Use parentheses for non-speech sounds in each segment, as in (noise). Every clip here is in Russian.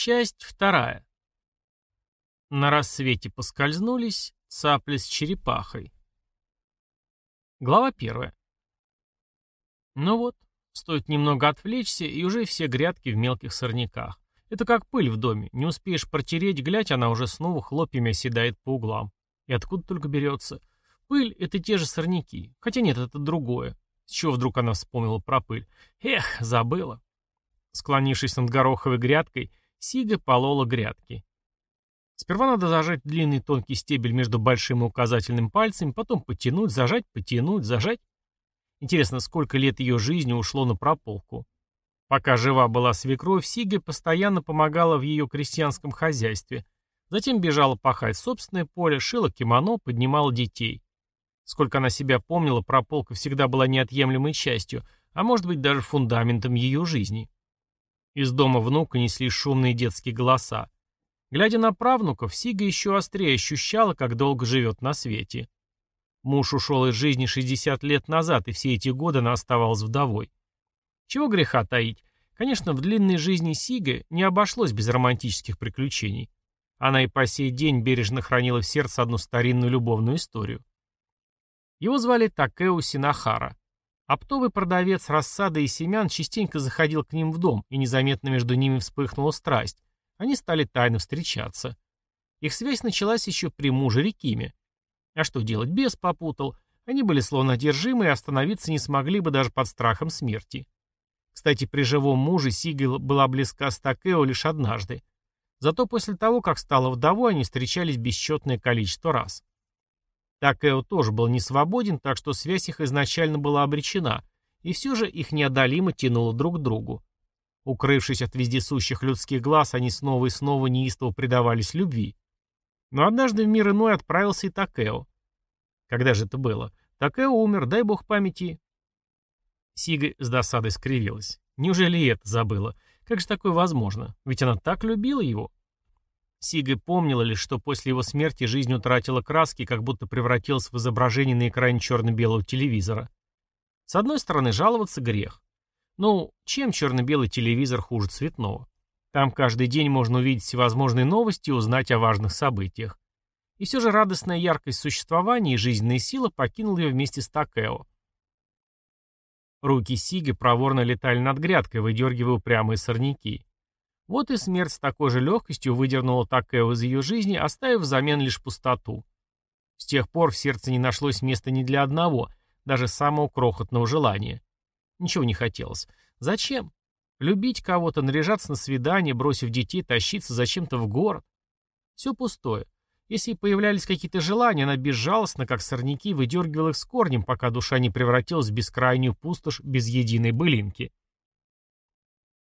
Часть вторая. На рассвете поскользнулись цапли с черепахой. Глава первая. Ну вот, стоит немного отвлечься, и уже все грядки в мелких сорняках. Это как пыль в доме. Не успеешь протереть, глядь, она уже снова хлопьями оседает по углам. И откуда только берется? Пыль — это те же сорняки. Хотя нет, это другое. С чего вдруг она вспомнила про пыль? Эх, забыла. Склонившись над гороховой грядкой, Сига полола грядки. Сперва надо зажать длинный тонкий стебель между большим и указательным пальцами, потом потянуть, зажать, потянуть, зажать. Интересно, сколько лет ее жизни ушло на прополку. Пока жива была свекровь, Сига постоянно помогала в ее крестьянском хозяйстве. Затем бежала пахать собственное поле, шила кимоно, поднимала детей. Сколько она себя помнила, прополка всегда была неотъемлемой частью, а может быть даже фундаментом ее жизни. Из дома внука несли шумные детские голоса. Глядя на правнуков, Сига еще острее ощущала, как долго живет на свете. Муж ушел из жизни 60 лет назад, и все эти годы она оставалась вдовой. Чего греха таить? Конечно, в длинной жизни Сига не обошлось без романтических приключений. Она и по сей день бережно хранила в сердце одну старинную любовную историю. Его звали Такео Синахара. Оптовый продавец рассады и семян частенько заходил к ним в дом, и незаметно между ними вспыхнула страсть. Они стали тайно встречаться. Их связь началась еще при муже Рекиме. А что делать, бес попутал. Они были словно одержимы и остановиться не смогли бы даже под страхом смерти. Кстати, при живом муже Сигел была близка с Такео лишь однажды. Зато после того, как стала вдовой, они встречались бесчетное количество раз. Такео тоже был не свободен, так что связь их изначально была обречена, и все же их неодолимо тянуло друг к другу. Укрывшись от вездесущих людских глаз, они снова и снова неистово предавались любви. Но однажды в мир иной отправился и Такео. Когда же это было? Такео умер, дай бог памяти. Сига с досадой скривилась. Неужели это забыла? Как же такое возможно? Ведь она так любила его. Сига помнила лишь, что после его смерти жизнь утратила краски, как будто превратилась в изображение на экране черно-белого телевизора. С одной стороны, жаловаться грех. Ну, чем черно-белый телевизор хуже цветного? Там каждый день можно увидеть всевозможные новости и узнать о важных событиях. И все же радостная яркость существования и жизненная сила покинула ее вместе с Такео. Руки Сиги проворно летали над грядкой, выдергивая упрямые сорняки. Вот и смерть с такой же легкостью выдернула Такео из ее жизни, оставив взамен лишь пустоту. С тех пор в сердце не нашлось места ни для одного, даже самого крохотного желания. Ничего не хотелось. Зачем? Любить кого-то, наряжаться на свидание, бросив детей, тащиться зачем-то в город. Все пустое. Если появлялись какие-то желания, она безжалостно, как сорняки, выдергивала их с корнем, пока душа не превратилась в бескрайнюю пустошь без единой былинки.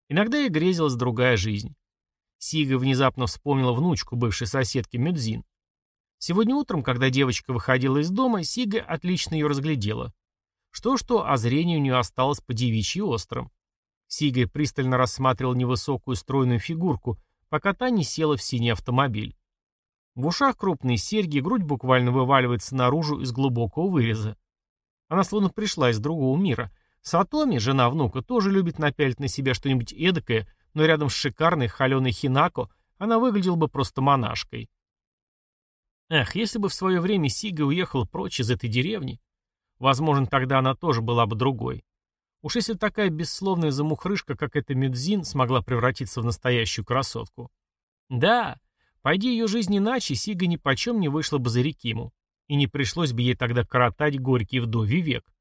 Иногда ей грезилась другая жизнь. Сига внезапно вспомнила внучку бывшей соседки Мюдзин. Сегодня утром, когда девочка выходила из дома, Сига отлично ее разглядела. Что-что, а зрение у нее осталось по девичьи острым. Сига пристально рассматривал невысокую стройную фигурку, пока та не села в синий автомобиль. В ушах крупные серьги, грудь буквально вываливается наружу из глубокого выреза. Она словно пришла из другого мира. Сатоми, жена внука, тоже любит напялить на себя что-нибудь эдакое, но рядом с шикарной холеной Хинако она выглядела бы просто монашкой. Эх, если бы в свое время Сига уехала прочь из этой деревни, возможно, тогда она тоже была бы другой. Уж если такая бессловная замухрышка, как эта Мюдзин, смогла превратиться в настоящую красотку. Да, пойди ее жизнь иначе, Сига ни почем не вышла бы за Рекиму, и не пришлось бы ей тогда коротать горький вдовий век.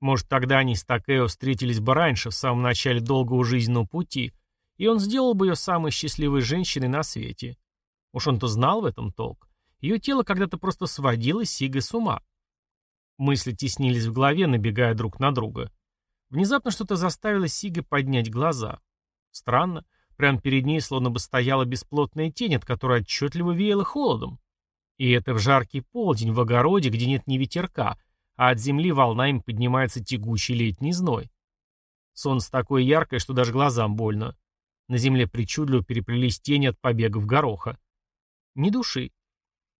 Может, тогда они с Такео встретились бы раньше, в самом начале долгого жизненного пути, и он сделал бы ее самой счастливой женщиной на свете. Уж он-то знал в этом толк. Ее тело когда-то просто сводило Сига с ума. Мысли теснились в голове, набегая друг на друга. Внезапно что-то заставило Сига поднять глаза. Странно, прямо перед ней словно бы стояла бесплотная тень, от которой отчетливо веяло холодом. И это в жаркий полдень в огороде, где нет ни ветерка, а от земли волнами поднимается тягучий летний зной. Солнце такое яркое, что даже глазам больно. На земле причудливо переплелись тени от побегов гороха. Ни души.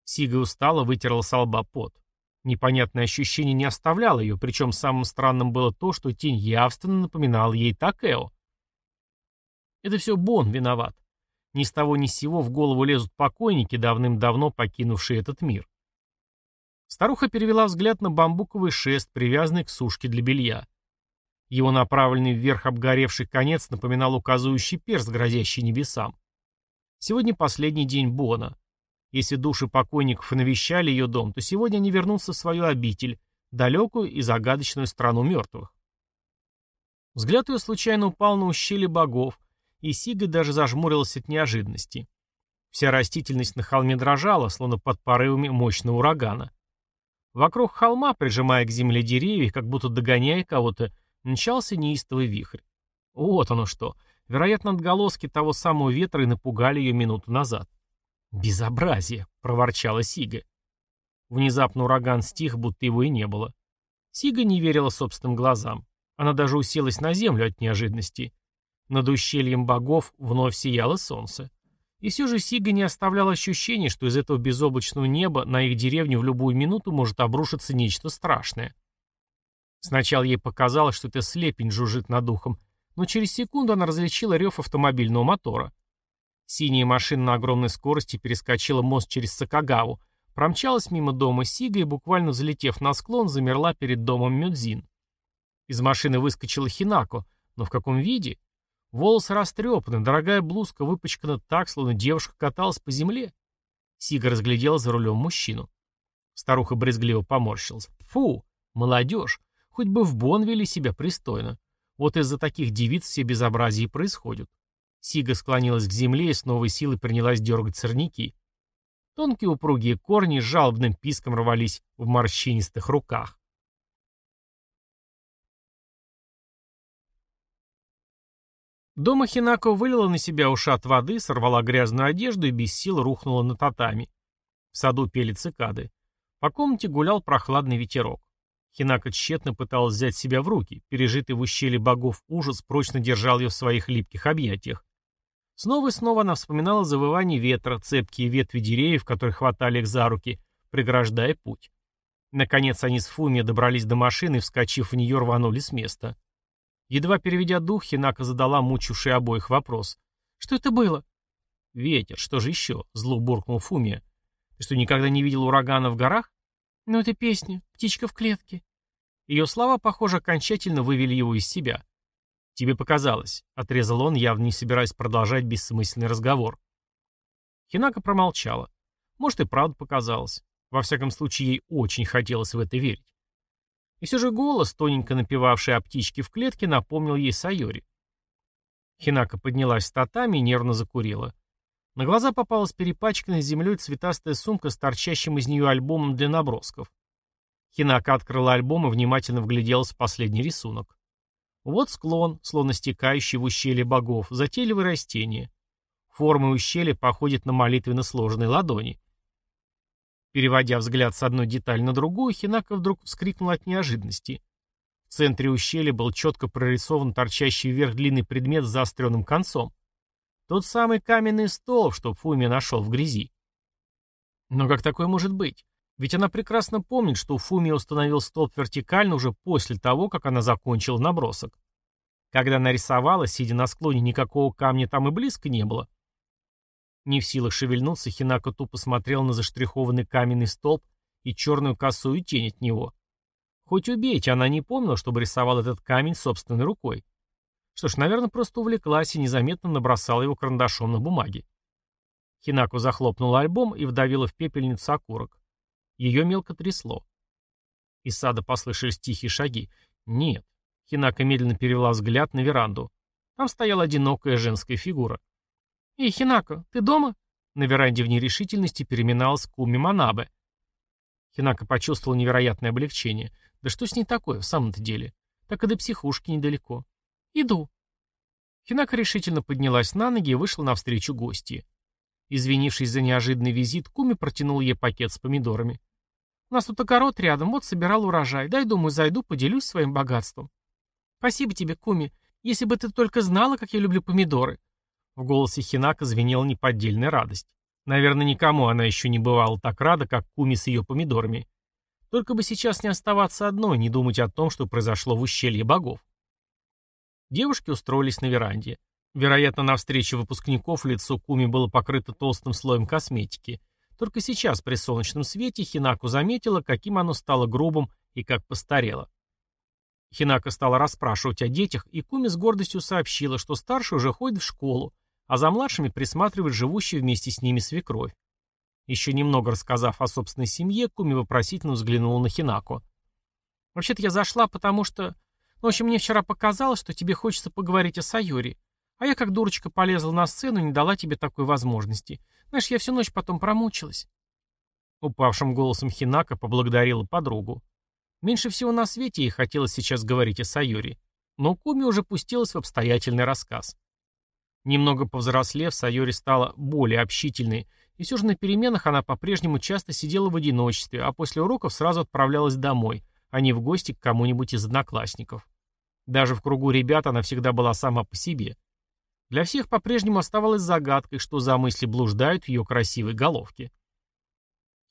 Сига устала, вытерла с лба пот. Непонятное ощущение не оставляло ее, причем самым странным было то, что тень явственно напоминала ей Такео. Это все Бон виноват. Ни с того ни с сего в голову лезут покойники, давным-давно покинувшие этот мир. Старуха перевела взгляд на бамбуковый шест, привязанный к сушке для белья. Его направленный вверх обгоревший конец напоминал указывающий перст, грозящий небесам. Сегодня последний день Бона. Если души покойников и навещали ее дом, то сегодня они вернутся в свою обитель, далекую и загадочную страну мертвых. Взгляд ее случайно упал на ущелье богов, и Сига даже зажмурилась от неожиданности. Вся растительность на холме дрожала, словно под порывами мощного урагана. Вокруг холма, прижимая к земле деревья, как будто догоняя кого-то, мчался неистовый вихрь. Вот оно что. Вероятно, отголоски того самого ветра и напугали ее минуту назад. «Безобразие!» — проворчала Сига. Внезапно ураган стих, будто его и не было. Сига не верила собственным глазам. Она даже уселась на землю от неожиданности. Над ущельем богов вновь сияло солнце. И все же Сига не оставлял ощущения, что из этого безоблачного неба на их деревню в любую минуту может обрушиться нечто страшное. Сначала ей показалось, что это слепень жужжит над ухом, но через секунду она различила рев автомобильного мотора. Синяя машина на огромной скорости перескочила мост через Сакагаву, промчалась мимо дома Сига и, буквально залетев на склон, замерла перед домом Мюдзин. Из машины выскочила Хинако, но в каком виде? Волосы растрепаны, дорогая блузка выпачкана так, словно девушка каталась по земле. Сига разглядела за рулем мужчину. Старуха брезгливо поморщилась. Фу, молодежь, хоть бы в Бон вели себя пристойно. Вот из-за таких девиц все безобразия происходят. Сига склонилась к земле и с новой силой принялась дергать сорняки. Тонкие упругие корни с жалобным писком рвались в морщинистых руках. Дома Хинако вылила на себя ушат воды, сорвала грязную одежду и без сил рухнула на татами. В саду пели цикады. По комнате гулял прохладный ветерок. Хинако тщетно пыталась взять себя в руки. Пережитый в ущелье богов ужас прочно держал ее в своих липких объятиях. Снова и снова она вспоминала завывание ветра, цепкие ветви деревьев, которые хватали их за руки, преграждая путь. Наконец они с Фуми добрались до машины и, вскочив в нее, рванули с места. Едва переведя дух, Хинака задала мучивший обоих вопрос. «Что это было?» «Ветер, что же еще?» — зло буркнул Фумия. «Ты что, никогда не видел урагана в горах?» «Ну это песня, птичка в клетке». Ее слова, похоже, окончательно вывели его из себя. «Тебе показалось», — отрезал он, явно не собираясь продолжать бессмысленный разговор. Хинака промолчала. Может, и правда показалось. Во всяком случае, ей очень хотелось в это верить. И все же голос, тоненько напевавший о птичке в клетке, напомнил ей Сайори. Хинака поднялась с татами и нервно закурила. На глаза попалась перепачканная землей цветастая сумка с торчащим из нее альбомом для набросков. Хинака открыла альбом и внимательно вгляделась в последний рисунок. Вот склон, словно стекающий в ущелье богов, затейливые растения. Форма ущелья походит на молитвенно сложные ладони. Переводя взгляд с одной детали на другую, Хинака вдруг вскрикнул от неожиданности. В центре ущелья был четко прорисован торчащий вверх длинный предмет с заостренным концом. Тот самый каменный стол, что Фуми нашел в грязи. Но как такое может быть? Ведь она прекрасно помнит, что Фуми установил столб вертикально уже после того, как она закончила набросок. Когда она рисовала, сидя на склоне, никакого камня там и близко не было. Не в силах шевельнуться, Хинако тупо смотрел на заштрихованный каменный столб и черную косую тень от него. Хоть убейте, она не помнила, чтобы рисовал этот камень собственной рукой. Что ж, наверное, просто увлеклась и незаметно набросала его карандашом на бумаге. Хинако захлопнула альбом и вдавила в пепельницу окурок. Ее мелко трясло. Из сада послышались тихие шаги. Нет. Хинака медленно перевела взгляд на веранду. Там стояла одинокая женская фигура. «Эй, Хинака, ты дома?» На веранде в нерешительности переминалась Куми Манабе. Хинака почувствовал невероятное облегчение. Да что с ней такое, в самом-то деле? Так и до психушки недалеко. «Иду». Хинака решительно поднялась на ноги и вышла навстречу гостье. Извинившись за неожиданный визит, Куми протянул ей пакет с помидорами. У нас тут огород рядом, вот собирал урожай. Дай, думаю, зайду, поделюсь своим богатством. Спасибо тебе, Куми. Если бы ты только знала, как я люблю помидоры. В голосе Хинака звенела неподдельная радость. Наверное, никому она еще не бывала так рада, как Куми с ее помидорами. Только бы сейчас не оставаться одной, не думать о том, что произошло в ущелье богов. Девушки устроились на веранде. Вероятно, на встрече выпускников лицо Куми было покрыто толстым слоем косметики. Только сейчас, при солнечном свете, Хинаку заметила, каким оно стало грубым и как постарело. Хинака стала расспрашивать о детях, и Куми с гордостью сообщила, что старший уже ходит в школу, а за младшими присматривает живущий вместе с ними свекровь. Еще немного рассказав о собственной семье, Куми вопросительно взглянула на Хинаку. «Вообще-то я зашла, потому что... Ну, в общем, мне вчера показалось, что тебе хочется поговорить о Сайоре. А я как дурочка полезла на сцену и не дала тебе такой возможности. Знаешь, я всю ночь потом промучилась». Упавшим голосом Хинака поблагодарила подругу. Меньше всего на свете ей хотелось сейчас говорить о Сайоре. Но Куми уже пустилась в обстоятельный рассказ. Немного повзрослев, Сайори стала более общительной, и все же на переменах она по-прежнему часто сидела в одиночестве, а после уроков сразу отправлялась домой, а не в гости к кому-нибудь из одноклассников. Даже в кругу ребят она всегда была сама по себе. Для всех по-прежнему оставалось загадкой, что за мысли блуждают в ее красивой головке.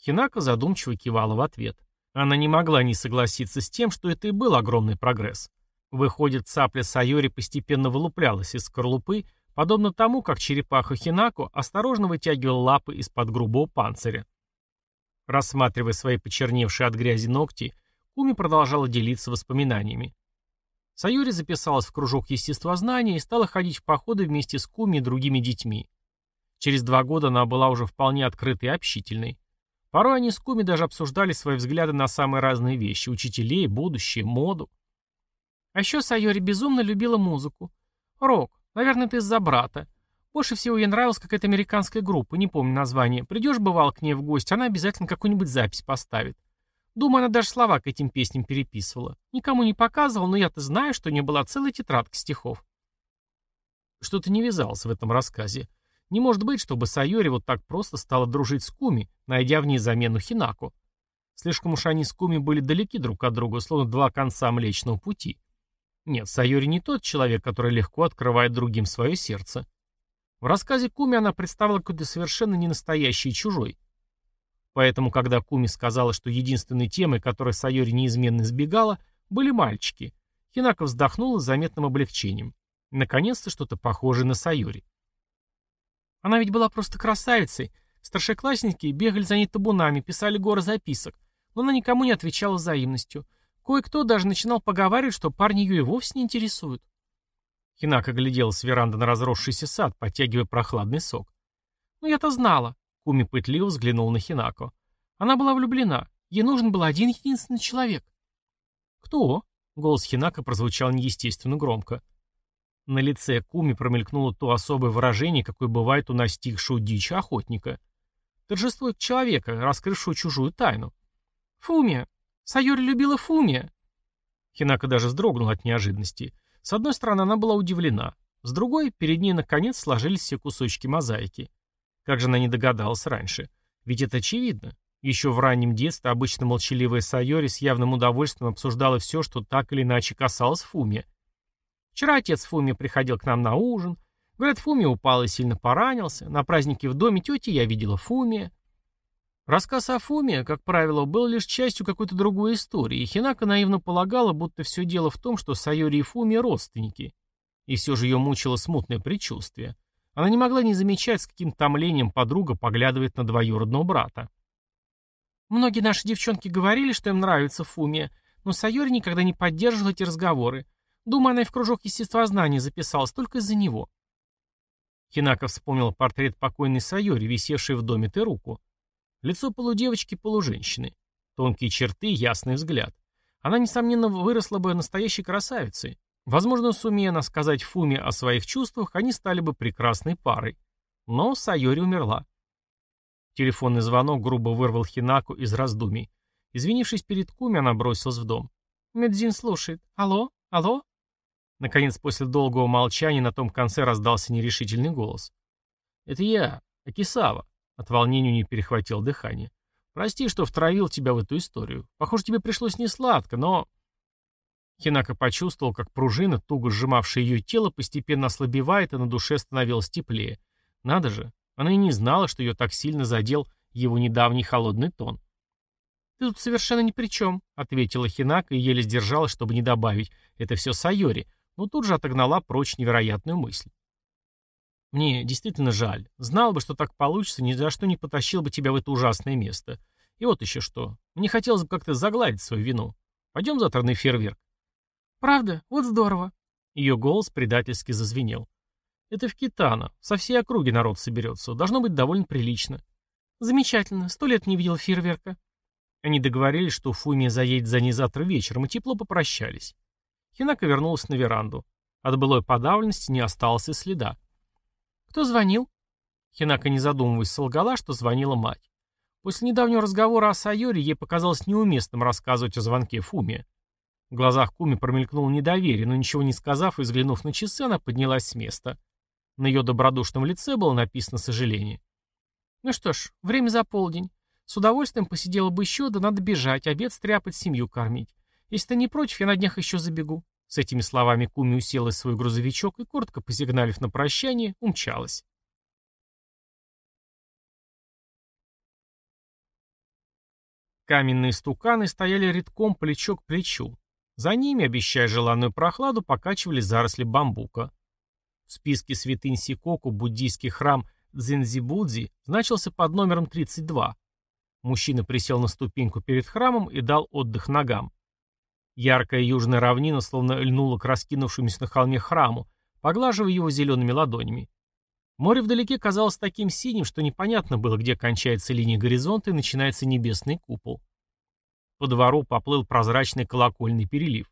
Хинака задумчиво кивала в ответ. Она не могла не согласиться с тем, что это и был огромный прогресс. Выходит, цапля Сайори постепенно вылуплялась из скорлупы, подобно тому, как черепаха Хинако осторожно вытягивал лапы из-под грубого панциря. Рассматривая свои почерневшие от грязи ногти, Куми продолжала делиться воспоминаниями. Саюри записалась в кружок естествознания и стала ходить в походы вместе с Куми и другими детьми. Через два года она была уже вполне открытой и общительной. Порой они с Куми даже обсуждали свои взгляды на самые разные вещи – учителей, будущее, моду. А еще Сайори безумно любила музыку. Рок. Наверное, это из-за брата. Больше всего ей нравилась какая-то американская группа, не помню название. Придешь, бывал, к ней в гости, она обязательно какую-нибудь запись поставит. Думаю, она даже слова к этим песням переписывала. Никому не показывала, но я-то знаю, что у нее была целая тетрадка стихов. Что-то не вязалось в этом рассказе. Не может быть, чтобы Сайори вот так просто стала дружить с Куми, найдя в ней замену Хинаку. Слишком уж они с Куми были далеки друг от друга, словно два конца Млечного Пути. Нет, Сайори не тот человек, который легко открывает другим свое сердце. В рассказе Куми она представила какой-то совершенно ненастоящий и чужой. Поэтому, когда Куми сказала, что единственной темой, которой Сайори неизменно избегала, были мальчики, Хинака вздохнула с заметным облегчением. Наконец-то что-то похожее на Сайори. Она ведь была просто красавицей. Старшеклассники бегали за ней табунами, писали горы записок, но она никому не отвечала взаимностью. Кое-кто даже начинал поговаривать, что парни ее и вовсе не интересуют. Хинака глядела с веранды на разросшийся сад, подтягивая прохладный сок. «Ну я-то знала», Куми пытливо взглянул на Хинако. Она была влюблена. Ей нужен был один единственный человек. «Кто?» — голос Хинако прозвучал неестественно громко. На лице Куми промелькнуло то особое выражение, какое бывает у настигшего дичь охотника. Торжествует человека, раскрывшего чужую тайну. «Фумия! Сайори любила Фумия!» Хинака даже вздрогнула от неожиданности. С одной стороны, она была удивлена. С другой, перед ней наконец сложились все кусочки мозаики. Как же она не догадалась раньше? Ведь это очевидно. Еще в раннем детстве обычно молчаливая Сайори с явным удовольствием обсуждала все, что так или иначе касалось Фуми. Вчера отец Фуми приходил к нам на ужин. Говорят, Фуми упал и сильно поранился. На празднике в доме тети я видела Фуми. Рассказ о Фуме, как правило, был лишь частью какой-то другой истории, и Хинака наивно полагала, будто все дело в том, что Сайори и Фуми родственники. И все же ее мучило смутное предчувствие. Она не могла не замечать, с каким томлением подруга поглядывает на двоюродного брата. Многие наши девчонки говорили, что им нравится Фумия, но Сайори никогда не поддерживал эти разговоры. Думаю, она и в кружок естествознания записалась только из-за него. Хинака вспомнил портрет покойной Сайори, висевший в доме Теруку. Лицо полудевочки-полуженщины. Тонкие черты, ясный взгляд. Она, несомненно, выросла бы настоящей красавицей. Возможно, сумея она сказать Фуми о своих чувствах, они стали бы прекрасной парой. Но Сайори умерла. Телефонный звонок грубо вырвал Хинаку из раздумий. Извинившись перед Куми, она бросилась в дом. Медзин слушает. «Алло? Алло?» Наконец, после долгого молчания на том конце раздался нерешительный голос. «Это я, Акисава». От волнения не перехватил дыхание. «Прости, что втравил тебя в эту историю. Похоже, тебе пришлось несладко, но...» Хинака почувствовал, как пружина, туго сжимавшая ее тело, постепенно ослабевает, и на душе становилось теплее. Надо же, она и не знала, что ее так сильно задел его недавний холодный тон. «Ты тут совершенно ни при чем», — ответила Хинака и еле сдержалась, чтобы не добавить. «Это все Сайори», но тут же отогнала прочь невероятную мысль. Мне действительно жаль. Знал бы, что так получится, ни за что не потащил бы тебя в это ужасное место. И вот еще что. Мне хотелось бы как-то загладить свою вину. Пойдем завтра на фейерверк. Правда? Вот здорово. Ее голос предательски зазвенел. Это в Китано. Со всей округи народ соберется. Должно быть довольно прилично. Замечательно. Сто лет не видел фейерверка. Они договорились, что Фумия заедет за ней завтра вечером, и тепло попрощались. Хинака вернулась на веранду. От былой подавленности не осталось и следа. «Кто звонил?» Хинака, не задумываясь, солгала, что звонила мать. После недавнего разговора о Сайоре ей показалось неуместным рассказывать о звонке Фуми. В глазах Куми промелькнуло недоверие, но ничего не сказав и взглянув на часы, она поднялась с места. На ее добродушном лице было написано сожаление. «Ну что ж, время за полдень. С удовольствием посидела бы еще, да надо бежать, обед стряпать, семью кормить. Если ты не против, я на днях еще забегу». С этими словами Куми уселась в свой грузовичок и, коротко посигналив на прощание, умчалась. Каменные стуканы стояли редком плечо к плечу. За ними, обещая желанную прохладу, покачивали заросли бамбука. В списке святынь Сикоку буддийский храм Дзензибудзи значился под номером 32. Мужчина присел на ступеньку перед храмом и дал отдых ногам. Яркая южная равнина словно льнула к раскинувшемуся на холме храму, поглаживая его зелеными ладонями. Море вдалеке казалось таким синим, что непонятно было, где кончается линия горизонта и начинается небесный купол. По двору поплыл прозрачный колокольный перелив.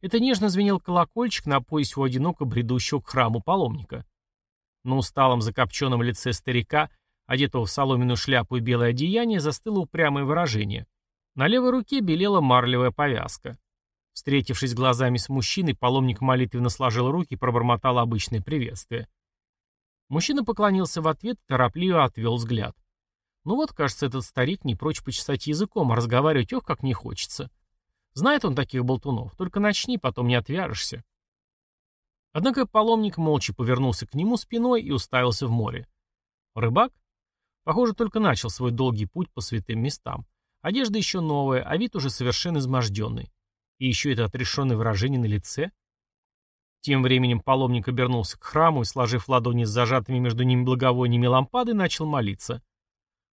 Это нежно звенел колокольчик на поясе у одиноко бредущего к храму паломника. На усталом закопченном лице старика, одетого в соломенную шляпу и белое одеяние, застыло упрямое выражение. На левой руке белела марлевая повязка. Встретившись глазами с мужчиной, паломник молитвенно сложил руки и пробормотал обычное приветствие. Мужчина поклонился в ответ торопливо отвел взгляд. Ну вот, кажется, этот старик не прочь почесать языком, а разговаривать ох, как не хочется. Знает он таких болтунов, только начни, потом не отвяжешься. Однако паломник молча повернулся к нему спиной и уставился в море. Рыбак? Похоже, только начал свой долгий путь по святым местам. Одежда еще новая, а вид уже совершенно изможденный. И еще это отрешенное выражение на лице. Тем временем паломник обернулся к храму и, сложив ладони с зажатыми между ними благовониями лампады, начал молиться.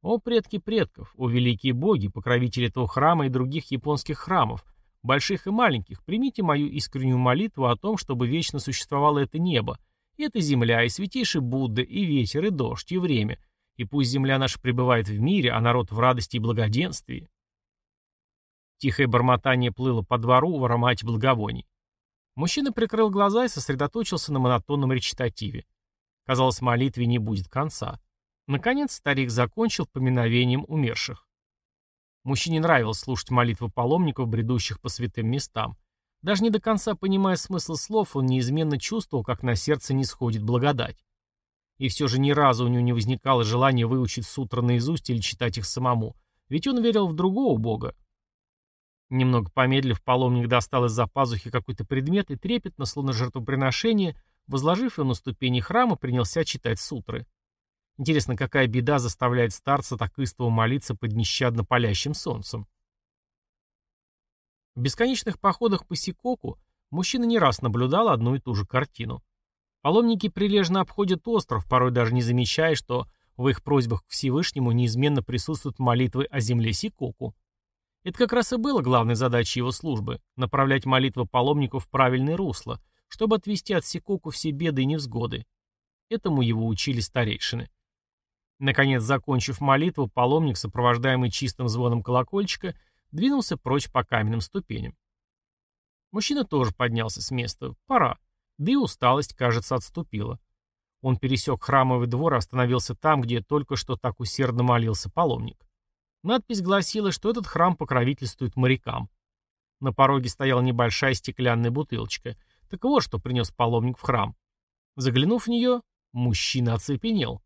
«О предки предков, о великие боги, покровители этого храма и других японских храмов, больших и маленьких, примите мою искреннюю молитву о том, чтобы вечно существовало это небо, и эта земля, и святейший Будда, и ветер, и дождь, и время, и пусть земля наша пребывает в мире, а народ в радости и благоденствии». Тихое бормотание плыло по двору в аромате благовоний. Мужчина прикрыл глаза и сосредоточился на монотонном речитативе. Казалось, молитве не будет конца. Наконец старик закончил поминовением умерших. Мужчине нравилось слушать молитвы паломников, бредущих по святым местам. Даже не до конца понимая смысл слов, он неизменно чувствовал, как на сердце не сходит благодать. И все же ни разу у него не возникало желания выучить сутры наизусть или читать их самому, ведь он верил в другого бога, Немного помедлив, паломник достал из-за пазухи какой-то предмет и трепетно, словно жертвоприношение, возложив его на ступени храма, принялся читать сутры. Интересно, какая беда заставляет старца так истово молиться под нещадно палящим солнцем? В бесконечных походах по Сикоку мужчина не раз наблюдал одну и ту же картину. Паломники прилежно обходят остров, порой даже не замечая, что в их просьбах к Всевышнему неизменно присутствуют молитвы о земле Сикоку. Это как раз и было главной задачей его службы – направлять молитвы паломников в правильное русло, чтобы отвести от Сикоку все беды и невзгоды. Этому его учили старейшины. Наконец, закончив молитву, паломник, сопровождаемый чистым звоном колокольчика, двинулся прочь по каменным ступеням. Мужчина тоже поднялся с места. Пора. Да и усталость, кажется, отступила. Он пересек храмовый двор и остановился там, где только что так усердно молился паломник. Надпись гласила, что этот храм покровительствует морякам. На пороге стояла небольшая стеклянная бутылочка. Так вот, что принес паломник в храм. Заглянув в нее, мужчина оцепенел.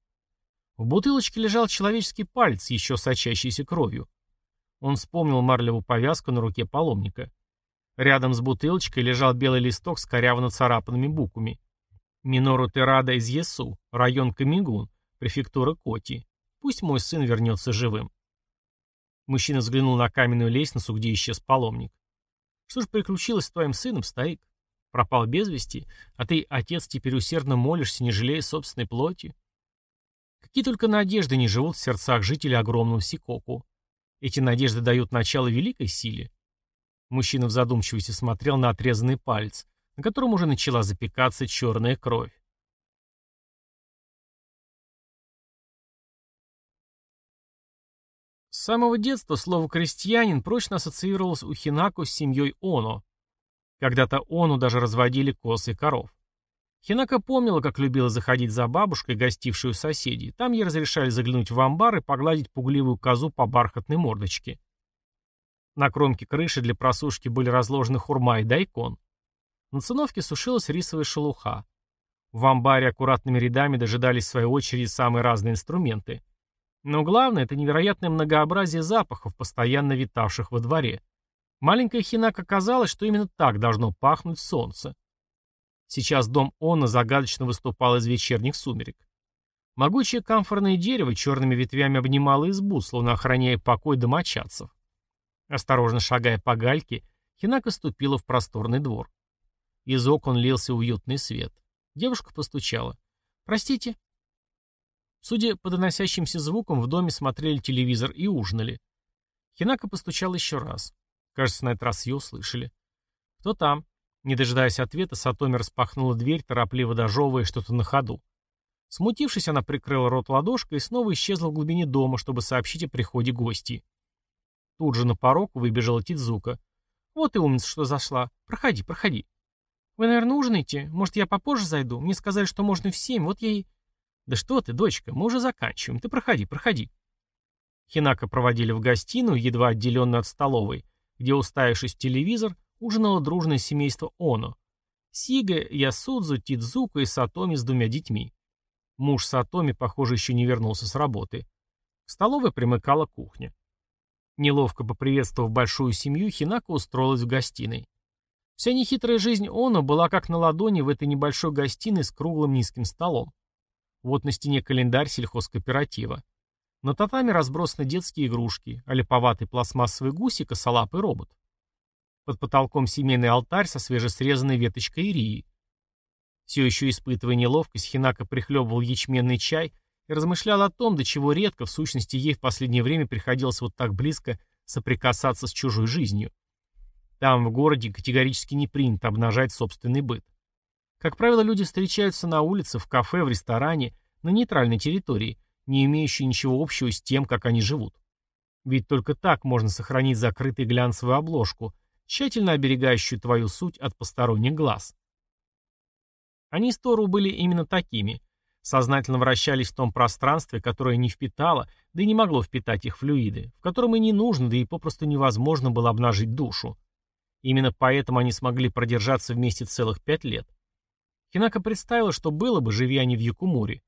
В бутылочке лежал человеческий палец, еще сочащийся кровью. Он вспомнил марлевую повязку на руке паломника. Рядом с бутылочкой лежал белый листок с коряво нацарапанными буквами. Минору Терада из Есу, район Камигун, префектура Коти. Пусть мой сын вернется живым. Мужчина взглянул на каменную лестницу, где исчез паломник. «Что же приключилось с твоим сыном, старик?» пропал без вести, а ты, отец, теперь усердно молишься, не жалея собственной плоти? Какие только надежды не живут в сердцах жителей огромного Сикоку. Эти надежды дают начало великой силе. Мужчина в задумчивости смотрел на отрезанный палец, на котором уже начала запекаться черная кровь. Самого детства слово «крестьянин» прочно ассоциировалось у Хинаку с семьей Оно. Когда-то Ону даже разводили коз и коров. Хинака помнила, как любила заходить за бабушкой, гостившую соседей. Там ей разрешали заглянуть в амбар и погладить пугливую козу по бархатной мордочке. На кромке крыши для просушки были разложены хурма и дайкон. На циновке сушилась рисовая шелуха. В амбаре аккуратными рядами дожидались в своей очереди самые разные инструменты. Но главное – это невероятное многообразие запахов, постоянно витавших во дворе. Маленькая Хинака казалось, что именно так должно пахнуть солнце. Сейчас дом Она загадочно выступал из вечерних сумерек. Могучее камфорное дерево черными ветвями обнимало избу, словно охраняя покой домочадцев. Осторожно шагая по гальке, Хинака ступила в просторный двор. Из окон лился уютный свет. Девушка постучала. «Простите?» Судя по доносящимся звукам, в доме смотрели телевизор и ужинали. Хинака постучал еще раз. Кажется, на этот раз ее услышали. «Кто там?» Не дожидаясь ответа, Сатоми распахнула дверь, торопливо дожевывая что-то на ходу. Смутившись, она прикрыла рот ладошкой и снова исчезла в глубине дома, чтобы сообщить о приходе гостей. Тут же на порог выбежала Тидзука. «Вот и умница, что зашла. Проходи, проходи». «Вы, наверное, ужинаете? Может, я попозже зайду? Мне сказали, что можно в семь, вот я и...» «Да что ты, дочка, мы уже заканчиваем. Ты проходи, проходи». Хинака проводили в гостиную, едва отделенную от столовой, где, уставившись в телевизор, ужинало дружное семейство Оно. Сига, Ясудзу, Тидзука и Сатоми с двумя детьми. Муж Сатоми, похоже, еще не вернулся с работы. К столовой примыкала кухня. Неловко поприветствовав большую семью, Хинака устроилась в гостиной. Вся нехитрая жизнь Оно была как на ладони в этой небольшой гостиной с круглым низким столом. Вот на стене календарь сельхозкооператива. На татами разбросаны детские игрушки, а липоватый пластмассовый гусь и робот. Под потолком семейный алтарь со свежесрезанной веточкой ирии. Все еще испытывая неловкость, Хинака прихлебывал ячменный чай и размышлял о том, до чего редко, в сущности, ей в последнее время приходилось вот так близко соприкасаться с чужой жизнью. Там, в городе, категорически не принято обнажать собственный быт. Как правило, люди встречаются на улице, в кафе, в ресторане, на нейтральной территории, не имеющей ничего общего с тем, как они живут. Ведь только так можно сохранить закрытой глянцевую обложку, тщательно оберегающую твою суть от посторонних глаз. Они с Тору были именно такими. Сознательно вращались в том пространстве, которое не впитало, да и не могло впитать их флюиды, в котором и не нужно, да и попросту невозможно было обнажить душу. Именно поэтому они смогли продержаться вместе целых пять лет. Хинака представила, что было бы, живя они в Якумуре.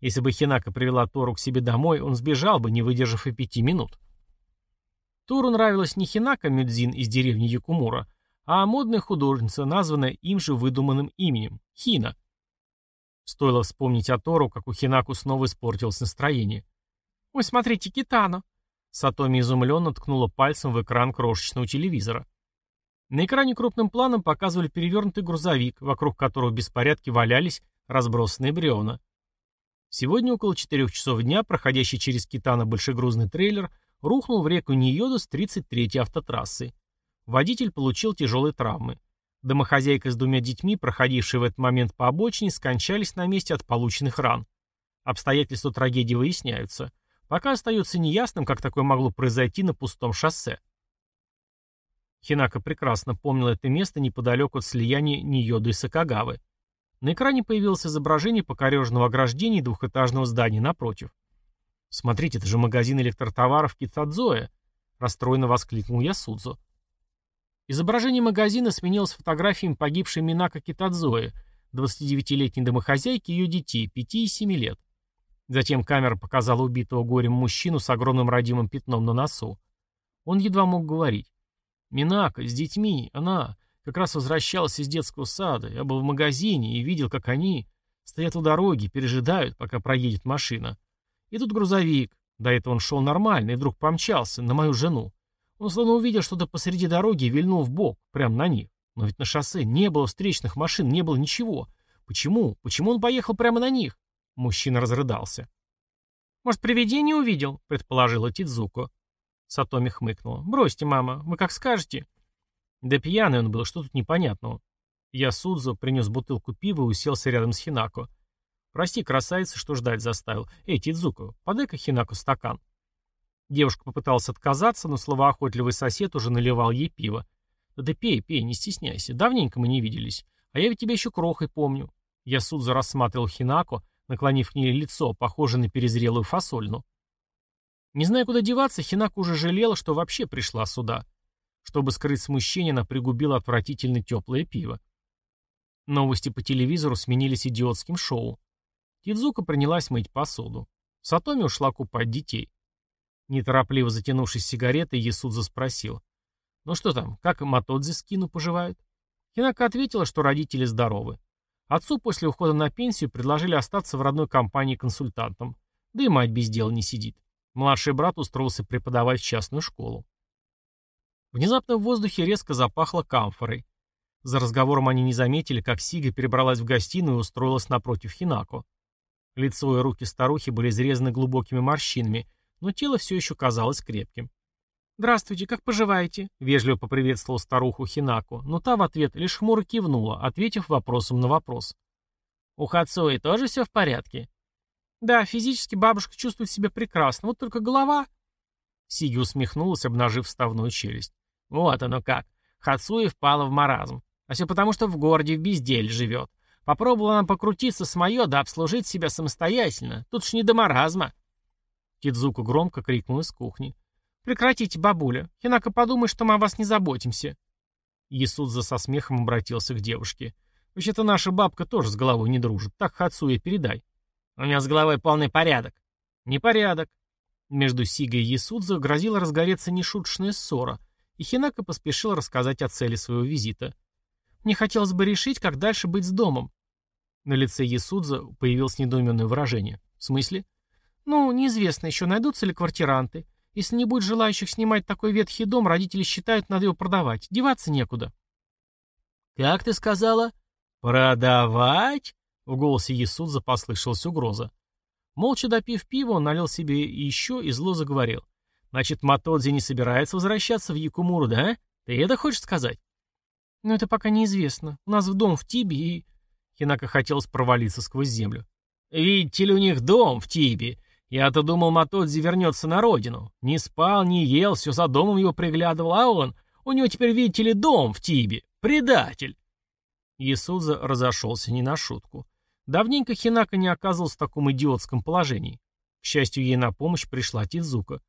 Если бы Хинака привела Тору к себе домой, он сбежал бы, не выдержав и пяти минут. Туру нравилась не Хинака Мюдзин из деревни Якумура, а модная художница, названная им же выдуманным именем – Хина. Стоило вспомнить о Тору, как у Хинаку снова испортилось настроение. «Ой, смотрите, Китано!» Сатоми изумленно ткнула пальцем в экран крошечного телевизора. На экране крупным планом показывали перевернутый грузовик, вокруг которого в беспорядке валялись разбросанные бревна. Сегодня около 4 часов дня, проходящий через Китано большегрузный трейлер, рухнул в реку Ньода с 33-й автотрассы. Водитель получил тяжелые травмы. Домохозяйка с двумя детьми, проходившие в этот момент по обочине, скончались на месте от полученных ран. Обстоятельства трагедии выясняются. Пока остается неясным, как такое могло произойти на пустом шоссе. Хинака прекрасно помнил это место неподалеку от слияния Ньоду и Сакагавы. На экране появилось изображение покореженного ограждения и двухэтажного здания напротив. «Смотрите, это же магазин электротоваров Китадзоя!» — расстроенно воскликнул Ясудзо. Изображение магазина сменилось фотографиями погибшей Минако Китадзоя, 29-летней домохозяйки и ее детей, 5 и 7 лет. Затем камера показала убитого горем мужчину с огромным родимым пятном на носу. Он едва мог говорить. «Минако, с детьми, она как раз возвращалась из детского сада. Я был в магазине и видел, как они стоят у дороги, пережидают, пока проедет машина. И тут грузовик. До этого он шел нормально и вдруг помчался на мою жену. Он словно увидел что-то посреди дороги и вильнул бок, прямо на них. Но ведь на шоссе не было встречных машин, не было ничего. Почему? Почему он поехал прямо на них? Мужчина разрыдался. «Может, привидение увидел?» — предположила Тидзуко. Сатоми хмыкнула. «Бросьте, мама, вы как скажете». Да пьяный он был, что тут непонятного. Я Судзо принес бутылку пива и уселся рядом с Хинако. «Прости, красавица, что ждать заставил. Эй, Тидзуко, подай-ка Хинако стакан». Девушка попыталась отказаться, но словоохотливый сосед уже наливал ей пиво. «Да ты пей, пей, не стесняйся. Давненько мы не виделись. А я ведь тебя еще крохой помню». Я Судзо рассматривал Хинако, наклонив к ней лицо, похожее на перезрелую фасольну. Не зная, куда деваться, Хинако уже жалела, что вообще пришла сюда. Чтобы скрыть смущение, она пригубила отвратительно теплое пиво. Новости по телевизору сменились идиотским шоу. Тидзука принялась мыть посуду. Сатоми ушла купать детей. Неторопливо затянувшись сигаретой, Ясудза спросил. «Ну что там, как Матодзи с Кину поживают?» Хинака ответила, что родители здоровы. Отцу после ухода на пенсию предложили остаться в родной компании консультантом. Да и мать без дела не сидит. Младший брат устроился преподавать в частную школу. Внезапно в воздухе резко запахло камфорой. За разговором они не заметили, как Сига перебралась в гостиную и устроилась напротив Хинако. Лицо и руки старухи были изрезаны глубокими морщинами, но тело все еще казалось крепким. «Здравствуйте, как поживаете?» — вежливо поприветствовал старуху Хинако, но та в ответ лишь хмуро кивнула, ответив вопросом на вопрос. «У Хацуи тоже все в порядке?» «Да, физически бабушка чувствует себя прекрасно, вот только голова...» Сиги усмехнулась, обнажив вставную челюсть. «Вот оно как. Хацуи впала в маразм. А все потому, что в городе в бездель живет. Попробовала она покрутиться с моё, да обслужить себя самостоятельно. Тут ж не до маразма». Кидзуку громко крикнул из кухни. «Прекратите, бабуля. Хинака подумает, что мы о вас не заботимся». Ясудза со смехом обратился к девушке. «Вообще-то наша бабка тоже с головой не дружит. Так Хацуе передай». «У меня с головой полный порядок». «Непорядок». Между Сигой и Ясудзо грозила разгореться нешуточная ссора, и Хинака поспешил рассказать о цели своего визита. «Мне хотелось бы решить, как дальше быть с домом». На лице Ясудзо появилось недоуменное выражение. «В смысле?» «Ну, неизвестно еще, найдутся ли квартиранты. Если не будет желающих снимать такой ветхий дом, родители считают, надо его продавать. Деваться некуда. «Как ты сказала? Продавать?» В голосе Ясудза послышалась угроза. Молча допив пива, он налил себе еще и зло заговорил. «Значит, Матодзи не собирается возвращаться в Якумуру, да? Ты это хочешь сказать?» «Но это пока неизвестно. У нас в дом в Тибе и...» Хинака хотелось провалиться сквозь землю. «Видите ли, у них дом в Тибе. Я-то думал, Матодзи вернется на родину. Не спал, не ел, все за домом его приглядывал, а он... У него теперь, видите ли, дом в Тибе. Предатель. Ясудза разошелся не на шутку. Давненько Хинака не оказывался в таком идиотском положении. К счастью, ей на помощь пришла Тидзука.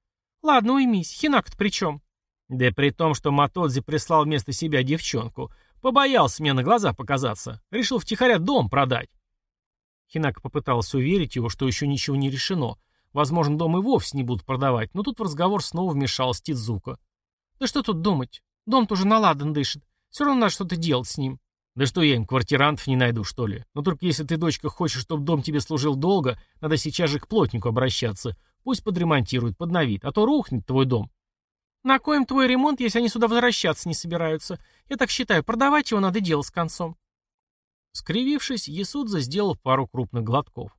«Ладно, уймись, Хинака-то при чем?» «Да при том, что Матодзи прислал вместо себя девчонку. Побоялся мне на глаза показаться. Решил втихаря дом продать». Хинака попытался уверить его, что еще ничего не решено, Возможно, дом и вовсе не будут продавать, но тут в разговор снова вмешалась Тидзука. «Да что тут думать? Дом-то уже наладан дышит. Все равно надо что-то делать с ним». «Да что я им квартирантов не найду, что ли? Но только если ты, дочка, хочешь, чтобы дом тебе служил долго, надо сейчас же к плотнику обращаться. Пусть подремонтирует, подновит, а то рухнет твой дом». «На коем твой ремонт, если они сюда возвращаться не собираются? Я так считаю, продавать его надо делать с концом». Скривившись, Ясудза сделал пару крупных глотков.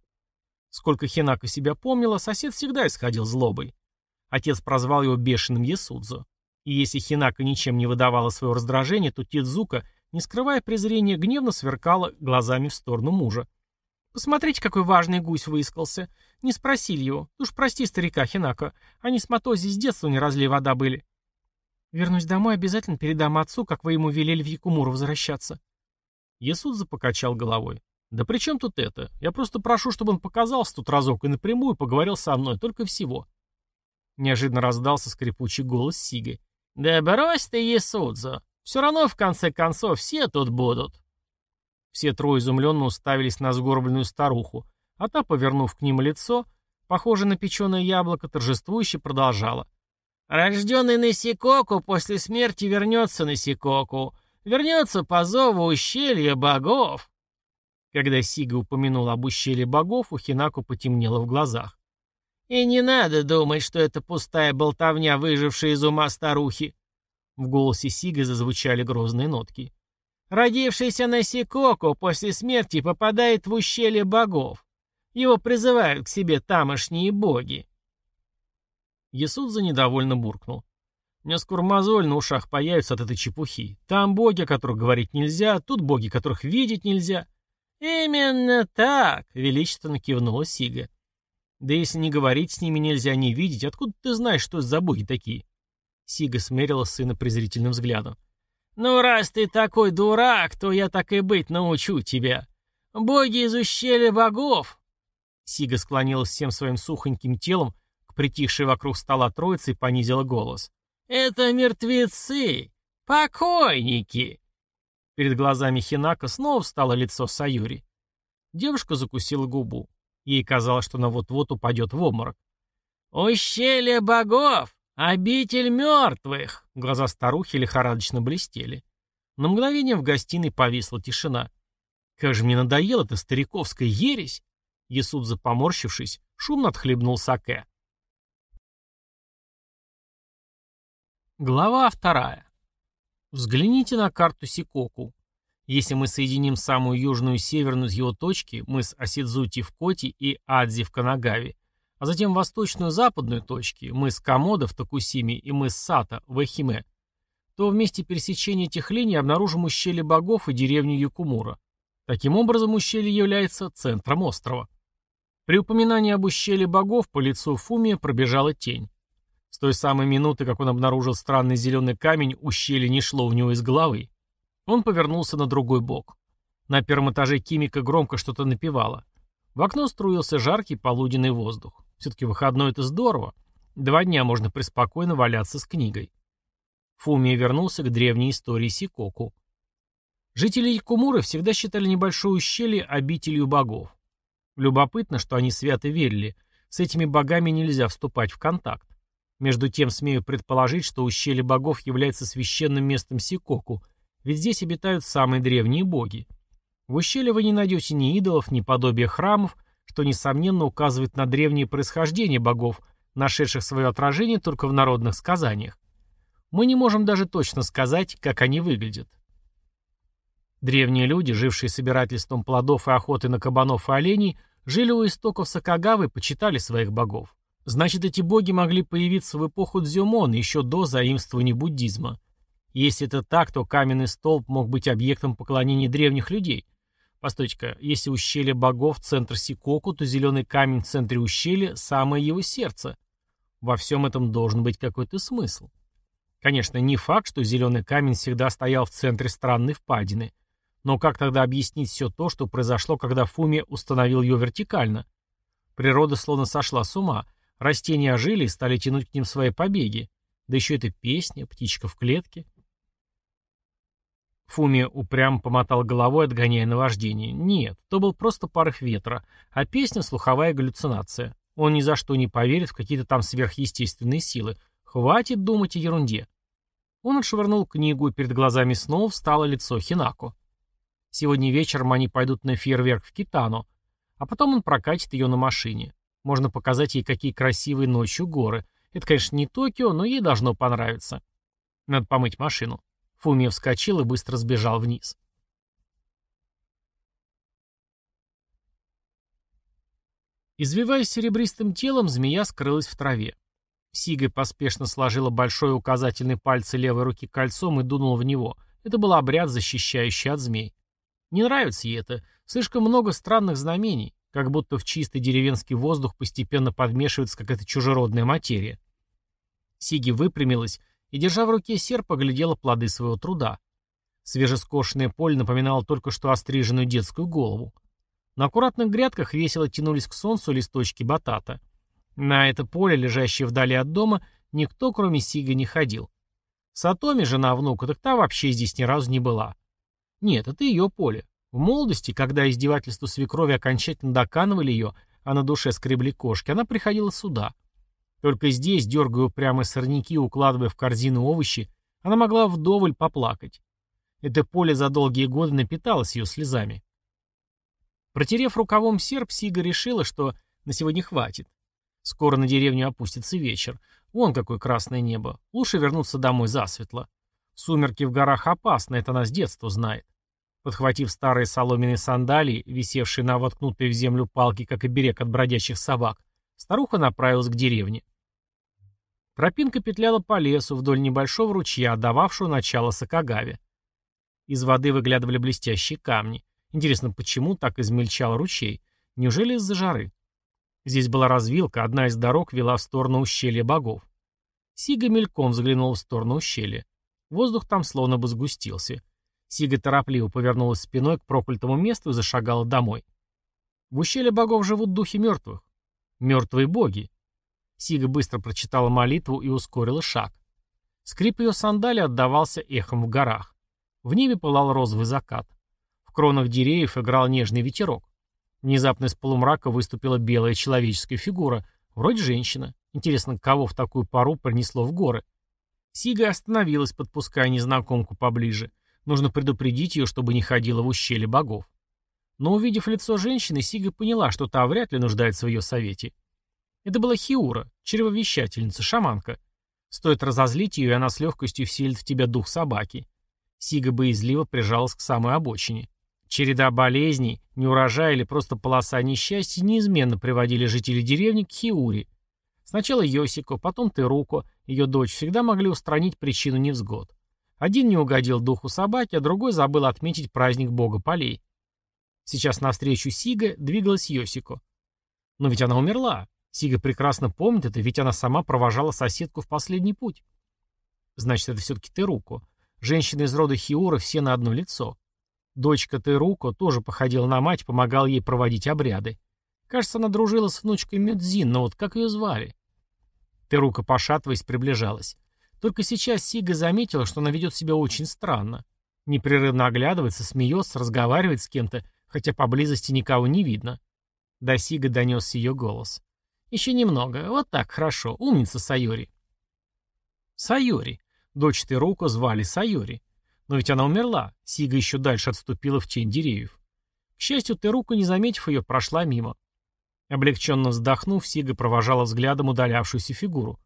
Сколько Хинака себя помнила, сосед всегда исходил злобой. Отец прозвал его бешеным Ясудзо. И если Хинака ничем не выдавала своего раздражения, то Тидзука, не скрывая презрения, гневно сверкала глазами в сторону мужа. «Посмотрите, какой важный гусь выискался. Не спросили его. Уж прости старика Хинака. Они с Матози с детства не разлей вода были». «Вернусь домой, обязательно передам отцу, как вы ему велели в Якумуру возвращаться». Ясудза покачал головой. Да при чем тут это? Я просто прошу, чтобы он показался тут разок и напрямую поговорил со мной, только всего. Неожиданно раздался скрипучий голос Сиги. Да брось ты, Есудзо. Все равно, в конце концов, все тут будут. Все трое изумленно уставились на сгорбленную старуху, а та, повернув к ним лицо, похоже на печеное яблоко, торжествующе продолжала. «Рожденный Насикоку после смерти вернется Насикоку, вернется по зову ущелья богов». Когда Сига упомянул об ущелье богов, у Хинаку потемнело в глазах. «И не надо думать, что это пустая болтовня, выжившая из ума старухи!» В голосе Сига зазвучали грозные нотки. Родившийся на Сикоку после смерти попадает в ущелье богов. Его призывают к себе тамошние боги. Ясудза недовольно буркнул. У меня скоро мозоль на ушах появится от этой чепухи. Там боги, о которых говорить нельзя, тут боги, которых видеть нельзя. Именно так, величественно кивнула Сига. Да если не говорить с ними нельзя, не видеть, откуда ты знаешь, что за боги такие? Сига смерила сына презрительным взглядом. «Ну, раз ты такой дурак, то я так и быть научу тебя. Боги из ущелья богов!» Сига склонилась всем своим сухоньким телом притихшей вокруг стола троицы, и понизила голос. «Это мертвецы! Покойники!» Перед глазами Хинака снова встало лицо Саюри. Девушка закусила губу. Ей казалось, что она вот-вот упадет в обморок. «Ущелье богов! Обитель мертвых!» Глаза старухи лихорадочно блестели. На мгновение в гостиной повисла тишина. «Как же мне надоела эта стариковская ересь!» Ясудза, поморщившись, шумно отхлебнул саке. Глава вторая. Взгляните на карту Сикоку. Если мы соединим самую южную и северную из его точки, мыс Осидзути в Коти и Адзи в Канагаве, а затем восточную и западную точки, мыс Камода в Токусиме и мыс Сата в Эхиме, то в месте пересечения этих линий обнаружим ущелье богов и деревню Юкумура. Таким образом, ущелье является центром острова. При упоминании об ущелье богов по лицу Фумия пробежала тень. С той самой минуты, как он обнаружил странный зеленый камень, ущелье не шло у него из головы. Он повернулся на другой бок. На первом этаже Кимика громко что-то напевала. В окно струился жаркий полуденный воздух. Все-таки выходной это здорово. Два дня можно преспокойно валяться с книгой. Фумия вернулся к древней истории Сикоку. Жители Кумуры всегда считали небольшое ущелье обителью богов. Любопытно, что они свято верили. С этими богами нельзя вступать в контакт. Между тем, смею предположить, что ущелье богов является священным местом Сикоку, ведь здесь обитают самые древние боги. В ущелье вы не найдете ни идолов, ни подобия храмов, что, несомненно, указывает на древнее происхождение богов, нашедших свое отражение только в народных сказаниях. Мы не можем даже точно сказать, как они выглядят. Древние люди, жившие собирательством плодов и охотой на кабанов и оленей, жили у истоков Сакагавы и почитали своих богов. Значит, эти боги могли появиться в эпоху Дзюмон, еще до заимствования буддизма. Если это так, то каменный столб мог быть объектом поклонения древних людей. Постойте-ка, если ущелье богов – центр Сикоку, то зеленый камень в центре ущелья – самое его сердце. Во всем этом должен быть какой-то смысл. Конечно, не факт, что зеленый камень всегда стоял в центре странной впадины. Но как тогда объяснить все то, что произошло, когда Фуми установил ее вертикально? Природа словно сошла с ума – Растения ожили и стали тянуть к ним свои побеги. Да еще эта песня, птичка в клетке. Фуми упрямо помотал головой, отгоняя наваждение. Нет, то был просто порыв ветра, а песня — слуховая галлюцинация. Он ни за что не поверит в какие-то там сверхъестественные силы. Хватит думать о ерунде. Он отшвырнул книгу, и перед глазами снова встало лицо Хинако. Сегодня вечером они пойдут на фейерверк в Китано, а потом он прокатит ее на машине. Можно показать ей, какие красивые ночью горы. Это, конечно, не Токио, но ей должно понравиться. Надо помыть машину. Фумия вскочил и быстро сбежал вниз. Извиваясь серебристым телом, змея скрылась в траве. Сигой поспешно сложила большой указательный пальцы левой руки кольцом и дунула в него. Это был обряд, защищающий от змей. Не нравится ей это. Слишком много странных знамений. Как будто в чистый деревенский воздух постепенно подмешивается какая-то чужеродная материя. Сиги выпрямилась и, держа в руке серп, оглядела плоды своего труда. Свежескошенное поле напоминало только что остриженную детскую голову. На аккуратных грядках весело тянулись к солнцу листочки батата. На это поле, лежащее вдали от дома, никто, кроме Сига, не ходил. Сатоми, жена внука, так та вообще здесь ни разу не была. Нет, это ее поле. В молодости, когда издевательства свекрови окончательно доканывали ее, а на душе скребли кошки, она приходила сюда. Только здесь, дергая упрямые сорняки укладывая в корзину овощи, она могла вдоволь поплакать. Это поле за долгие годы напиталось ее слезами. Протерев рукавом серп, Сига решила, что на сегодня хватит. Скоро на деревню опустится вечер. Вон какое красное небо. Лучше вернуться домой засветло. Сумерки в горах опасны, это она с детства знает. Подхватив старые соломенные сандалии, висевшие на воткнутой в землю палки, как и берег от бродячих собак, старуха направилась к деревне. Тропинка петляла по лесу вдоль небольшого ручья, дававшего начало Сакагаве. Из воды выглядывали блестящие камни. Интересно, почему так измельчал ручей? Неужели из-за жары? Здесь была развилка, одна из дорог вела в сторону ущелья богов. Сига мельком взглянул в сторону ущелья. Воздух там словно бы сгустился. Сига торопливо повернулась спиной к проклятому месту и зашагала домой. В ущелье богов живут духи мертвых. Мертвые боги. Сига быстро прочитала молитву и ускорила шаг. Скрип ее сандали отдавался эхом в горах. В небе пылал розовый закат. В кронах деревьев играл нежный ветерок. Внезапно из полумрака выступила белая человеческая фигура, вроде женщина. Интересно, кого в такую пару принесло в горы? Сига остановилась, подпуская незнакомку поближе. Нужно предупредить ее, чтобы не ходила в ущелье богов. Но увидев лицо женщины, Сига поняла, что та вряд ли нуждается в ее совете. Это была Хиура, чревовещательница, шаманка. Стоит разозлить ее, и она с легкостью вселит в тебя дух собаки. Сига боязливо прижалась к самой обочине. Череда болезней, неурожай или просто полоса несчастья неизменно приводили жителей деревни к Хиуре. Сначала Йосико, потом Теруко, ее дочь, всегда могли устранить причину невзгод. Один не угодил духу собаки, а другой забыл отметить праздник бога полей. Сейчас навстречу Сига двигалась Йосико. Но ведь она умерла. Сига прекрасно помнит это, ведь она сама провожала соседку в последний путь. Значит, это все-таки Теруко. Женщины из рода Хиура все на одно лицо. Дочка Теруко тоже походила на мать, помогала ей проводить обряды. Кажется, она дружила с внучкой Мюдзин, но вот как ее звали? Терука, пошатываясь, приближалась. Только сейчас Сига заметила, что она ведет себя очень странно. Непрерывно оглядывается, смеется, разговаривает с кем-то, хотя поблизости никого не видно. До Сига донесся ее голос. Еще немного. Вот так, хорошо. Умница, Сайори. Сайори. Дочь Теруко звали Сайори. Но ведь она умерла. Сига еще дальше отступила в тень деревьев. К счастью, Теруко, не заметив ее, прошла мимо. Облегченно вздохнув, Сига провожала взглядом удалявшуюся фигуру.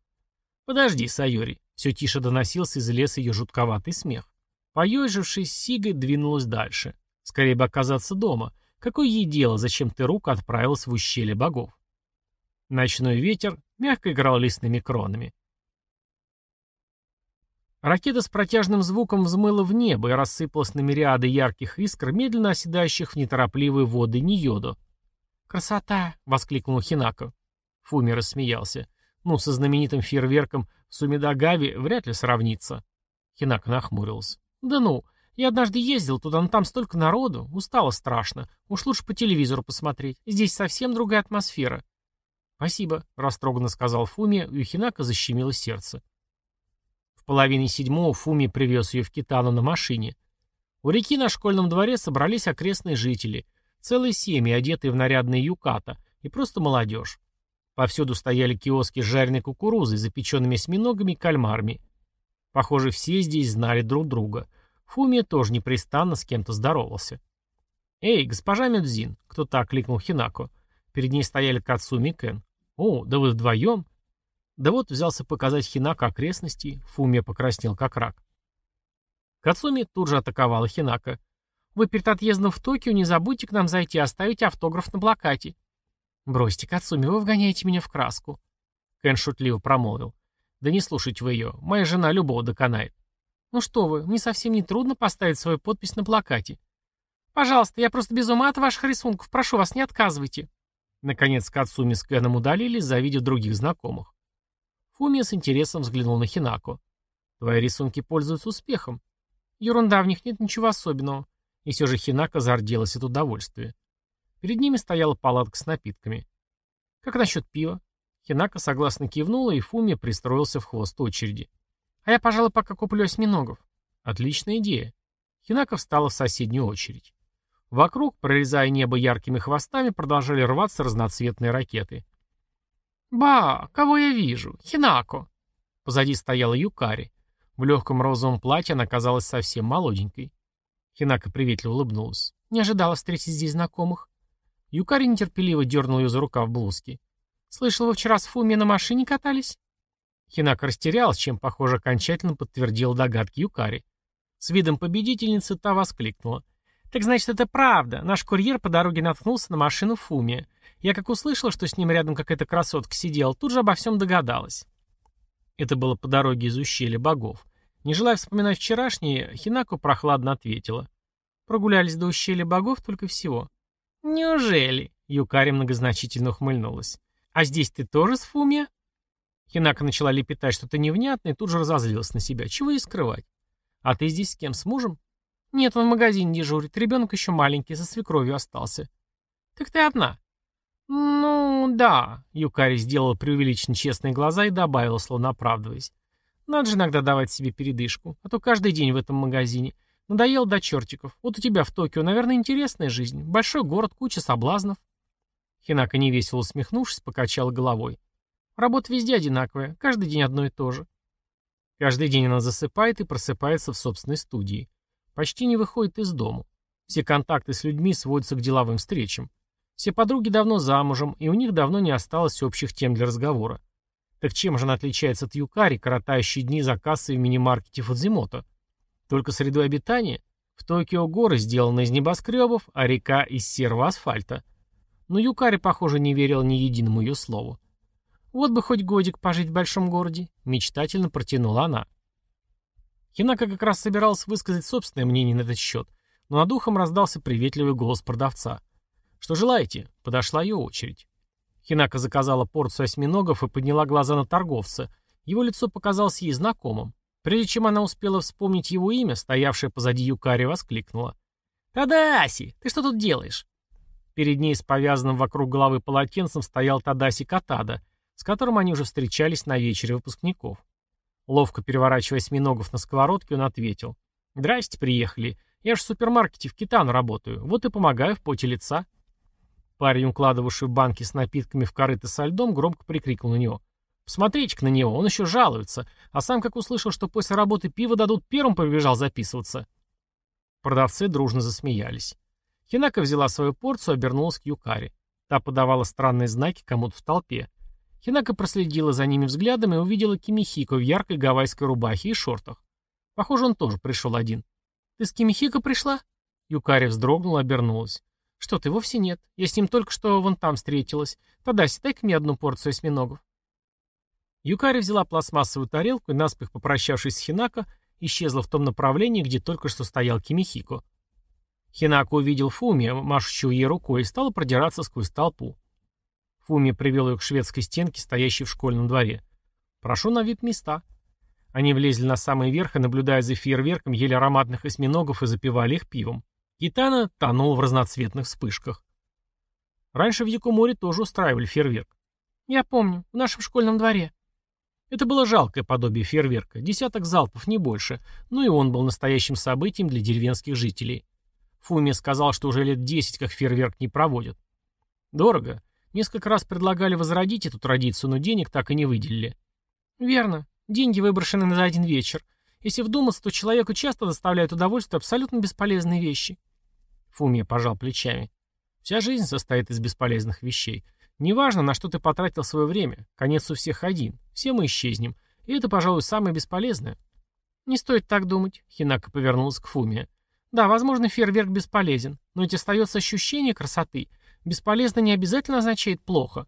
«Подожди, Сайори!» Все тише доносился из леса ее жутковатый смех. Поежившись, Сига двинулась дальше. Скорее бы оказаться дома. Какое ей дело, зачем Терука отправилась в ущелье богов? Ночной ветер мягко играл листными кронами. Ракета с протяжным звуком взмыла в небо и рассыпалась на мириады ярких искр, медленно оседающих в неторопливые воды Ньодо. «Красота!» — воскликнул Хинако. Фуми рассмеялся. «Ну, со знаменитым фейерверком в Сумидагави вряд ли сравнится». Хинако нахмурился. «Да ну, я однажды ездил туда, но там столько народу, устало страшно. Уж лучше по телевизору посмотреть. Здесь совсем другая атмосфера. «Спасибо», — растроганно сказал Фуми, и у Хинака защемило сердце. В половине седьмого Фуми привез ее в Китану на машине. У реки на школьном дворе собрались окрестные жители, целые семьи, одетые в нарядные юката, и просто молодежь. Повсюду стояли киоски с жареной кукурузой, запеченными осьминогами и кальмарами. Похоже, все здесь знали друг друга. Фуми тоже непрестанно с кем-то здоровался. «Эй, госпожа Медзин!» — кто-то окликнул Хинако. Перед ней стояли Кацуми и Кен. «О, да вы вдвоем?» Да вот взялся показать Хинака окрестности, Фумия покраснел как рак. Кацуми тут же атаковала Хинака. «Вы перед отъездом в Токио не забудьте к нам зайти и оставить автограф на плакате». «Бросьте, Кацуми, вы вгоняете меня в краску». Кен шутливо промолвил. «Да не слушайте вы ее, моя жена любого доконает». «Ну что вы, мне совсем не трудно поставить свою подпись на плакате». «Пожалуйста, я просто без ума от ваших рисунков, прошу вас, не отказывайте». Наконец Кацуми с Кеном удалились, завидев других знакомых. Фумия с интересом взглянул на Хинако. «Твои рисунки пользуются успехом. Ерунда, в них нет ничего особенного». И все же Хинако зарделась от удовольствия. Перед ними стояла палатка с напитками. «Как насчет пива?» Хинако согласно кивнула, и Фумия пристроился в хвост очереди. «А я, пожалуй, пока куплю осьминогов». «Отличная идея». Хинако встала в соседнюю очередь. Вокруг, прорезая небо яркими хвостами, продолжали рваться разноцветные ракеты. «Ба, кого я вижу? Хинако!» Позади стояла Юкари. В легком розовом платье она казалась совсем молоденькой. Хинако приветливо улыбнулась. «Не ожидала встретить здесь знакомых». Юкари нетерпеливо дернул ее за рукав блузки. «Слышал, вы вчера с Фуми на машине катались?» Хинако растерялась, чем, похоже, окончательно подтвердил догадки Юкари. С видом победительницы та воскликнула. Так значит, это правда. Наш курьер по дороге наткнулся на машину Фумия. Я как услышала, что с ним рядом какая-то красотка сидела, тут же обо всем догадалась. Это было по дороге из ущелья богов. Не желая вспоминать вчерашнее, Хинако прохладно ответила. Прогулялись до ущелья богов только всего. «Неужели?» — Юкари многозначительно ухмыльнулась. «А здесь ты тоже с Фумия?» Хинака начала лепетать что-то невнятное и тут же разозлилась на себя. Чего ей скрывать? «А ты здесь с кем, с мужем?» «Нет, он в магазине дежурит. Ребенок еще маленький, со свекровью остался». «Так ты одна?» «Ну, да», — Юкари сделала преувеличенно честные глаза и добавила, словно оправдываясь. «Надо же иногда давать себе передышку, а то каждый день в этом магазине. Надоел до чертиков. Вот у тебя в Токио, наверное, интересная жизнь. Большой город, куча соблазнов». Хинака невесело усмехнувшись, покачала головой. «Работа везде одинаковая, каждый день одно и то же». Каждый день она засыпает и просыпается в собственной студии. Почти не выходит из дому. Все контакты с людьми сводятся к деловым встречам. Все подруги давно замужем, и у них давно не осталось общих тем для разговора. Так чем же она отличается от Юкари, коротающей дни за кассой в мини-маркете Фудзимото? Только средой обитания? В Токио горы сделаны из небоскребов, а река из серого асфальта. Но Юкари, похоже, не верил ни единому ее слову. Вот бы хоть годик пожить в большом городе, мечтательно протянула она. Хинака как раз собиралась высказать собственное мнение на этот счет, но над ухом раздался приветливый голос продавца. «Что желаете?» Подошла ее очередь. Хинака заказала порцию осьминогов и подняла глаза на торговца. Его лицо показалось ей знакомым. Прежде чем она успела вспомнить его имя, стоявшая позади Юкари воскликнула. «Тадаси, ты что тут делаешь?» Перед ней с повязанным вокруг головы полотенцем стоял Тадаси Катада, с которым они уже встречались на вечере выпускников. Ловко переворачивая осьминогов на сковородке, он ответил. «Здрасте, приехали. Я же в супермаркете в Китану работаю. Вот и помогаю в поте лица». Парень, укладывавший банки с напитками в корыто со льдом, громко прикрикнул на него. «Посмотрите-ка на него, он еще жалуется. А сам, как услышал, что после работы пиво дадут, первым побежал записываться». Продавцы дружно засмеялись. Хинака взяла свою порцию, обернулась к Юкаре. Та подавала странные знаки кому-то в толпе. Хинака проследила за ними взглядом и увидела Кимихико в яркой гавайской рубахе и шортах. Похоже, он тоже пришел один. «Ты с Кимихико пришла?» Юкари вздрогнула, обернулась. «Что ты, вовсе нет. Я с ним только что вон там встретилась. Тадаси, дай-ка мне одну порцию осьминогов». Юкари взяла пластмассовую тарелку и, наспех попрощавшись с Хинако, исчезла в том направлении, где только что стоял Кимихико. Хинако увидел Фуми, машущего ей рукой, и стал продираться сквозь толпу. Фуми привел ее к шведской стенке, стоящей в школьном дворе. «Прошу на вид места». Они влезли на самый верх и, наблюдая за фейерверком, ели ароматных осьминогов и запивали их пивом. Китана тонул в разноцветных вспышках. Раньше в Якуморе тоже устраивали фейерверк. Я помню, в нашем школьном дворе. Это было жалкое подобие фейерверка, десяток залпов, не больше, но и он был настоящим событием для деревенских жителей. Фуми сказал, что уже лет десять как фейерверк не проводят. Дорого. Несколько раз предлагали возродить эту традицию, но денег так и не выделили. Верно. Деньги выброшены за один вечер. Если вдуматься, то человеку часто доставляют удовольствие абсолютно бесполезные вещи. Фумия пожал плечами. Вся жизнь состоит из бесполезных вещей. Неважно, на что ты потратил свое время. Конец у всех один. Все мы исчезнем. И это, пожалуй, самое бесполезное. Не стоит так думать. Хинака повернулась к Фумия. Да, возможно, фейерверк бесполезен, но ведь остается ощущение красоты. Бесполезно не обязательно означает плохо.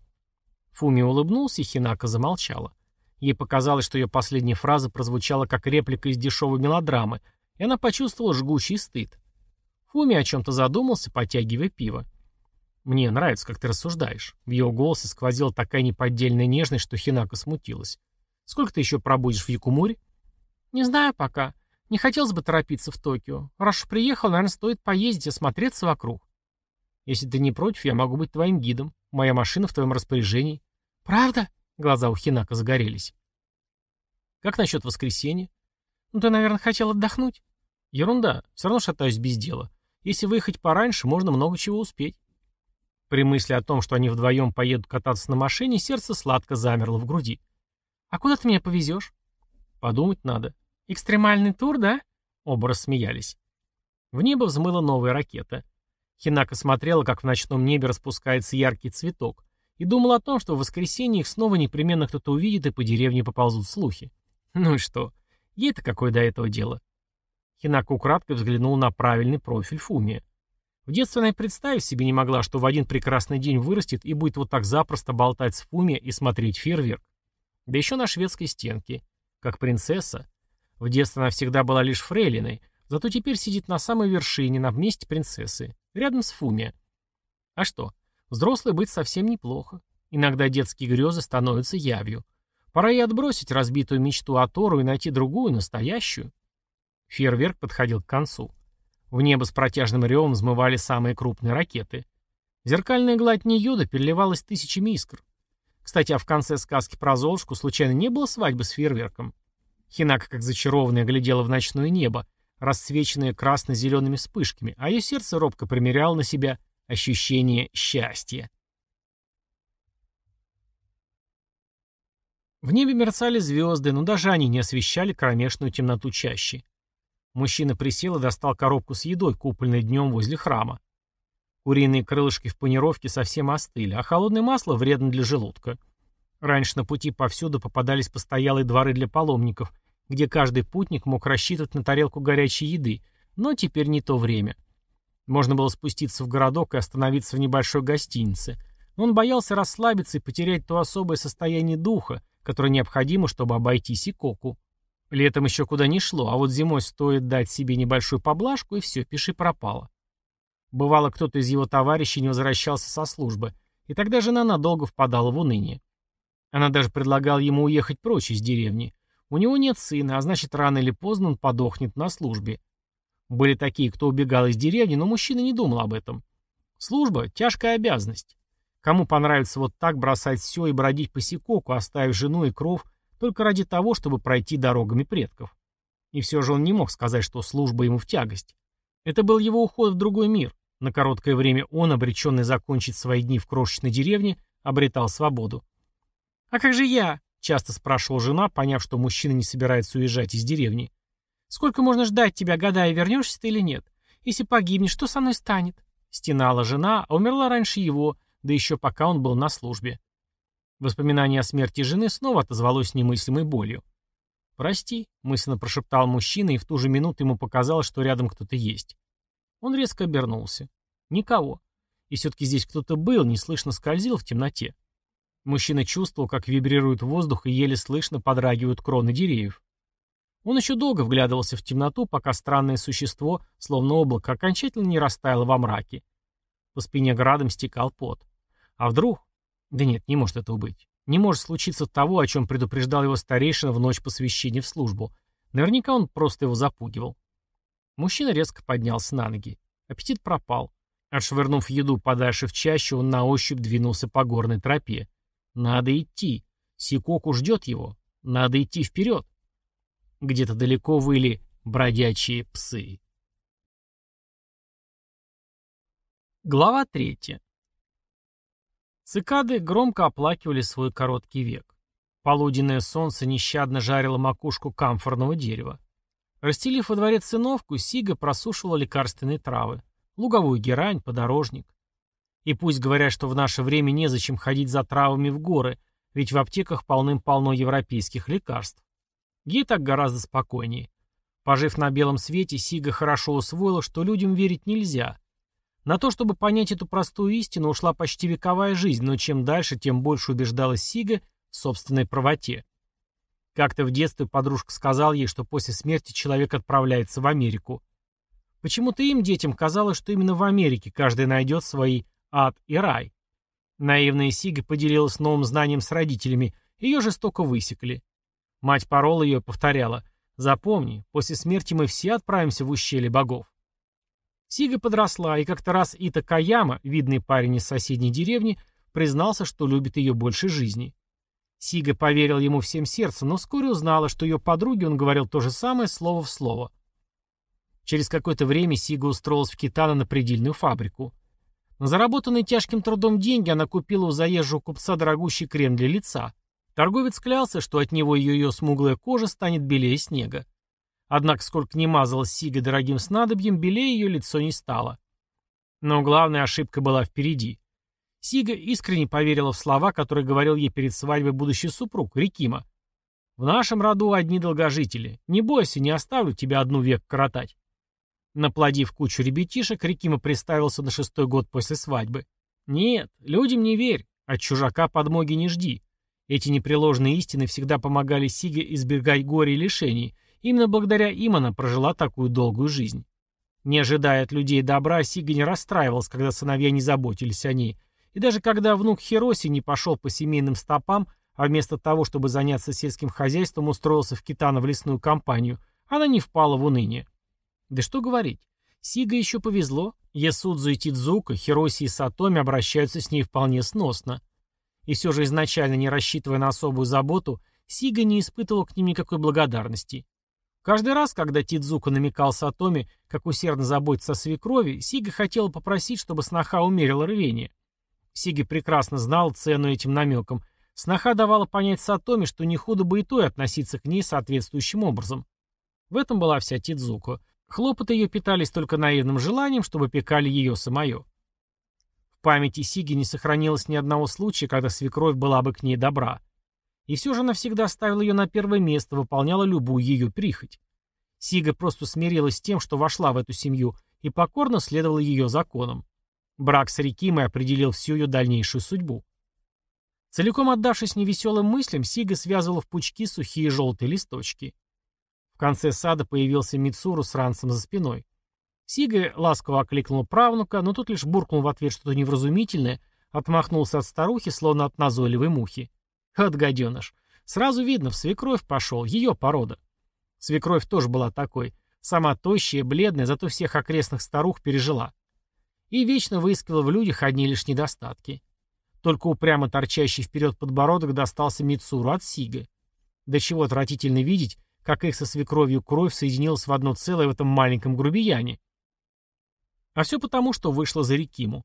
Фуми улыбнулся, и Хинака замолчала. Ей показалось, что ее последняя фраза прозвучала как реплика из дешевой мелодрамы, и она почувствовала жгучий стыд. Фуми о чем-то задумался, потягивая пиво. «Мне нравится, как ты рассуждаешь». В его голосе сквозила такая неподдельная нежность, что Хинака смутилась. «Сколько ты еще пробудешь в Якумуре?» «Не знаю пока. Не хотелось бы торопиться в Токио. Раз уж приехал, наверное, стоит поездить, осмотреться вокруг». «Если ты не против, я могу быть твоим гидом. Моя машина в твоем распоряжении». «Правда?» Глаза у Хинака загорелись. «Как насчет воскресенья?» «Ну, ты, наверное, хотел отдохнуть?» «Ерунда. Все равно шатаюсь без дела. Если выехать пораньше, можно много чего успеть. При мысли о том, что они вдвоем поедут кататься на машине, сердце сладко замерло в груди. «А куда ты меня повезешь?» «Подумать надо». «Экстремальный тур, да?» Оба рассмеялись. В небо взмыла новая ракета. Хинака смотрела, как в ночном небе распускается яркий цветок, и думала о том, что в воскресенье их снова непременно кто-то увидит и по деревне поползут слухи. Ну и что? Ей-то какое до этого дело? Хинака украдкой взглянул на правильный профиль Фумия. В детстве она и представить себе не могла, что в один прекрасный день вырастет и будет вот так запросто болтать с Фуми и смотреть фейерверк. Да еще на шведской стенке. Как принцесса. В детстве она всегда была лишь фрейлиной, зато теперь сидит на самой вершине, на месте принцессы, рядом с Фуми. А что, взрослой быть совсем неплохо. Иногда детские грезы становятся явью. Пора и отбросить разбитую мечту о Тору и найти другую, настоящую. Фейерверк подходил к концу. В небо с протяжным ревом взмывали самые крупные ракеты. Зеркальная гладь Ньюда переливалась тысячами искр. Кстати, а в конце сказки про Золушку случайно не было свадьбы с фейерверком? Хинака, как зачарованная, глядела в ночное небо, расцвеченное красно-зелеными вспышками, а ее сердце робко примеряло на себя ощущение счастья. В небе мерцали звезды, но даже они не освещали кромешную темноту чащи. Мужчина присел и достал коробку с едой, купленной днем возле храма. Куриные крылышки в панировке совсем остыли, а холодное масло вредно для желудка. Раньше на пути повсюду попадались постоялые дворы для паломников, где каждый путник мог рассчитывать на тарелку горячей еды, но теперь не то время. Можно было спуститься в городок и остановиться в небольшой гостинице, но он боялся расслабиться и потерять то особое состояние духа, которое необходимо, чтобы обойти Сикоку. Летом еще куда не шло, а вот зимой стоит дать себе небольшую поблажку, и все, пиши пропало. Бывало, кто-то из его товарищей не возвращался со службы, и тогда жена надолго впадала в уныние. Она даже предлагала ему уехать прочь из деревни. У него нет сына, а значит, рано или поздно он подохнет на службе. Были такие, кто убегал из деревни, но мужчина не думал об этом. Служба – тяжкая обязанность. Кому понравится вот так бросать все и бродить по Сикоку, оставив жену и кров, только ради того, чтобы пройти дорогами предков? И все же он не мог сказать, что служба ему в тягость. Это был его уход в другой мир. На короткое время он, обреченный закончить свои дни в крошечной деревне, обретал свободу. «А как же я?» — часто спрашивала жена, поняв, что мужчина не собирается уезжать из деревни. «Сколько можно ждать тебя, гадая, вернешься ты или нет? Если погибнешь, что со мной станет?» Стенала жена, а умерла раньше его, да еще пока он был на службе. Воспоминание о смерти жены снова отозвалось немыслимой болью. «Прости», — мысленно прошептал мужчина, и в ту же минуту ему показалось, что рядом кто-то есть. Он резко обернулся. Никого. И все-таки здесь кто-то был, неслышно скользил в темноте. Мужчина чувствовал, как вибрирует воздух и еле слышно подрагивают кроны деревьев. Он еще долго вглядывался в темноту, пока странное существо, словно облако, окончательно не растаяло во мраке. По спине градом стекал пот. А вдруг? Да нет, не может этого быть. Не может случиться того, о чем предупреждал его старейшина в ночь посвящения в службу. Наверняка он просто его запугивал. Мужчина резко поднялся на ноги. Аппетит пропал. Отшвырнув еду подальше в чащу, он на ощупь двинулся по горной тропе. Надо идти. Сикоку ждет его. Надо идти вперед. Где-то далеко выли бродячие псы. Глава третья. Цикады громко оплакивали свой короткий век. Полуденное солнце нещадно жарило макушку камфорного дерева. Расстелив во дворе циновку, Сига просушивала лекарственные травы. Луговую герань, подорожник. И пусть говорят, что в наше время незачем ходить за травами в горы, ведь в аптеках полным-полно европейских лекарств. Ей так гораздо спокойнее. Пожив на белом свете, Сига хорошо усвоила, что людям верить нельзя. На то, чтобы понять эту простую истину, ушла почти вековая жизнь, но чем дальше, тем больше убеждалась Сига в собственной правоте. Как-то в детстве подружка сказала ей, что после смерти человек отправляется в Америку. Почему-то им, детям, казалось, что именно в Америке каждый найдет свои ад и рай. Наивная Сига поделилась новым знанием с родителями, ее жестоко высекли. Мать порола ее повторяла, «Запомни, после смерти мы все отправимся в ущелье богов». Сига подросла, и как-то раз Ита Каяма, видный парень из соседней деревни, признался, что любит ее больше жизни. Сига поверил ему всем сердцем, но вскоре узнала, что ее подруге он говорил то же самое слово в слово. Через какое-то время Сига устроилась в Китано на предельную фабрику. На заработанные тяжким трудом деньги она купила у заезжего купца дорогущий крем для лица. Торговец клялся, что от него ее, смуглая кожа станет белее снега. Однако, сколько ни мазалась Сига дорогим снадобьем, белее ее лицо не стало. Но главная ошибка была впереди. Сига искренне поверила в слова, которые говорил ей перед свадьбой будущий супруг, Рикима. «В нашем роду одни долгожители. Не бойся, не оставлю тебя одну век коротать». Наплодив кучу ребятишек, Рикима приставился на шестой год после свадьбы. Нет, людям не верь, от чужака подмоги не жди. Эти непреложные истины всегда помогали Сиге избегать горя и лишений. Именно благодаря им она прожила такую долгую жизнь. Не ожидая от людей добра, Сига не расстраивалась, когда сыновья не заботились о ней. И даже когда внук Хироси не пошел по семейным стопам, а вместо того, чтобы заняться сельским хозяйством, устроился в Китано в лесную компанию, она не впала в уныние. Да что говорить, Сига еще повезло, Ясудзу и Тидзука, Хироси и Сатоми обращаются с ней вполне сносно. И все же изначально не рассчитывая на особую заботу, Сига не испытывал к ним никакой благодарности. Каждый раз, когда Тидзука намекал Сатоми, как усердно заботиться о свекрови, Сига хотела попросить, чтобы сноха умерила рвение. Сига прекрасно знал цену этим намекам. Сноха давала понять Сатоми, что не худо бы и то и относиться к ней соответствующим образом. В этом была вся Тидзука. Хлопоты ее питались только наивным желанием, чтобы пекали ее самое. В памяти Сиги не сохранилось ни одного случая, когда свекровь была бы к ней добра. И все же она всегда ставила ее на первое место, выполняла любую ее прихоть. Сига просто смирилась с тем, что вошла в эту семью, и покорно следовала ее законам. Брак с Рикимой определил всю ее дальнейшую судьбу. Целиком отдавшись невеселым мыслям, Сига связывала в пучки сухие желтые листочки. Конце сада появился Мицуру с ранцем за спиной. Сига ласково окликнул правнука, но тот лишь буркнул в ответ что-то невразумительное, отмахнулся от старухи, словно от назойливой мухи. От гаденыш. Сразу видно, в свекровь пошел, ее порода. Свекровь тоже была такой. Сама тощая, бледная, зато всех окрестных старух пережила. И вечно выискивала в людях одни лишь недостатки. Только упрямо торчащий вперед подбородок достался Мицуру от Сига. До чего отвратительно видеть, как их со свекровью кровь соединилась в одно целое в этом маленьком грубияне. А все потому, что вышла за Рекиму.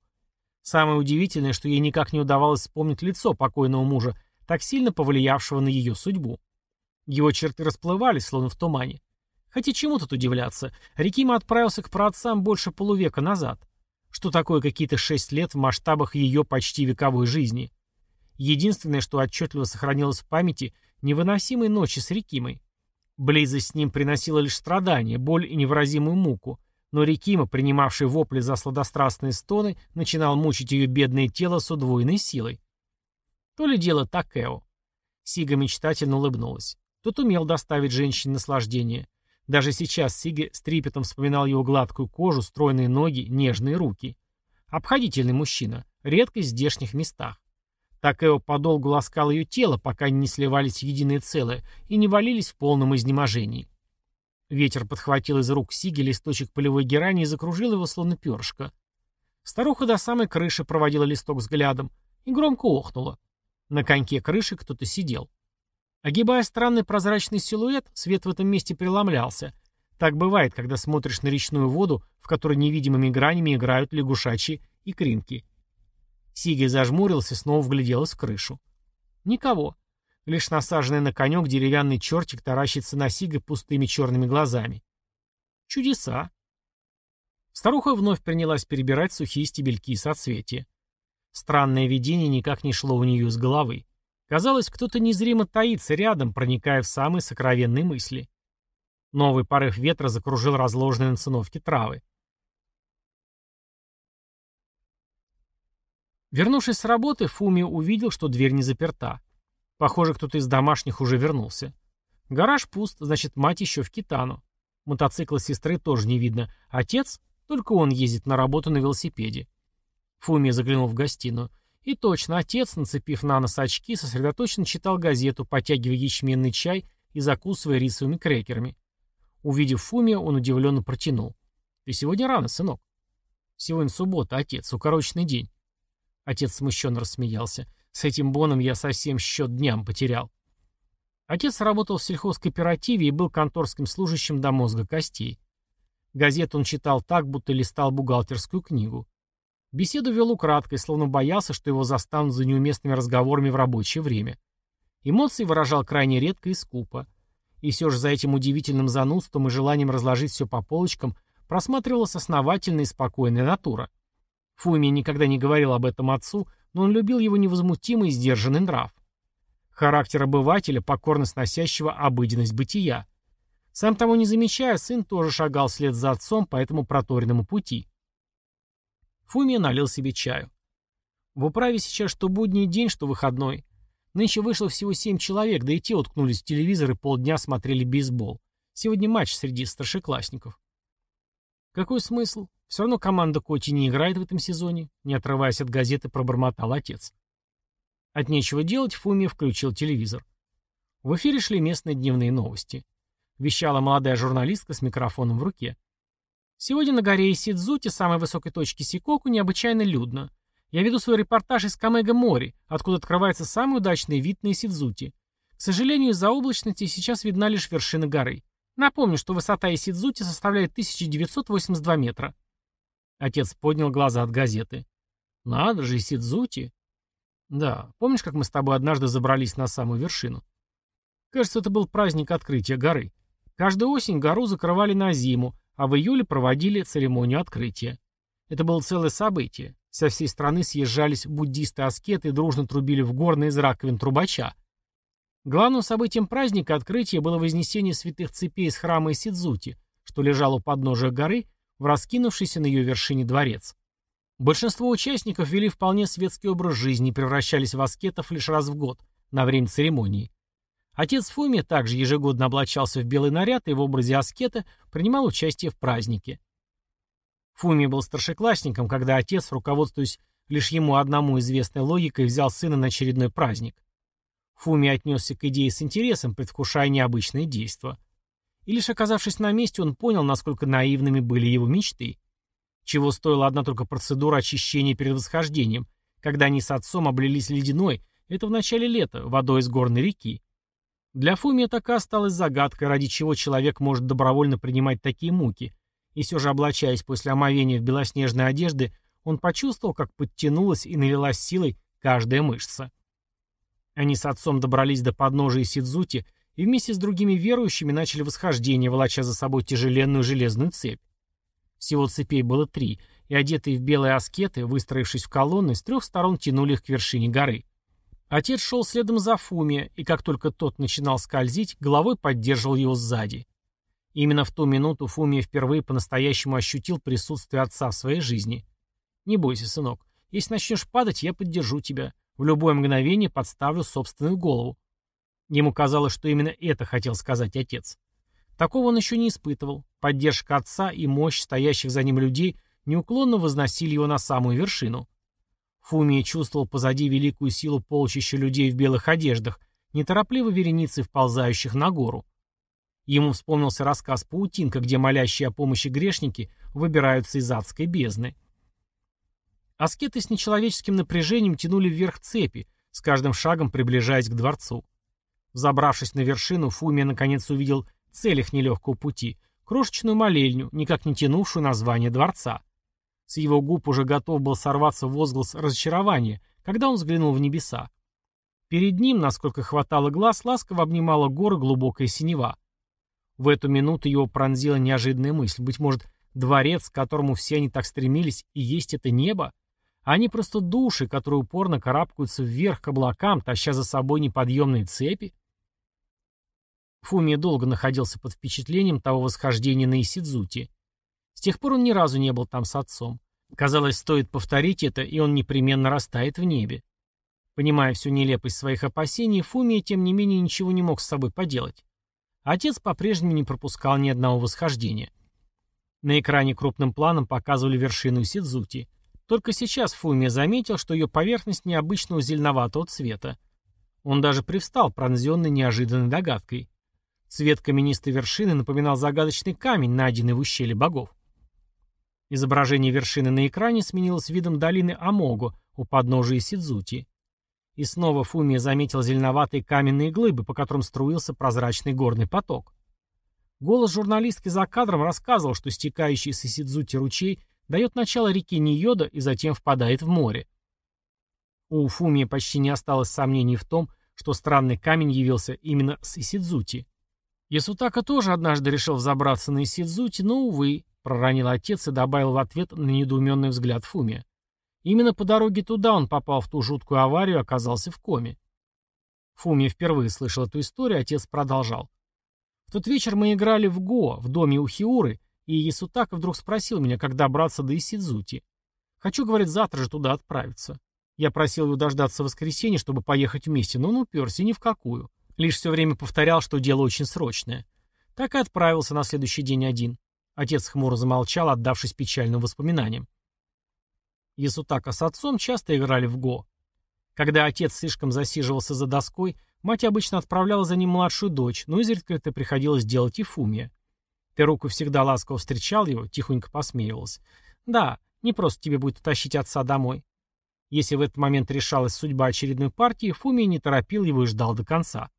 Самое удивительное, что ей никак не удавалось вспомнить лицо покойного мужа, так сильно повлиявшего на ее судьбу. Его черты расплывались, словно в тумане. Хотя чему тут удивляться, Рикима отправился к праотцам больше полувека назад. Что такое какие-то шесть лет в масштабах ее почти вековой жизни? Единственное, что отчетливо сохранилось в памяти, невыносимые ночи с Рикимой. Близость с ним приносила лишь страдания, боль и невыразимую муку, но Рикима, принимавший вопли за сладострастные стоны, начинал мучить ее бедное тело с удвоенной силой. То ли дело Такео. Сига мечтательно улыбнулась. Тот умел доставить женщине наслаждение. Даже сейчас Сига с трепетом вспоминал его гладкую кожу, стройные ноги, нежные руки. Обходительный мужчина, редкость в здешних местах. Такео подолгу ласкал ее тело, пока они не сливались в единое целое и не валились в полном изнеможении. Ветер подхватил из рук Сиги листочек полевой герани и закружил его, словно перышко. Старуха до самой крыши проводила листок взглядом и громко охнула. На коньке крыши кто-то сидел. Огибая странный прозрачный силуэт, свет в этом месте преломлялся. Так бывает, когда смотришь на речную воду, в которой невидимыми гранями играют лягушачьи икринки. Сигей зажмурился и снова вгляделась в крышу. Никого. Лишь насаженный на конек деревянный чертик таращится на Сига пустыми черными глазами. Чудеса. Старуха вновь принялась перебирать сухие стебельки и соцветия. Странное видение никак не шло у нее с головы. Казалось, кто-то незримо таится рядом, проникая в самые сокровенные мысли. Новый порыв ветра закружил разложенные на циновке травы. Вернувшись с работы, Фуми увидел, что дверь не заперта. Похоже, кто-то из домашних уже вернулся. Гараж пуст, значит, мать еще в Китану. Мотоцикла сестры тоже не видно. Отец? Только он ездит на работу на велосипеде. Фуми заглянул в гостиную. И точно, отец, нацепив на нос очки, сосредоточенно читал газету, потягивая ячменный чай и закусывая рисовыми крекерами. Увидев Фуми, он удивленно протянул. «Ты сегодня рано, сынок?» «Сегодня суббота, отец, укороченный день». Отец смущенно рассмеялся. «С этим боном я совсем счет дням потерял». Отец работал в сельхозкооперативе и был конторским служащим до мозга костей. Газету он читал так, будто листал бухгалтерскую книгу. Беседу вел украдкой, словно боялся, что его застанут за неуместными разговорами в рабочее время. Эмоции выражал крайне редко и скупо. И все же за этим удивительным занудством и желанием разложить все по полочкам просматривалась основательная и спокойная натура. Фуми никогда не говорил об этом отцу, но он любил его невозмутимый и сдержанный нрав. Характер обывателя, покорно сносящего обыденность бытия. Сам того не замечая, сын тоже шагал вслед за отцом по этому проторенному пути. Фумия налил себе чаю. В управе сейчас что будний день, что выходной. Нынче вышло всего семь человек, да и те уткнулись в телевизор и полдня смотрели бейсбол. Сегодня матч среди старшеклассников. Какой смысл? Все равно команда Коти не играет в этом сезоне, не отрываясь от газеты, пробормотал отец. От нечего делать, Фумия включил телевизор. В эфире шли местные дневные новости. Вещала молодая журналистка с микрофоном в руке. Сегодня на горе Исидзути, самой высокой точке Сикоку, необычайно людно. Я веду свой репортаж из Камэга-Мори, откуда открывается самый удачный вид на Исидзути. К сожалению, из-за облачности сейчас видна лишь вершина горы. Напомню, что высота Исидзути составляет 1982 метра. Отец поднял глаза от газеты. Надо же, Исидзути. Да, помнишь, как мы с тобой однажды забрались на самую вершину? Кажется, это был праздник открытия горы. Каждую осень гору закрывали на зиму, а в июле проводили церемонию открытия. Это было целое событие. Со всей страны съезжались буддисты-аскеты и дружно трубили в горны из раковин трубача. Главным событием праздника открытия было вознесение святых цепей из храма Исидзути, что лежал у подножия горы, в раскинувшийся на ее вершине дворец. Большинство участников вели вполне светский образ жизни и превращались в аскетов лишь раз в год, на время церемонии. Отец Фуми также ежегодно облачался в белый наряд и в образе аскета принимал участие в празднике. Фуми был старшеклассником, когда отец, руководствуясь лишь ему одному известной логикой, взял сына на очередной праздник. Фуми отнесся к идее с интересом, предвкушая необычные действия. И лишь оказавшись на месте, он понял, насколько наивными были его мечты. Чего стоила одна только процедура очищения перед восхождением, когда они с отцом облились ледяной, это в начале лета, водой из горной реки. Для Фуми так и осталась загадкой, ради чего человек может добровольно принимать такие муки – и все же, облачаясь после омовения в белоснежной одежды, он почувствовал, как подтянулась и налилась силой каждая мышца. Они с отцом добрались до подножия Сидзути и вместе с другими верующими начали восхождение, волоча за собой тяжеленную железную цепь. Всего цепей было три, и одетые в белые аскеты, выстроившись в колонны, с трех сторон тянули их к вершине горы. Отец шел следом за Фуми, и как только тот начинал скользить, головой поддерживал его сзади. Именно в ту минуту Фумия впервые по-настоящему ощутил присутствие отца в своей жизни. «Не бойся, сынок. Если начнешь падать, я поддержу тебя. В любое мгновение подставлю собственную голову». Ему казалось, что именно это хотел сказать отец. Такого он еще не испытывал. Поддержка отца и мощь стоящих за ним людей неуклонно возносили его на самую вершину. Фумия чувствовал позади великую силу полчища людей в белых одеждах, неторопливо вереницы вползающих на гору. Ему вспомнился рассказ «Паутинка», где молящие о помощи грешники выбираются из адской бездны. Аскеты с нечеловеческим напряжением тянули вверх цепи, с каждым шагом приближаясь к дворцу. Забравшись на вершину, Фумия наконец увидел цель их нелегкого пути — крошечную молельню, никак не тянувшую название дворца. С его губ уже готов был сорваться возглас разочарования, когда он взглянул в небеса. Перед ним, насколько хватало глаз, ласково обнимала горы глубокая синева. В эту минуту его пронзила неожиданная мысль. Быть может, дворец, к которому все они так стремились, и есть это небо? А они просто души, которые упорно карабкаются вверх к облакам, таща за собой неподъемные цепи? Фумия долго находился под впечатлением того восхождения на Исидзути. С тех пор он ни разу не был там с отцом. Казалось, стоит повторить это, и он непременно растает в небе. Понимая всю нелепость своих опасений, Фумия, тем не менее, ничего не мог с собой поделать. Отец по-прежнему не пропускал ни одного восхождения. На экране крупным планом показывали вершину Сидзути. Только сейчас Фумия заметил, что ее поверхность необычного зеленоватого цвета. Он даже привстал, пронзенный неожиданной догадкой. Цвет каменистой вершины напоминал загадочный камень, найденный в ущелье богов. Изображение вершины на экране сменилось видом долины Амого у подножия Сидзути. И снова Фумия заметил зеленоватые каменные глыбы, по которым струился прозрачный горный поток. Голос журналистки за кадром рассказывал, что стекающий с Исидзути ручей дает начало реке Нийода и затем впадает в море. У Фумии почти не осталось сомнений в том, что странный камень явился именно с Исидзути. Ясутака тоже однажды решил взобраться на Исидзути, но, увы, проронил отец и добавил в ответ на недоуменный взгляд Фумия. Именно по дороге туда он попал в ту жуткую аварию и оказался в коме. Фумия впервые слышал эту историю, отец продолжал. В тот вечер мы играли в Го, в доме у Хиуры, и Ясутака вдруг спросил меня, как добраться до Исидзути. Хочу, говорит, завтра же туда отправиться. Я просил его дождаться воскресенья, чтобы поехать вместе, но он уперся ни в какую. Лишь все время повторял, что дело очень срочное. Так и отправился на следующий день один. Отец хмуро замолчал, отдавшись печальным воспоминаниям. Ясутака с отцом часто играли в Го. Когда отец слишком засиживался за доской, мать обычно отправляла за ним младшую дочь, но изредка это приходилось делать и Фумия. Теруку всегда ласково встречал его, тихонько посмеивался. «Да, не просто тебе будет утащить отца домой. Если в этот момент решалась судьба очередной партии, Фумия не торопил его и ждал до конца.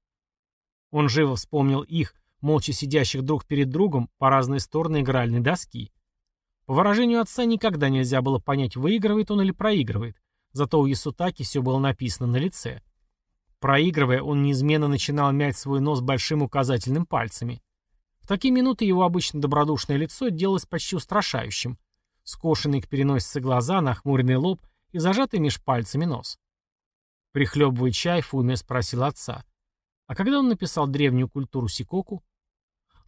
Он живо вспомнил их, молча сидящих друг перед другом по разные стороны игральной доски. По выражению отца никогда нельзя было понять, выигрывает он или проигрывает, зато у Ясутаки все было написано на лице. Проигрывая, он неизменно начинал мять свой нос большим указательным пальцами. В такие минуты его обычно добродушное лицо делалось почти устрашающим. Скошенные к переносице глаза, нахмуренный лоб и зажатый меж пальцами нос. Прихлебывая чай, Фумия спросил отца. А когда он написал древнюю культуру Сикоку?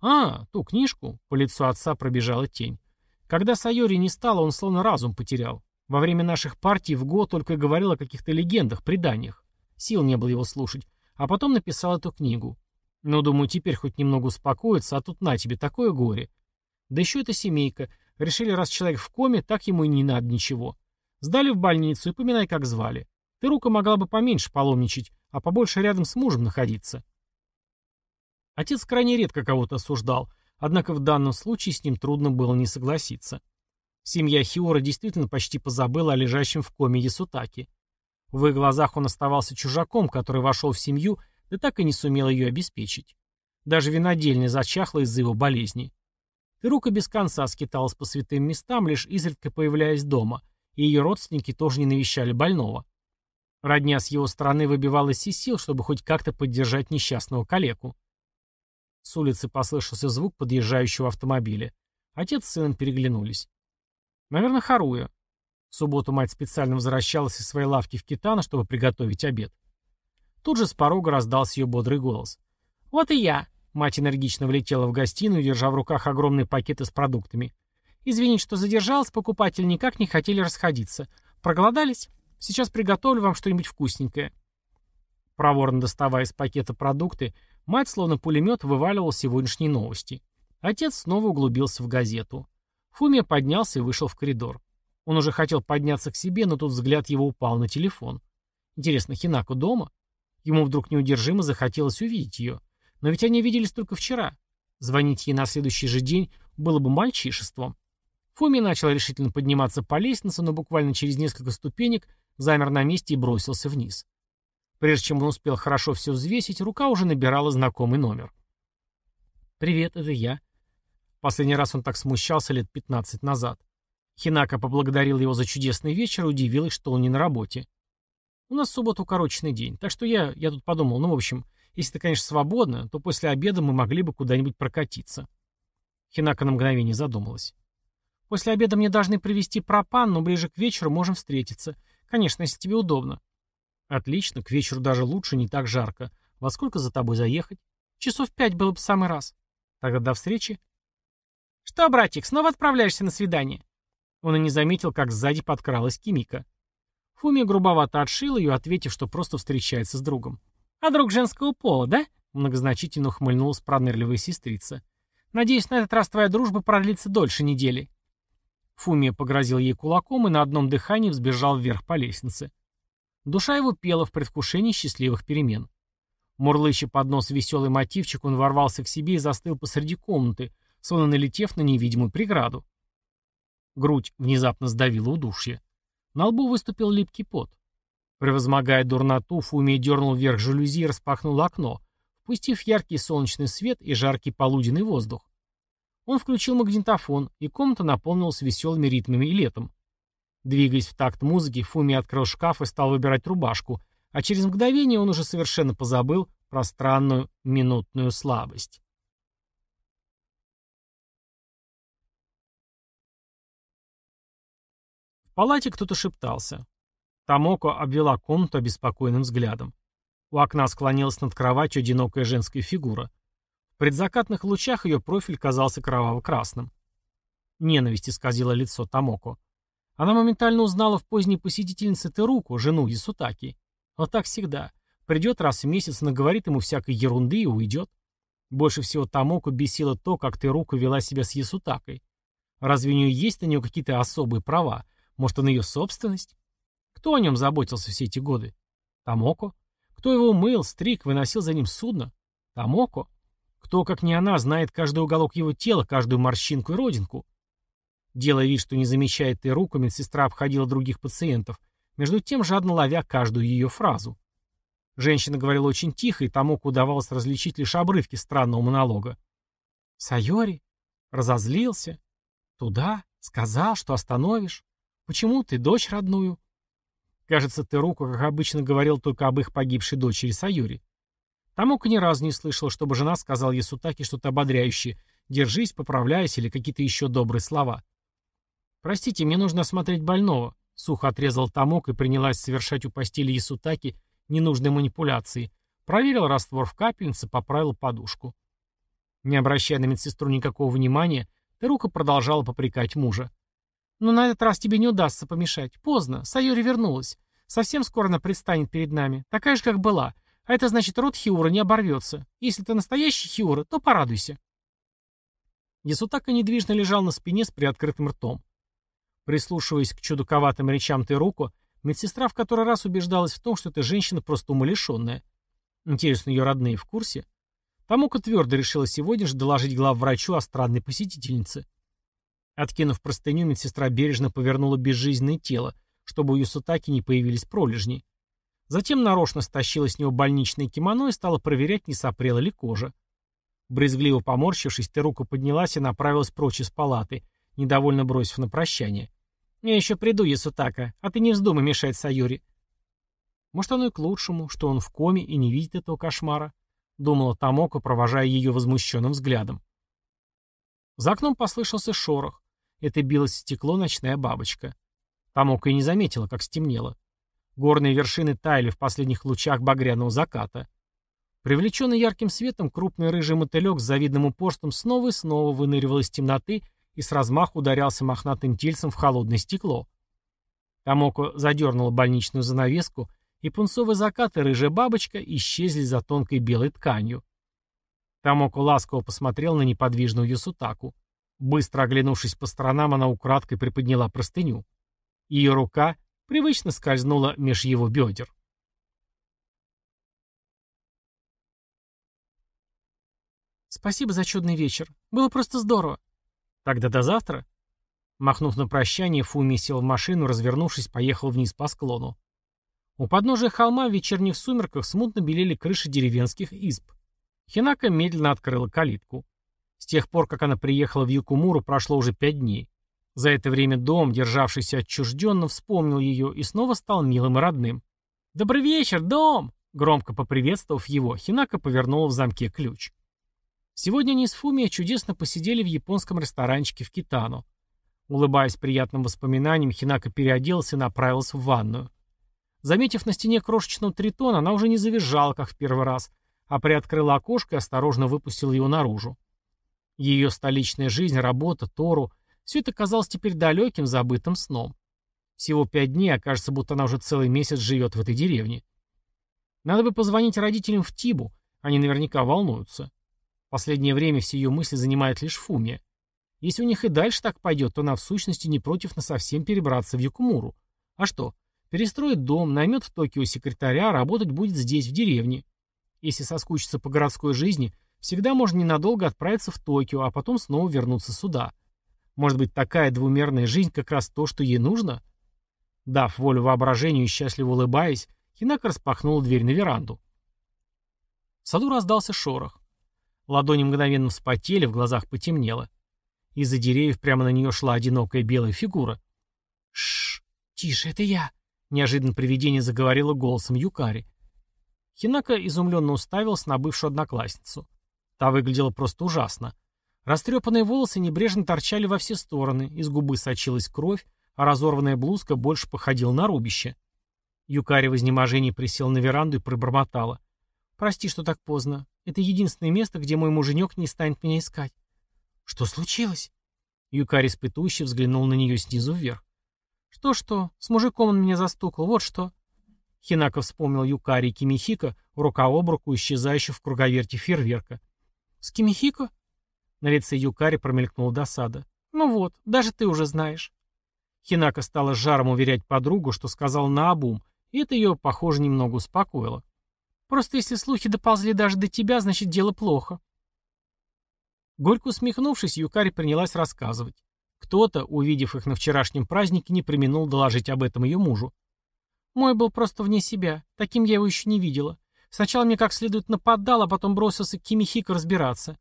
А, ту книжку, по лицу отца пробежала тень. Когда Сайори не стало, он словно разум потерял. Во время наших партий в ГО только говорил о каких-то легендах, преданиях. Сил не было его слушать. А потом написал эту книгу. Но, думаю, теперь хоть немного успокоится, а тут на тебе такое горе. Да еще эта семейка. Решили, раз человек в коме, так ему и не надо ничего. Сдали в больницу и поминай, как звали. Ты рука могла бы поменьше паломничать, а побольше рядом с мужем находиться. Отец крайне редко кого-то осуждал, однако в данном случае с ним трудно было не согласиться. Семья Хиора действительно почти позабыла о лежащем в коме Ясутаки. В их глазах он оставался чужаком, который вошел в семью, да так и не сумел ее обеспечить. Даже винодельня зачахла из-за его болезни. Терука без конца скиталась по святым местам, лишь изредка появляясь дома, и ее родственники тоже не навещали больного. Родня с его стороны выбивалась из сил, чтобы хоть как-то поддержать несчастного калеку. С улицы послышался звук подъезжающего автомобиля. Отец с сыном переглянулись. Наверное, Харуя. В субботу мать специально возвращалась из своей лавки в Китано, чтобы приготовить обед. Тут же с порога раздался ее бодрый голос. «Вот и я!» Мать энергично влетела в гостиную, держа в руках огромные пакеты с продуктами. «Извините, что задержалась, покупатели никак не хотели расходиться. Проголодались? Сейчас приготовлю вам что-нибудь вкусненькое». Проворно доставая из пакета продукты, мать словно пулемет вываливал сегодняшние новости. Отец снова углубился в газету. Фумия поднялся и вышел в коридор. Он уже хотел подняться к себе, но тут взгляд его упал на телефон. Интересно, Хинако дома? Ему вдруг неудержимо захотелось увидеть ее. Но ведь они виделись только вчера. Звонить ей на следующий же день было бы мальчишеством. Фуми начал решительно подниматься по лестнице, но буквально через несколько ступенек замер на месте и бросился вниз. Прежде чем он успел хорошо все взвесить, рука уже набирала знакомый номер. «Привет, это я». Последний раз он так смущался лет 15 назад. Хинака поблагодарил его за чудесный вечер и удивилась, что он не на работе. «У нас в субботу укороченный день, так что я, я тут подумал, ну, в общем, если ты, конечно, свободна, то после обеда мы могли бы куда-нибудь прокатиться». Хинака на мгновение задумалась. «После обеда мне должны привезти пропан, но ближе к вечеру можем встретиться. Конечно, если тебе удобно. Отлично, к вечеру даже лучше, не так жарко. Во сколько за тобой заехать? Часов пять было бы в самый раз. Тогда до встречи. Что, братик, снова отправляешься на свидание? Он и не заметил, как сзади подкралась Кимика. Фуми грубовато отшил ее, ответив, что просто встречается с другом. «А друг женского пола, да?» Многозначительно ухмыльнулась пронырливая сестрица. «Надеюсь, на этот раз твоя дружба продлится дольше недели». Фумия погрозил ей кулаком и на одном дыхании взбежал вверх по лестнице. Душа его пела в предвкушении счастливых перемен. Мурлыча под нос веселый мотивчик, он ворвался к себе и застыл посреди комнаты, словно налетев на невидимую преграду. Грудь внезапно сдавила удушье. На лбу выступил липкий пот. Превозмогая дурноту, Фумия дернул вверх жалюзи и распахнул окно, впустив яркий солнечный свет и жаркий полуденный воздух. Он включил магнитофон, и комната наполнилась веселыми ритмами и летом. Двигаясь в такт музыки, Фуми открыл шкаф и стал выбирать рубашку, а через мгновение он уже совершенно позабыл про странную минутную слабость. В палате кто-то шептался. Тамоко обвела комнату обеспокоенным взглядом. У окна склонилась над кроватью одинокая женская фигура. В предзакатных лучах ее профиль казался кроваво-красным. Ненависть исказила лицо Тамоко. Она моментально узнала в поздней посетительнице Теруку, жену Ясутаки. Вот так всегда. Придет раз в месяц, наговорит ему всякой ерунды и уйдет. Больше всего Тамоку бесило то, как Теруку вела себя с Ясутакой. Разве у нее есть на нее какие-то особые права? Может, он ее собственность? Кто о нем заботился все эти годы? Тамоко? Кто его мыл, стриг, выносил за ним судно? Тамоко? Кто, как не она, знает каждый уголок его тела, каждую морщинку и родинку? Делая вид, что не замечает и руку, медсестра обходила других пациентов, между тем жадно ловя каждую ее фразу. Женщина говорила очень тихо, и Тамоку удавалось различить лишь обрывки странного монолога. «Сайори? Разозлился? Туда? Сказал, что остановишь? Почему ты дочь родную? Кажется, Теруку, как обычно, говорил только об их погибшей дочери Саюри. Тамука ни разу не слышал, чтобы жена сказала Ясутаки что-то ободряющее «держись, поправляйся» или какие-то еще добрые слова. «Простите, мне нужно осмотреть больного», — сухо отрезал Тамук и принялась совершать у постели Ясутаки ненужные манипуляции. Проверил раствор в капельнице, поправил подушку. Не обращая на медсестру никакого внимания, Терука продолжала попрекать мужа. Но на этот раз тебе не удастся помешать. Поздно. Сайори вернулась. Совсем скоро она предстанет перед нами. Такая же, как была. А это значит, род Хиура не оборвется. Если ты настоящий Хиура, то порадуйся. Ясутака недвижно лежал на спине с приоткрытым ртом. Прислушиваясь к чудаковатым речам Теруко, медсестра в который раз убеждалась в том, что эта женщина просто умалишенная. Интересно, ее родные в курсе? Тамука твердо решила сегодня же доложить главврачу о странной посетительнице. Откинув простыню, медсестра бережно повернула безжизненное тело, чтобы у Юсутаки не появились пролежни. Затем нарочно стащила с него больничное кимоно и стала проверять, не сопрела ли кожа. Брезгливо поморщившись, Терука поднялась и направилась прочь из палаты, недовольно бросив на прощание. «Я еще приду, Ясутака, а ты не вздумай мешать Сайори». Может, оно и к лучшему, что он в коме и не видит этого кошмара, думала Тамока, провожая ее возмущенным взглядом. За окном послышался шорох. Это билось в стекло ночная бабочка. Тамока и не заметила, как стемнело. Горные вершины таяли в последних лучах багряного заката. Привлеченный ярким светом, крупный рыжий мотылек с завидным упорством снова и снова выныривал из темноты и с размаху ударялся мохнатым тельцем в холодное стекло. Тамоко задернула больничную занавеску, и пунцовый закат и рыжая бабочка исчезли за тонкой белой тканью. Тамоко ласково посмотрел на неподвижную Юсутаку. Быстро оглянувшись по сторонам, она украдкой приподняла простыню. Ее рука привычно скользнула меж его бедер. «Спасибо за чудный вечер. Было просто здорово. Тогда до завтра». Махнув на прощание, Фуми сел в машину, развернувшись, поехал вниз по склону. У подножия холма в вечерних сумерках смутно белели крыши деревенских изб. Хинака медленно открыла калитку. С тех пор, как она приехала в Юкумуру, прошло уже пять дней. За это время дом, державшийся отчужденно, вспомнил ее и снова стал милым и родным. «Добрый вечер, дом!» Громко поприветствовав его, Хинака повернула в замке ключ. Сегодня они с Фумией чудесно посидели в японском ресторанчике в Китано. Улыбаясь приятным воспоминаниям, Хинака переоделась и направилась в ванную. Заметив на стене крошечного тритона, она уже не завизжала, как в первый раз, а приоткрыла окошко и осторожно выпустила его наружу. Ее столичная жизнь, работа, Тору — все это казалось теперь далеким, забытым сном. Всего пять дней, а кажется, будто она уже целый месяц живет в этой деревне. Надо бы позвонить родителям в Тибу, они наверняка волнуются. В последнее время все ее мысли занимает лишь Фумия. Если у них и дальше так пойдет, то она в сущности не против насовсем перебраться в Якумуру. А что, перестроит дом, наймет в Токио секретаря, а работать будет здесь, в деревне. Если соскучиться по городской жизни, всегда можно ненадолго отправиться в Токио, а потом снова вернуться сюда. Может быть, такая двумерная жизнь как раз то, что ей нужно? Дав волю воображению и счастливо улыбаясь, Хинака распахнула дверь на веранду. В саду раздался шорох. Ладони мгновенно вспотели, в глазах потемнело. Из-за деревьев прямо на нее шла одинокая белая фигура. «Шш, тише, это я!» Неожиданно привидение заговорило голосом Юкари. Хинака изумленно уставился на бывшую одноклассницу. Та выглядела просто ужасно. Растрепанные волосы небрежно торчали во все стороны, из губы сочилась кровь, а разорванная блузка больше походила на рубище. Юкари в изнеможении присел на веранду и пробормотала. Прости, что так поздно. Это единственное место, где мой муженек не станет меня искать. Что случилось? Юкари испытующе взглянул на нее снизу вверх. Что-что, с мужиком он меня застукал, вот что. Хинака вспомнил Юкари и Кимихика, рука об руку, исчезающих в круговерте фейерверка. «С Кимихико?» На лице Юкари промелькнула досада. «Ну вот, даже ты уже знаешь». Хинака стала жаром уверять подругу, что сказал наобум, и это ее, похоже, немного успокоило. «Просто если слухи доползли даже до тебя, значит, дело плохо». Горько усмехнувшись, Юкари принялась рассказывать. Кто-то, увидев их на вчерашнем празднике, не применул доложить об этом ее мужу. «Мой был просто вне себя. Таким я его еще не видела. Сначала мне как следует нападал, а потом бросился к Кимихико разбираться.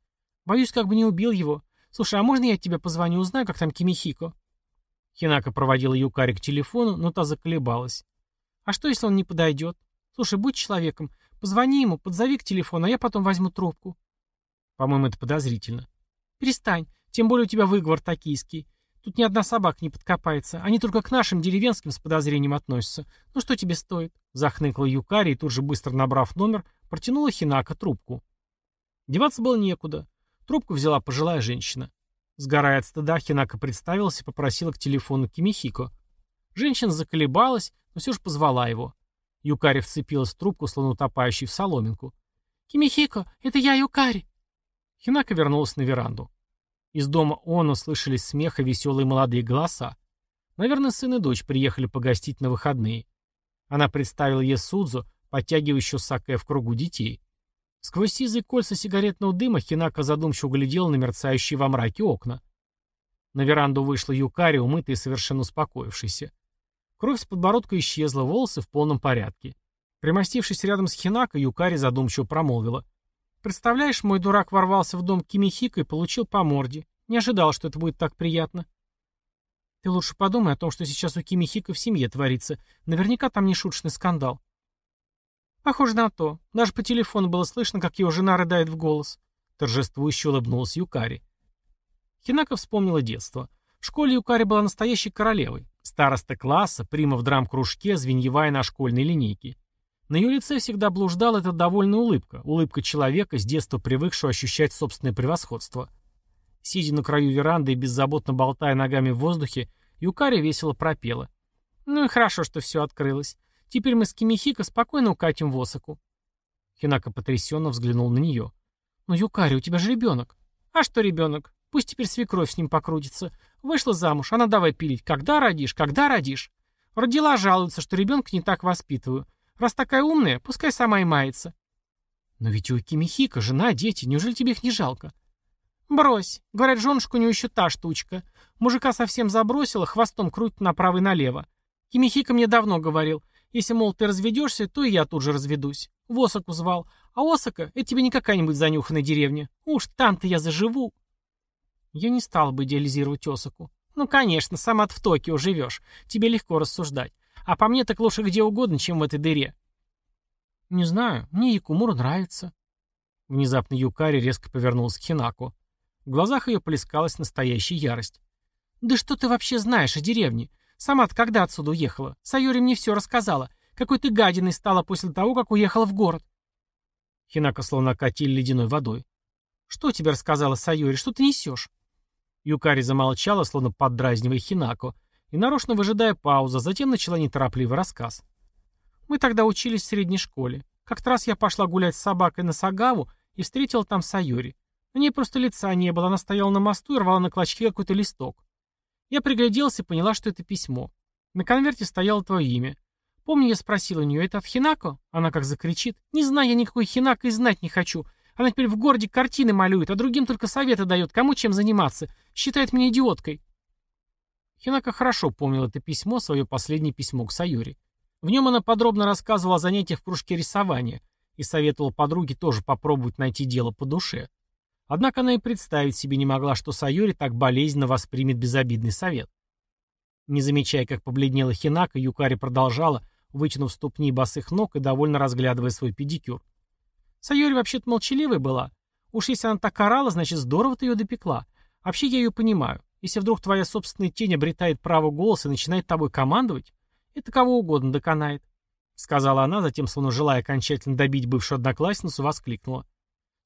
Боюсь, как бы не убил его. Слушай, а можно я тебе позвоню, узнаю, как там Кимихико?» Хинака проводила Юкари к телефону, но та заколебалась. «А что, если он не подойдет? Слушай, будь человеком. Позвони ему, подзови к телефону, а я потом возьму трубку». «По-моему, это подозрительно». «Перестань. Тем более у тебя выговор токийский. Тут ни одна собака не подкопается. Они только к нашим деревенским с подозрением относятся. Ну что тебе стоит?» Захныкла Юкари и тут же, быстро набрав номер, протянула Хинака трубку. Деваться было некуда. Трубку взяла пожилая женщина. Сгорая от стыда, Хинака представилась и попросила к телефону Кимихико. Женщина заколебалась, но все же позвала его. Юкари вцепилась в трубку, словно утопающий в соломинку. «Кимихико, это я, Юкари!» Хинака вернулась на веранду. Из дома Оно слышались смех и веселые молодые голоса. Наверное, сын и дочь приехали погостить на выходные. Она представила Есудзу, подтягивающую саке в кругу детей. Сквозь сизые кольца сигаретного дыма Хинака задумчиво глядела на мерцающие во мраке окна. На веранду вышла Юкари, умытая и совершенно успокоившаяся. Кровь с подбородка исчезла, волосы в полном порядке. Примостившись рядом с Хинако, Юкари задумчиво промолвила. «Представляешь, мой дурак ворвался в дом Кимихика и получил по морде. Не ожидал, что это будет так приятно». «Ты лучше подумай о том, что сейчас у Кимихика в семье творится. Наверняка там не шуточный скандал. Похоже на то. Даже по телефону было слышно, как его жена рыдает в голос. Торжествующе улыбнулась Юкари. Хинака вспомнила детство. В школе Юкари была настоящей королевой. Староста класса, прима в драм-кружке, звеньевая на школьной линейке. На ее лице всегда блуждала эта довольная улыбка, улыбка человека, с детства привыкшего ощущать собственное превосходство. Сидя на краю веранды и беззаботно болтая ногами в воздухе, Юкари весело пропела. «Ну и хорошо, что все открылось. Теперь мы с Кимихико спокойно укатим в Осаку. Хинака потрясенно взглянул на нее. «Ну, Юкари, у тебя же ребенок». «А что ребенок? Пусть теперь свекровь с ним покрутится. Вышла замуж, она давай пилить. Когда родишь? Когда родишь?» Родила, жалуется, что ребенка не так воспитываю. Раз такая умная, пускай сама и мается. Но ведь у Кимихика жена, дети, неужели тебе их не жалко? Брось. Говорят, женушку у нее еще та штучка. Мужика совсем забросила, хвостом крутит направо и налево. Кимихика мне давно говорил, если, мол, ты разведешься, то и я тут же разведусь. В Осаку звал. А Осака — это тебе не какая-нибудь занюханная деревня. Уж там-то я заживу. Я не стал бы идеализировать Осаку. Ну, конечно, сама ты в Токио живешь. Тебе легко рассуждать. А по мне так лучше где угодно, чем в этой дыре. Не знаю, мне Якумура нравится. Внезапно Юкари резко повернулась к Хинаку. В глазах ее плескалась настоящая ярость. «Да что ты вообще знаешь о деревне? Сама-то когда отсюда уехала? Сайори мне все рассказала. Какой ты гадиной стала после того, как уехала в город. Хинака словно окатили ледяной водой. «Что тебе рассказала Сайори? Что ты несешь?» Юкари замолчала, словно поддразнивая Хинако, и нарочно выжидая паузу, затем начала неторопливый рассказ. «Мы тогда учились в средней школе. Как-то раз я пошла гулять с собакой на Сагаву и встретила там Сайори. На ней просто лица не было, она стояла на мосту и рвала на клочки какой-то листок. Я пригляделся и поняла, что это письмо. На конверте стояло твое имя. Помню, я спросил у нее, это от Хинако? Она как закричит. Не знаю, я никакой Хинако и знать не хочу. Она теперь в городе картины малюет, а другим только советы дает, кому чем заниматься. Считает меня идиоткой. Хинако хорошо помнил это письмо, свое последнее письмо к Сайори. В нем она подробно рассказывала о занятиях в кружке рисования и советовала подруге тоже попробовать найти дело по душе. Однако она и представить себе не могла, что Сайори так болезненно воспримет безобидный совет. Не замечая, как побледнела Хинака, Юкари продолжала, вытянув ступни босых ног и довольно разглядывая свой педикюр. Сайори вообще-то молчаливой была. Уж если она так орала, значит здорово ты ее допекла. Вообще я ее понимаю. Если вдруг твоя собственная тень обретает право голоса и начинает тобой командовать, это кого угодно доконает. сказала она, затем, словно желая окончательно добить бывшую одноклассницу, воскликнула.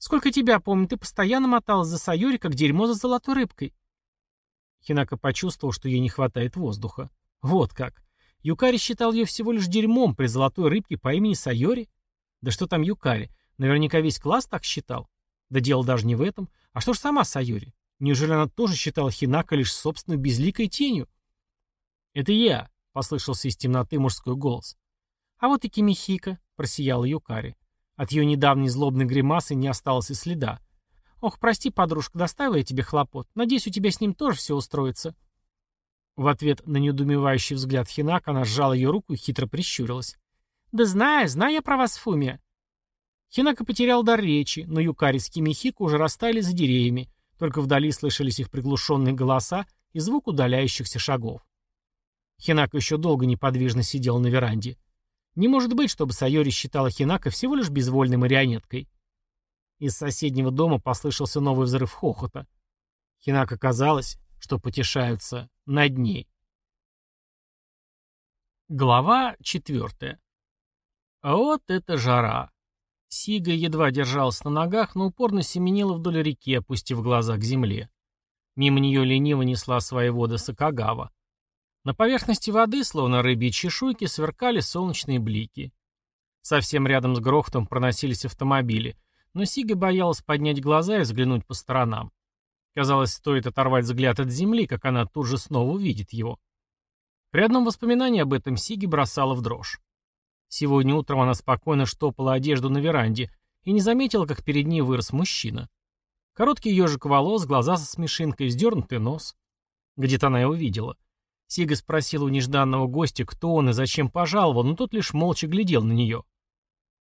«Сколько тебя помню, ты постоянно моталась за Сайори, как дерьмо за золотой рыбкой». Хинака почувствовал, что ей не хватает воздуха. Вот как. Юкари считал ее всего лишь дерьмом при золотой рыбке по имени Сайори? Да что там Юкари? Наверняка весь класс так считал. Да дело даже не в этом. А что ж сама Сайори? Неужели она тоже считала Хинака лишь собственной безликой тенью? «Это я», — послышался из темноты мужской голос. «А вот и Кимихика», — просияла Юкари. От ее недавней злобной гримасы не осталось и следа. «Ох, прости, подружка, доставила я тебе хлопот. Надеюсь, у тебя с ним тоже все устроится». В ответ на недоумевающий взгляд Хинак она сжала ее руку и хитро прищурилась. «Да знаю, знаю я про вас, Фумия». Хинака потерял дар речи, но Юкари с Кимихико уже растаяли за деревьями, только вдали слышались их приглушенные голоса и звук удаляющихся шагов. Хинака еще долго неподвижно сидел на веранде. Не может быть, чтобы Сайори считала Хинака всего лишь безвольной марионеткой. Из соседнего дома послышался новый взрыв хохота. Хинака казалось, что потешаются над ней. Глава четвертая. Вот это жара. Сига едва держалась на ногах, но упорно семенила вдоль реки, опустив глаза к земле. Мимо нее лениво несла свои воды Сакагава. На поверхности воды, словно рыбьи чешуйки, сверкали солнечные блики. Совсем рядом с грохотом проносились автомобили, но Сига боялась поднять глаза и взглянуть по сторонам. Казалось, стоит оторвать взгляд от земли, как она тут же снова увидит его. При одном воспоминании об этом Сиги бросала в дрожь. Сегодня утром она спокойно штопала одежду на веранде и не заметила, как перед ней вырос мужчина. Короткий ежик волос, глаза со смешинкой, вздернутый нос. Где-то она его видела. Сига спросила у нежданного гостя, кто он и зачем пожаловал, но тот лишь молча глядел на нее.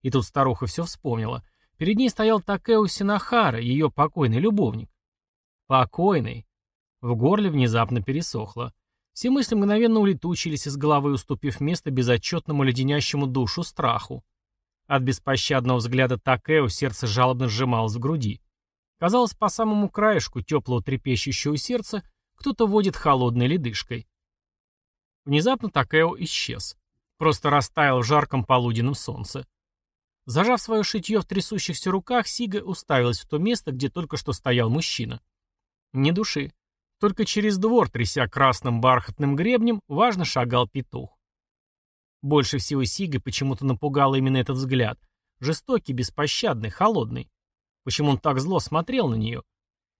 И тут старуха все вспомнила. Перед ней стоял Такео Синахара, ее покойный любовник. Покойный. В горле внезапно пересохло. Все мысли мгновенно улетучились из головы, уступив место безотчетному леденящему душу страху. От беспощадного взгляда Такео сердце жалобно сжималось в груди. Казалось, по самому краешку теплого трепещущего сердца кто-то водит холодной ледышкой. Внезапно Такео исчез. Просто растаял в жарком полуденном солнце. Зажав свое шитье в трясущихся руках, Сига уставилась в то место, где только что стоял мужчина. Ни души. Только через двор, тряся красным бархатным гребнем, важно шагал петух. Больше всего Сига почему-то напугал именно этот взгляд. Жестокий, беспощадный, холодный. Почему он так зло смотрел на нее?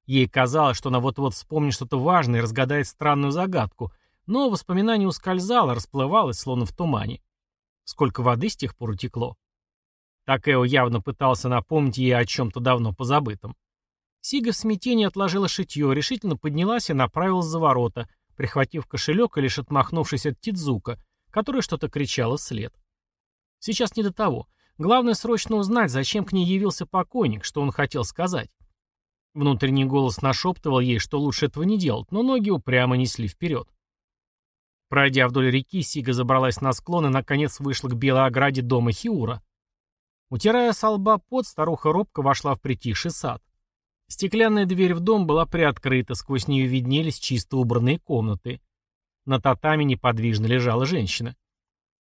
Ей казалось, что она вот-вот вспомнит что-то важное и разгадает странную загадку, но воспоминание ускользало, расплывалось, словно в тумане. Сколько воды с тех пор утекло. Такео явно пытался напомнить ей о чем-то давно позабытом. Сига в смятении отложила шитье, решительно поднялась и направилась за ворота, прихватив кошелек и лишь отмахнувшись от Тидзука, который что-то кричала вслед. Сейчас не до того. Главное срочно узнать, зачем к ней явился покойник, что он хотел сказать. Внутренний голос нашептывал ей, что лучше этого не делать, но ноги упрямо несли вперед. Пройдя вдоль реки, Сига забралась на склон и, наконец, вышла к белой ограде дома Хиура. Утирая со лба пот, старуха робко вошла в притихший сад. Стеклянная дверь в дом была приоткрыта, сквозь нее виднелись чисто убранные комнаты. На татами неподвижно лежала женщина.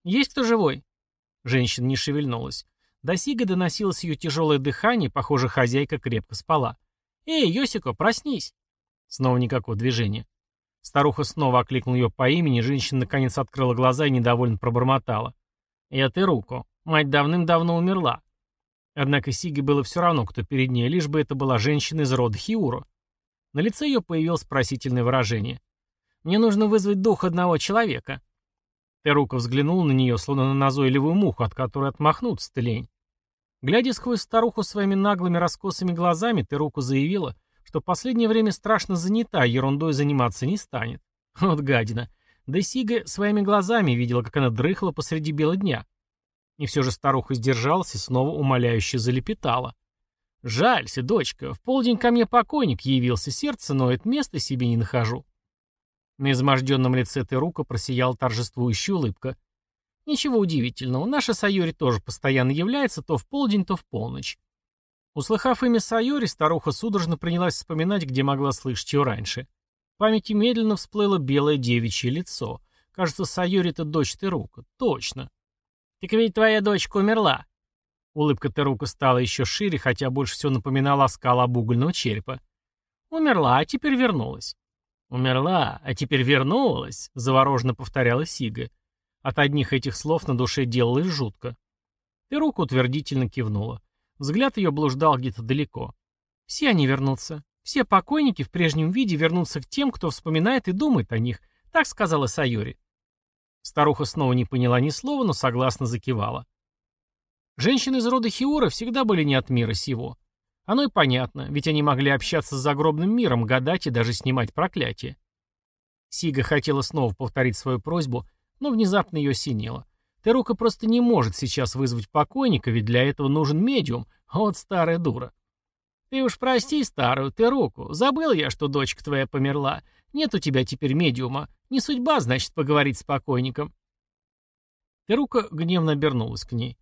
«Есть кто живой?» Женщина не шевельнулась. До Сига доносилось ее тяжелое дыхание, похоже, хозяйка крепко спала. «Эй, Йосико, проснись!» Снова никакого движения. Старуха снова окликнула ее по имени, женщина наконец открыла глаза и недовольно пробормотала. «Я ты руку. Мать давным-давно умерла. Однако Сиге было все равно, кто перед ней, лишь бы это была женщина из рода Хиуро. На лице ее появилось спросительное выражение. «Мне нужно вызвать дух одного человека». Терука взглянул на нее, словно на назойливую муху, от которой отмахнуться-то лень. Глядя сквозь старуху своими наглыми раскосыми глазами, Терука заявила, что последнее время страшно занята, ерундой заниматься не станет. (laughs) Вот гадина. Да Сига своими глазами видела, как она дрыхла посреди бела дня. И все же старуха сдержалась и снова умоляюще залепетала. «Жалься, дочка, в полдень ко мне покойник явился, сердце ноет, места себе не нахожу». На изможденном лице Терука просияла торжествующая улыбка. «Ничего удивительного, наша Сайори тоже постоянно является то в полдень, то в полночь». Услыхав имя Сайори, старуха судорожно принялась вспоминать, где могла слышать ее раньше. В памяти медленно всплыло белое девичье лицо. Кажется, Сайори — это дочь Терука. Точно. «Так ведь твоя дочка умерла». Улыбка Терука стала еще шире, хотя больше всего напоминала оскал обугольного черепа. «Умерла, а теперь вернулась». «Умерла, а теперь вернулась», — завороженно повторяла Сига. От одних этих слов на душе делалось жутко. Терука утвердительно кивнула. Взгляд ее блуждал где-то далеко. «Все они вернутся. Все покойники в прежнем виде вернутся к тем, кто вспоминает и думает о них», — так сказала Сайори. Старуха снова не поняла ни слова, но согласно закивала. Женщины из рода Хиура всегда были не от мира сего. Оно и понятно, ведь они могли общаться с загробным миром, гадать и даже снимать проклятие. Сига хотела снова повторить свою просьбу, но внезапно ее осенило. Терука просто не может сейчас вызвать покойника, ведь для этого нужен медиум, вот старая дура. Ты уж прости старую Теруку, забыл я, что дочка твоя померла. Нет у тебя теперь медиума. Не судьба, значит, поговорить с покойником. Терука гневно обернулась к ней.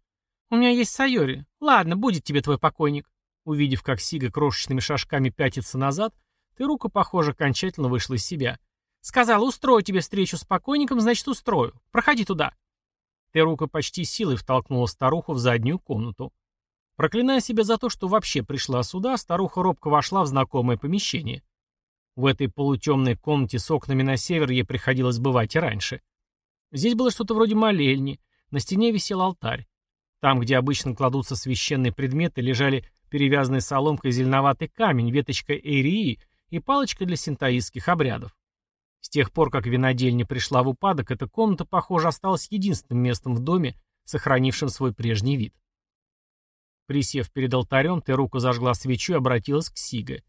«У меня есть Сайори. Ладно, будет тебе твой покойник». Увидев, как Сига крошечными шажками пятится назад, Терука, похоже, окончательно вышла из себя. «Сказала, устрою тебе встречу с покойником, значит, устрою. Проходи туда». Терука почти силой втолкнула старуху в заднюю комнату. Проклиная себя за то, что вообще пришла сюда, старуха робко вошла в знакомое помещение. В этой полутемной комнате с окнами на север ей приходилось бывать и раньше. Здесь было что-то вроде молельни, на стене висел алтарь. Там, где обычно кладутся священные предметы, лежали перевязанный соломкой зеленоватый камень, веточка эйрии и палочка для синтаистских обрядов. С тех пор, как винодельня пришла в упадок, эта комната, похоже, осталась единственным местом в доме, сохранившим свой прежний вид. Присев перед алтарем, Терука зажгла свечу и обратилась к Сиге.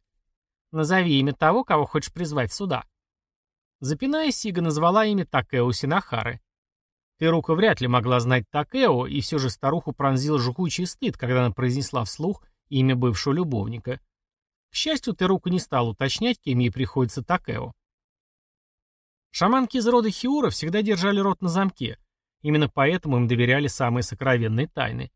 «Назови имя того, кого хочешь призвать сюда». Запинаясь, Сига назвала имя Такео Синахары. Терука вряд ли могла знать Такео, и все же старуху пронзил жгучий стыд, когда она произнесла вслух имя бывшего любовника. К счастью, Терука не стал уточнять, кем ей приходится Такео. Шаманки из рода Хиура всегда держали рот на замке. Именно поэтому им доверяли самые сокровенные тайны.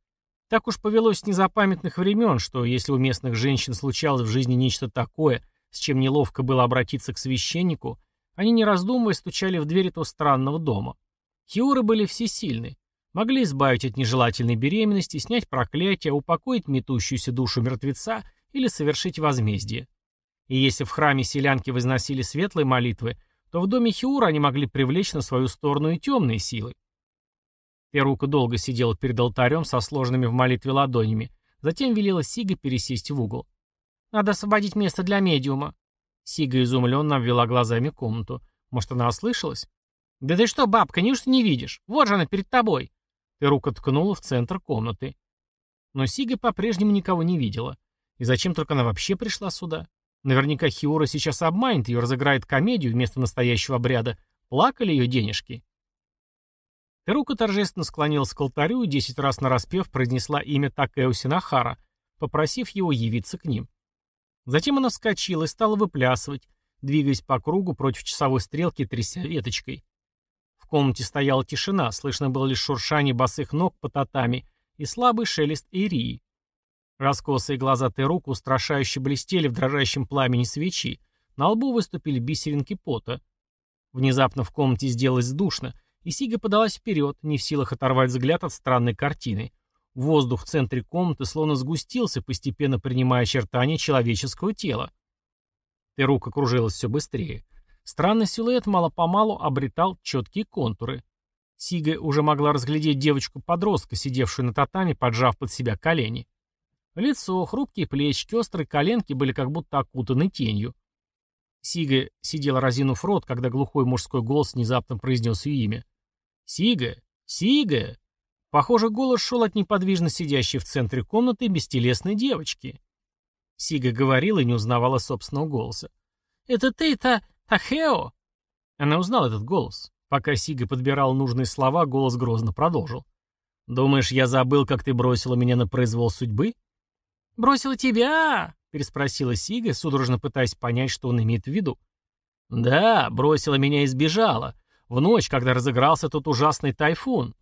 Так уж повелось с незапамятных времен, что если у местных женщин случалось в жизни нечто такое, с чем неловко было обратиться к священнику, они, не раздумывая, стучали в дверь этого странного дома. Хиуры были всесильны. Могли избавить от нежелательной беременности, снять проклятие, упокоить метущуюся душу мертвеца или совершить возмездие. И если в храме селянки возносили светлые молитвы, то в доме Хиура они могли привлечь на свою сторону и темные силы. Перука долго сидела перед алтарем со сложенными в молитве ладонями, затем велела Сига пересесть в угол. «Надо освободить место для медиума». Сига изумленно обвела глазами комнату. Может, она ослышалась? «Да ты что, бабка, неужто не видишь? Вот же она перед тобой!» Перука ткнула в центр комнаты. Но Сига по-прежнему никого не видела. И зачем только она вообще пришла сюда? Наверняка Хиора сейчас обманет ее, разыграет комедию вместо настоящего обряда. Плакали ее денежки. Терука торжественно склонилась к алтарю и десять раз нараспев произнесла имя Такео Синахара, попросив его явиться к ним. Затем она вскочила и стала выплясывать, двигаясь по кругу против часовой стрелки, тряся веточкой. В комнате стояла тишина, слышно было лишь шуршание босых ног по татами и слабый шелест ирии. Раскосые глаза Терука устрашающе блестели в дрожащем пламени свечи, на лбу выступили бисеринки пота. Внезапно в комнате сделалось душно, и Сига подалась вперед, не в силах оторвать взгляд от странной картины. Воздух в центре комнаты словно сгустился, постепенно принимая очертания человеческого тела. Терука кружилась все быстрее. Странный силуэт мало-помалу обретал четкие контуры. Сига уже могла разглядеть девочку-подростка, сидевшую на татами, поджав под себя колени. Лицо, хрупкие плечики, острые коленки были как будто окутаны тенью. Сига сидела разинув рот, когда глухой мужской голос внезапно произнес ее имя. «Сига! Сига!» Похоже, голос шел от неподвижно сидящей в центре комнаты бестелесной девочки. Сига говорила и не узнавала собственного голоса. «Это ты, та... «Тахео!» Она узнала этот голос. Пока Сига подбирал нужные слова, голос грозно продолжил. «Думаешь, я забыл, как ты бросила меня на произвол судьбы?» «Бросила тебя?» — переспросила Сига, судорожно пытаясь понять, что он имеет в виду. «Да, бросила меня и сбежала. В ночь, когда разыгрался тот ужасный тайфун».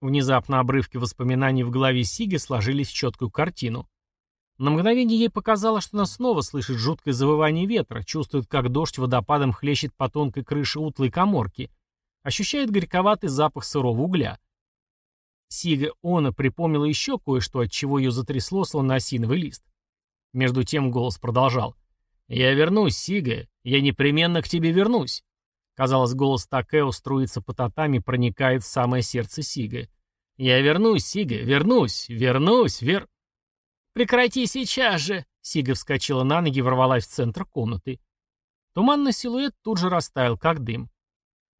Внезапно обрывки воспоминаний в голове Сиги сложились в четкую картину. На мгновение ей показалось, что она снова слышит жуткое завывание ветра, чувствует, как дождь водопадом хлещет по тонкой крыше утлой коморки, ощущает горьковатый запах сырого угля. Сига Она припомнила еще кое-что, от чего ее затрясло, словно осиновый лист. Между тем голос продолжал. «Я вернусь, Сига, я непременно к тебе вернусь». Казалось, голос Такео струится по татами, проникает в самое сердце Сига. «Я вернусь, Сига, вернусь, вернусь, вер...» «Прекрати сейчас же!» Сига вскочила на ноги и ворвалась в центр комнаты. Туманный силуэт тут же растаял, как дым.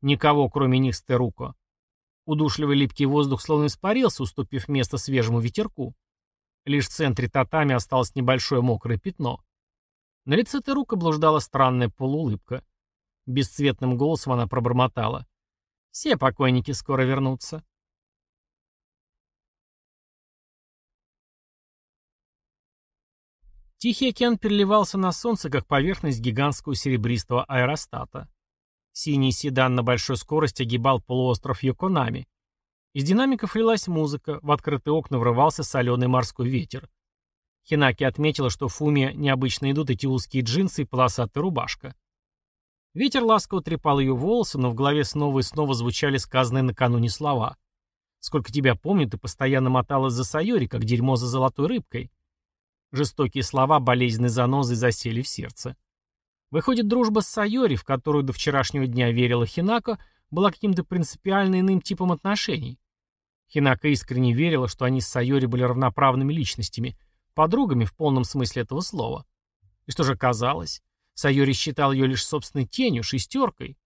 Никого, кроме них, Стеруко. Удушливый липкий воздух словно испарился, уступив место свежему ветерку. Лишь в центре татами осталось небольшое мокрое пятно. На лице Терука блуждала странная полуулыбка. Бесцветным голосом она пробормотала. «Все покойники скоро вернутся». Тихий океан переливался на солнце, как поверхность гигантского серебристого аэростата. Синий седан на большой скорости огибал полуостров Йоконами. Из динамиков лилась музыка, в открытые окна врывался соленый морской ветер. Хинаки отметила, что в Фуме необычно идут эти узкие джинсы и полосатая рубашка. Ветер ласково трепал ее волосы, но в голове снова и снова звучали сказанные накануне слова. «Сколько тебя помню, ты постоянно моталась за Сайори, как дерьмо за золотой рыбкой». Жестокие слова болезненной занозой засели в сердце. Выходит, дружба с Сайори, в которую до вчерашнего дня верила Хинако, была каким-то принципиально иным типом отношений. Хинака искренне верила, что они с Сайори были равноправными личностями, подругами в полном смысле этого слова. И что же оказалось? Сайори считал ее лишь собственной тенью, шестеркой.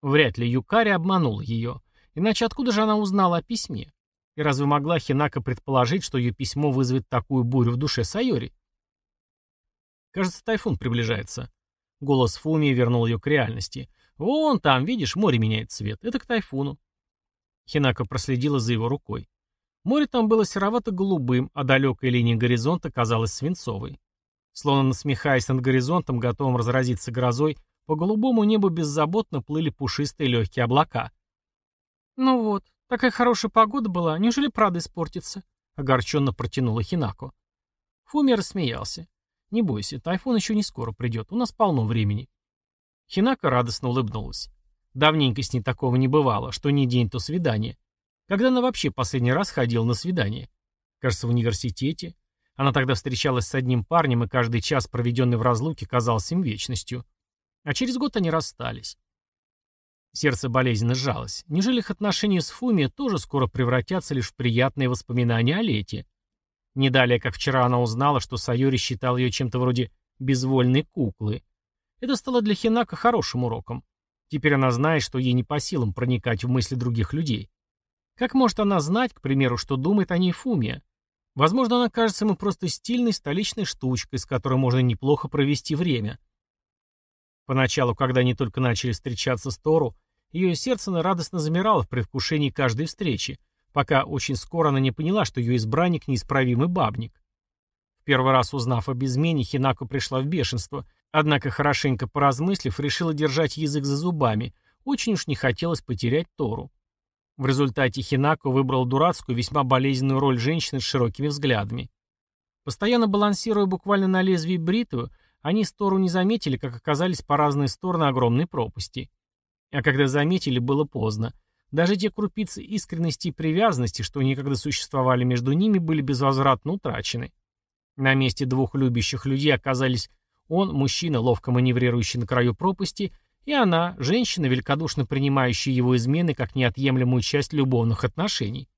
Вряд ли Юкари обманула ее. Иначе откуда же она узнала о письме? И разве могла Хинака предположить, что ее письмо вызовет такую бурю в душе Сайори? Кажется, тайфун приближается. Голос Фумии вернул ее к реальности. Вон там, видишь, море меняет цвет. Это к тайфуну. Хинака проследила за его рукой. Море там было серовато-голубым, а далекая линия горизонта казалась свинцовой. Словно насмехаясь над горизонтом, готовым разразиться грозой, по голубому небу беззаботно плыли пушистые легкие облака. «Ну вот, такая хорошая погода была, неужели правда испортится?» — огорченно протянула Хинако. Фуми рассмеялся. «Не бойся, тайфун еще не скоро придет, у нас полно времени». Хинако радостно улыбнулась. Давненько с ней такого не бывало, что ни день, то свидание. Когда она вообще последний раз ходила на свидание? Кажется, в университете. Она тогда встречалась с одним парнем, и каждый час, проведенный в разлуке, казался им вечностью. А через год они расстались. Сердце болезненно сжалось. Неужели их отношения с Фуми тоже скоро превратятся лишь в приятные воспоминания о лете? Не далее, как вчера она узнала, что Сайори считал ее чем-то вроде безвольной куклы. Это стало для Хинака хорошим уроком. Теперь она знает, что ей не по силам проникать в мысли других людей. Как может она знать, к примеру, что думает о ней Фумия? Возможно, она кажется ему просто стильной столичной штучкой, с которой можно неплохо провести время. Поначалу, когда они только начали встречаться с Тору, ее сердце радостно замирало в предвкушении каждой встречи, пока очень скоро она не поняла, что ее избранник неисправимый бабник. В первый раз узнав об измене, Хинаку пришла в бешенство – Однако, хорошенько поразмыслив, решила держать язык за зубами. Очень уж не хотелось потерять Тору. В результате Хинако выбрал дурацкую, весьма болезненную роль женщины с широкими взглядами. Постоянно балансируя буквально на лезвии бритвы, они с Тору не заметили, как оказались по разные стороны огромной пропасти. А когда заметили, было поздно. Даже те крупицы искренности и привязанности, что некогда существовали между ними, были безвозвратно утрачены. На месте двух любящих людей оказались он, мужчина, ловко маневрирующий на краю пропасти, и она, женщина, великодушно принимающая его измены как неотъемлемую часть любовных отношений.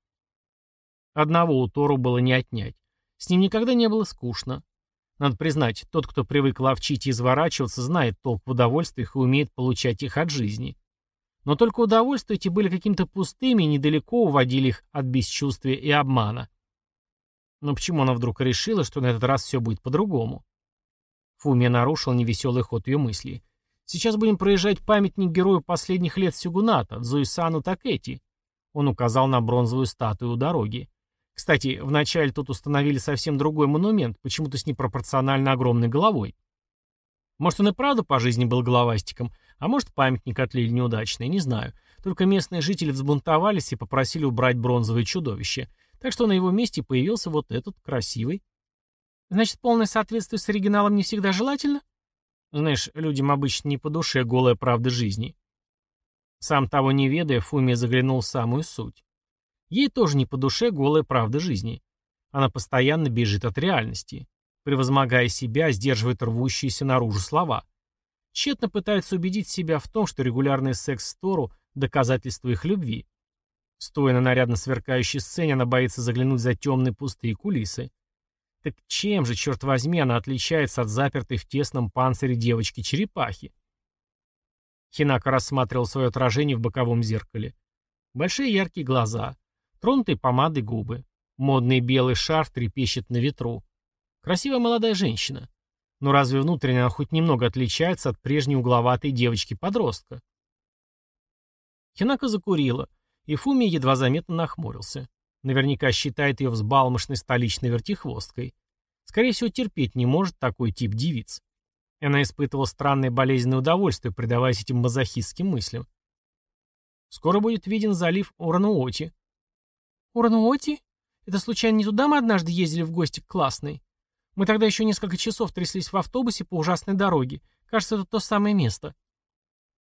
Одного у Тору было не отнять. С ним никогда не было скучно. Надо признать, тот, кто привык ловчить и изворачиваться, знает толк в удовольствиях и умеет получать их от жизни. Но только удовольствия эти были каким-то пустыми и недалеко уводили их от бесчувствия и обмана. Но почему она вдруг решила, что на этот раз все будет по-другому? Фумия нарушил невеселый ход ее мыслей. «Сейчас будем проезжать памятник герою последних лет Сюгуната, Дзуисану Такети». Он указал на бронзовую статую у дороги. Кстати, вначале тут установили совсем другой монумент, почему-то с непропорционально огромной головой. Может, он и правда по жизни был головастиком, а может, памятник отлили неудачный, не знаю. Только местные жители взбунтовались и попросили убрать бронзовое чудовище. Так что на его месте появился вот этот красивый Значит, полное соответствие с оригиналом не всегда желательно? Знаешь, людям обычно не по душе голая правда жизни. Сам того не ведая, Фумия заглянул в самую суть. Ей тоже не по душе голая правда жизни. Она постоянно бежит от реальности. Превозмогая себя, сдерживает рвущиеся наружу слова. Тщетно пытается убедить себя в том, что регулярный секс с Тору – доказательство их любви. Стоя на нарядно сверкающей сцене, она боится заглянуть за темные пустые кулисы. Так чем же, черт возьми, она отличается от запертой в тесном панцире девочки-черепахи? Хинака рассматривал свое отражение в боковом зеркале. Большие яркие глаза, тронутые помадой губы, модный белый шарф трепещет на ветру. Красивая молодая женщина. Но разве внутренне она хоть немного отличается от прежней угловатой девочки-подростка? Хинака закурила, и Фуми едва заметно нахмурился. Наверняка считает ее взбалмошной столичной вертихвосткой. Скорее всего, терпеть не может такой тип девиц. Она испытывала странное болезненное удовольствие, предаваясь этим мазохистским мыслям. Скоро будет виден залив Урануоти. Урануоти? Это случайно не туда мы однажды ездили в гости к классной? Мы тогда еще несколько часов тряслись в автобусе по ужасной дороге. Кажется, это то самое место.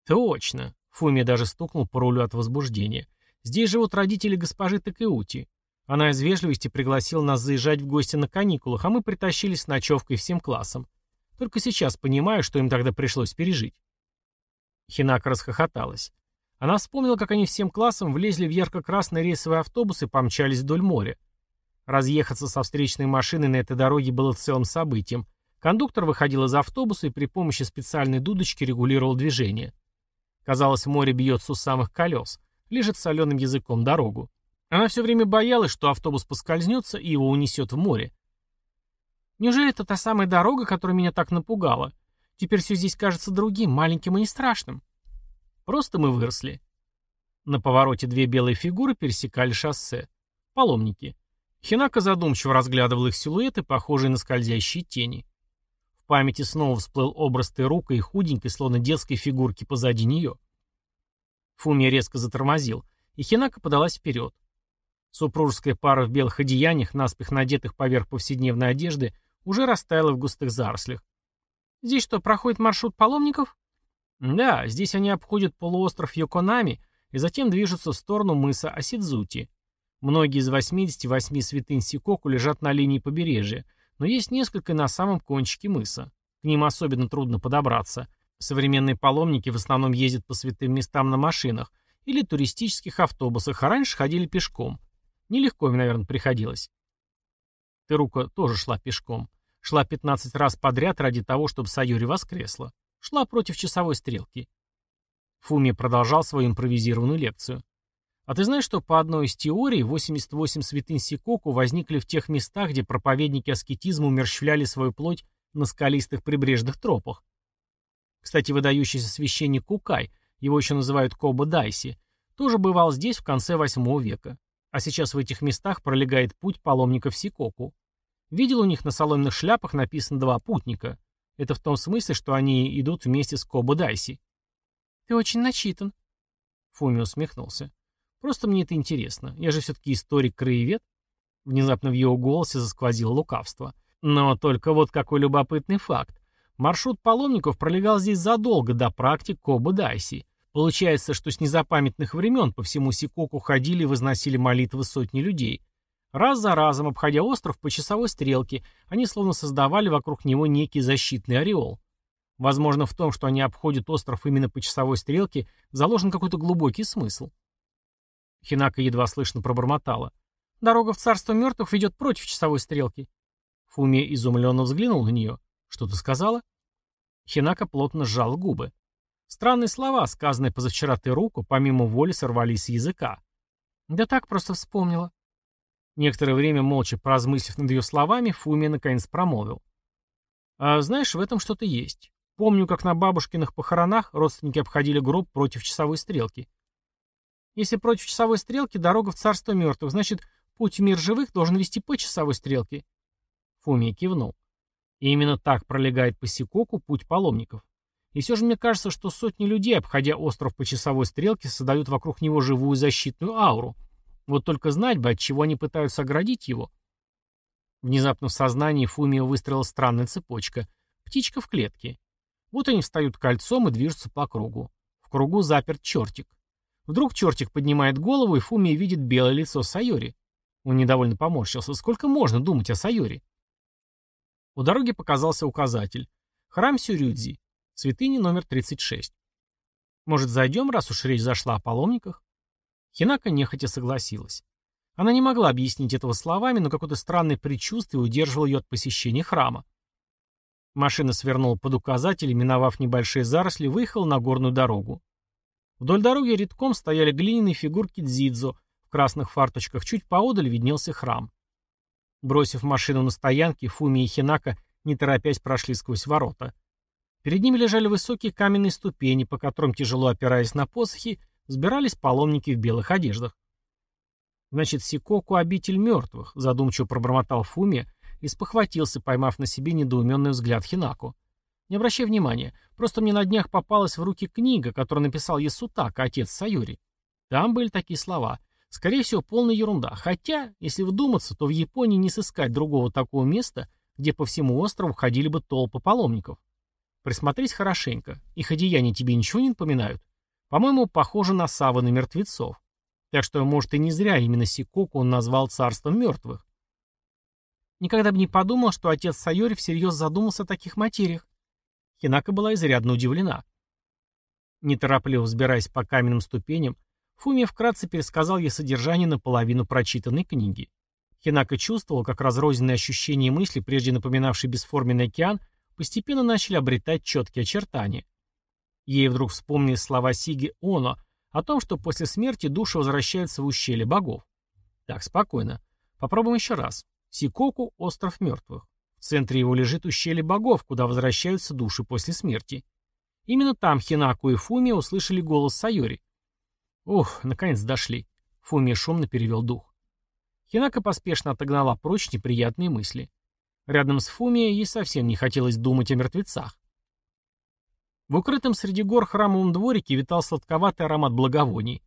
Точно. Фумия даже стукнул по рулю от возбуждения. Здесь живут родители госпожи Такеути. Она из вежливости пригласила нас заезжать в гости на каникулах, а мы притащились с ночевкой всем классом. Только сейчас понимаю, что им тогда пришлось пережить. Хинака расхохоталась. Она вспомнила, как они всем классом влезли в ярко-красный рейсовый автобус и помчались вдоль моря. Разъехаться со встречной машиной на этой дороге было целым событием. Кондуктор выходил из автобуса и при помощи специальной дудочки регулировал движение. Казалось, море бьется у самых колес лежит соленым языком дорогу. Она все время боялась, что автобус поскользнется и его унесет в море. Неужели это та самая дорога, которая меня так напугала? Теперь все здесь кажется другим, маленьким и не страшным. Просто мы выросли. На повороте две белые фигуры пересекали шоссе. Паломники. Хинака задумчиво разглядывал их силуэты, похожие на скользящие тени. В памяти снова всплыл образ Терука и худенькой, словно детской фигурки позади нее. Фуми резко затормозил, и Хинака подалась вперед. Супружеская пара в белых одеяниях, наспех надетых поверх повседневной одежды, уже растаяла в густых зарослях. «Здесь что, проходит маршрут паломников?» «Да, здесь они обходят полуостров Йоконами и затем движутся в сторону мыса Осидзути. Многие из 88 святынь Сикоку лежат на линии побережья, но есть несколько на самом кончике мыса. К ним особенно трудно подобраться, Современные паломники в основном ездят по святым местам на машинах или туристических автобусах, а раньше ходили пешком. Нелегко им, наверное, приходилось. Терука тоже шла пешком. Шла 15 раз подряд ради того, чтобы Сайори воскресла. Шла против часовой стрелки. Фуми продолжал свою импровизированную лекцию. А ты знаешь, что по одной из теорий 88 святынь Сикоку возникли в тех местах, где проповедники аскетизма умерщвляли свою плоть на скалистых прибрежных тропах? Кстати, выдающийся священник Кукай, его еще называют Коба Дайси, тоже бывал здесь в конце VIII века. А сейчас в этих местах пролегает путь паломников Сикоку. Видел у них на соломенных шляпах написано «два путника». Это в том смысле, что они идут вместе с Коба Дайси. «Ты очень начитан». Фуми усмехнулся. «Просто мне это интересно. Я же все-таки историк-краевед». Внезапно в его голосе засквозило лукавство. Но только вот какой любопытный факт. Маршрут паломников пролегал здесь задолго до практик Коба Дайси. Получается, что с незапамятных времен по всему Сикоку ходили и возносили молитвы сотни людей. Раз за разом, обходя остров по часовой стрелке, они словно создавали вокруг него некий защитный ореол. Возможно, в том, что они обходят остров именно по часовой стрелке, заложен какой-то глубокий смысл. Хинака едва слышно пробормотала. «Дорога в царство мертвых ведет против часовой стрелки». Фуми изумленно взглянул на нее. «Что ты сказала?» Хинака плотно сжал губы. Странные слова, сказанные позавчера ты руку, помимо воли сорвались с языка. «Да так просто вспомнила». Некоторое время, молча поразмыслив над ее словами, Фуми наконец промолвил. «А знаешь, в этом что-то есть. Помню, как на бабушкиных похоронах родственники обходили гроб против часовой стрелки. Если против часовой стрелки дорога в царство мертвых, значит, путь в мир живых должен вести по часовой стрелке». Фуми кивнул. И именно так пролегает по Сикоку путь паломников. И все же мне кажется, что сотни людей, обходя остров по часовой стрелке, создают вокруг него живую защитную ауру. Вот только знать бы, от чего они пытаются оградить его. Внезапно в сознании Фумио выстроила странная цепочка. Птичка в клетке. Вот они встают кольцом и движутся по кругу. В кругу заперт чертик. Вдруг чертик поднимает голову, и Фумия видит белое лицо Сайори. Он недовольно поморщился. Сколько можно думать о Сайори? У дороги показался указатель. Храм Сюрюдзи. Святыня номер 36. Может, зайдем, раз уж речь зашла о паломниках? Хинака нехотя согласилась. Она не могла объяснить этого словами, но какое-то странное предчувствие удерживало ее от посещения храма. Машина свернула под указатель миновав небольшие заросли, выехала на горную дорогу. Вдоль дороги редком стояли глиняные фигурки дзидзо, в красных фарточках чуть поодаль виднелся храм. Бросив машину на стоянке, Фуми и Хинака, не торопясь, прошли сквозь ворота. Перед ними лежали высокие каменные ступени, по которым, тяжело опираясь на посохи, взбирались паломники в белых одеждах. «Значит, Сикоку — обитель мертвых», — задумчиво пробормотал Фуми и спохватился, поймав на себе недоуменный взгляд Хинаку. «Не обращай внимания, просто мне на днях попалась в руки книга, которую написал Ясутака, отец Саюри. Там были такие слова. Скорее всего, полная ерунда. Хотя, если вдуматься, то в Японии не сыскать другого такого места, где по всему острову ходили бы толпы паломников. Присмотрись хорошенько. Их одеяния тебе ничего не напоминают? По-моему, похоже на саваны мертвецов. Так что, может, и не зря именно Сикоку он назвал царством мертвых. Никогда бы не подумал, что отец Сайори всерьез задумался о таких материях. Хинака была изрядно удивлена. Неторопливо взбираясь по каменным ступеням, Фумия вкратце пересказал ей содержание наполовину прочитанной книги. Хинака чувствовал, как разрозненные ощущения и мысли, прежде напоминавшие бесформенный океан, постепенно начали обретать четкие очертания. Ей вдруг вспомнились слова Сиги Оно о том, что после смерти души возвращаются в ущелье богов. Так, спокойно. Попробуем еще раз. Сикоку – остров мертвых. В центре его лежит ущелье богов, куда возвращаются души после смерти. Именно там Хинаку и Фумия услышали голос Сайори. Ух, наконец дошли. Фумия шумно перевел дух. Хинака поспешно отогнала прочь неприятные мысли. Рядом с Фумией ей совсем не хотелось думать о мертвецах. В укрытом среди гор храмовом дворике витал сладковатый аромат благовоний.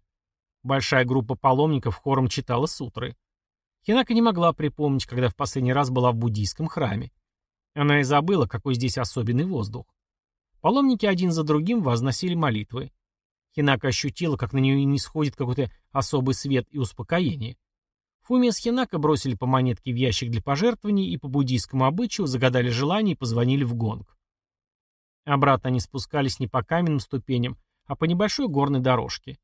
Большая группа паломников хором читала сутры. Хинака не могла припомнить, когда в последний раз была в буддийском храме. Она и забыла, какой здесь особенный воздух. Паломники один за другим возносили молитвы. Хинака ощутила, как на нее не сходит какой-то особый свет и успокоение. Фумия с Хинака бросили по монетке в ящик для пожертвований и по буддийскому обычаю загадали желание и позвонили в гонг. Обратно они спускались не по каменным ступеням, а по небольшой горной дорожке.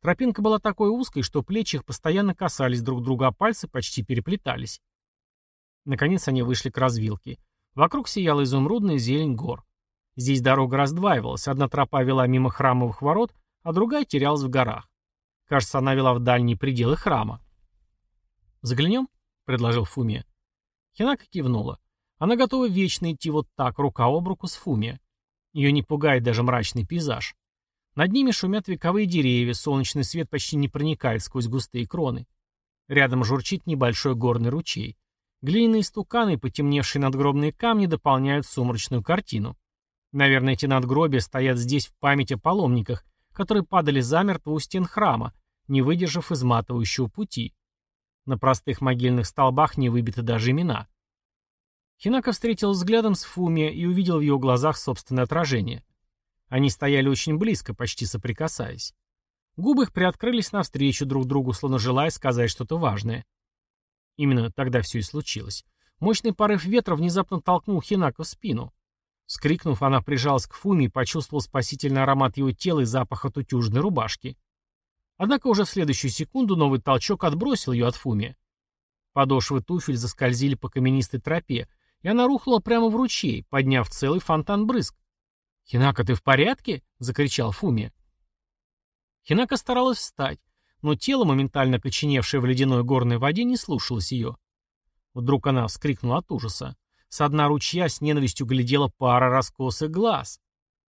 Тропинка была такой узкой, что плечи их постоянно касались друг друга, а пальцы почти переплетались. Наконец они вышли к развилке. Вокруг сияла изумрудная зелень гор. Здесь дорога раздваивалась, одна тропа вела мимо храмовых ворот, а другая терялась в горах. Кажется, она вела в дальние пределы храма. «Заглянем?» — предложил Фумия. Хинака кивнула. Она готова вечно идти вот так, рука об руку с Фумия. Ее не пугает даже мрачный пейзаж. Над ними шумят вековые деревья, солнечный свет почти не проникает сквозь густые кроны. Рядом журчит небольшой горный ручей. Глиняные стуканы и потемневшие надгробные камни дополняют сумрачную картину. Наверное, эти надгробия стоят здесь в память о паломниках, которые падали замертво у стен храма, не выдержав изматывающего пути. На простых могильных столбах не выбиты даже имена. Хинака встретил взглядом с Фуми и увидел в ее глазах собственное отражение. Они стояли очень близко, почти соприкасаясь. Губы их приоткрылись навстречу друг другу, словно желая сказать что-то важное. Именно тогда все и случилось. Мощный порыв ветра внезапно толкнул Хинака в спину. Скрикнув, она прижалась к Фуми и почувствовала спасительный аромат его тела и запах от утюжной рубашки. Однако уже в следующую секунду новый толчок отбросил ее от Фуми. Подошвы туфель заскользили по каменистой тропе, и она рухнула прямо в ручей, подняв целый фонтан брызг. «Хинака, ты в порядке?» — закричал Фуми. Хинака старалась встать, но тело, моментально коченевшее в ледяной горной воде, не слушалось ее. Вдруг она вскрикнула от ужаса. С дна ручья с ненавистью глядела пара раскосых глаз.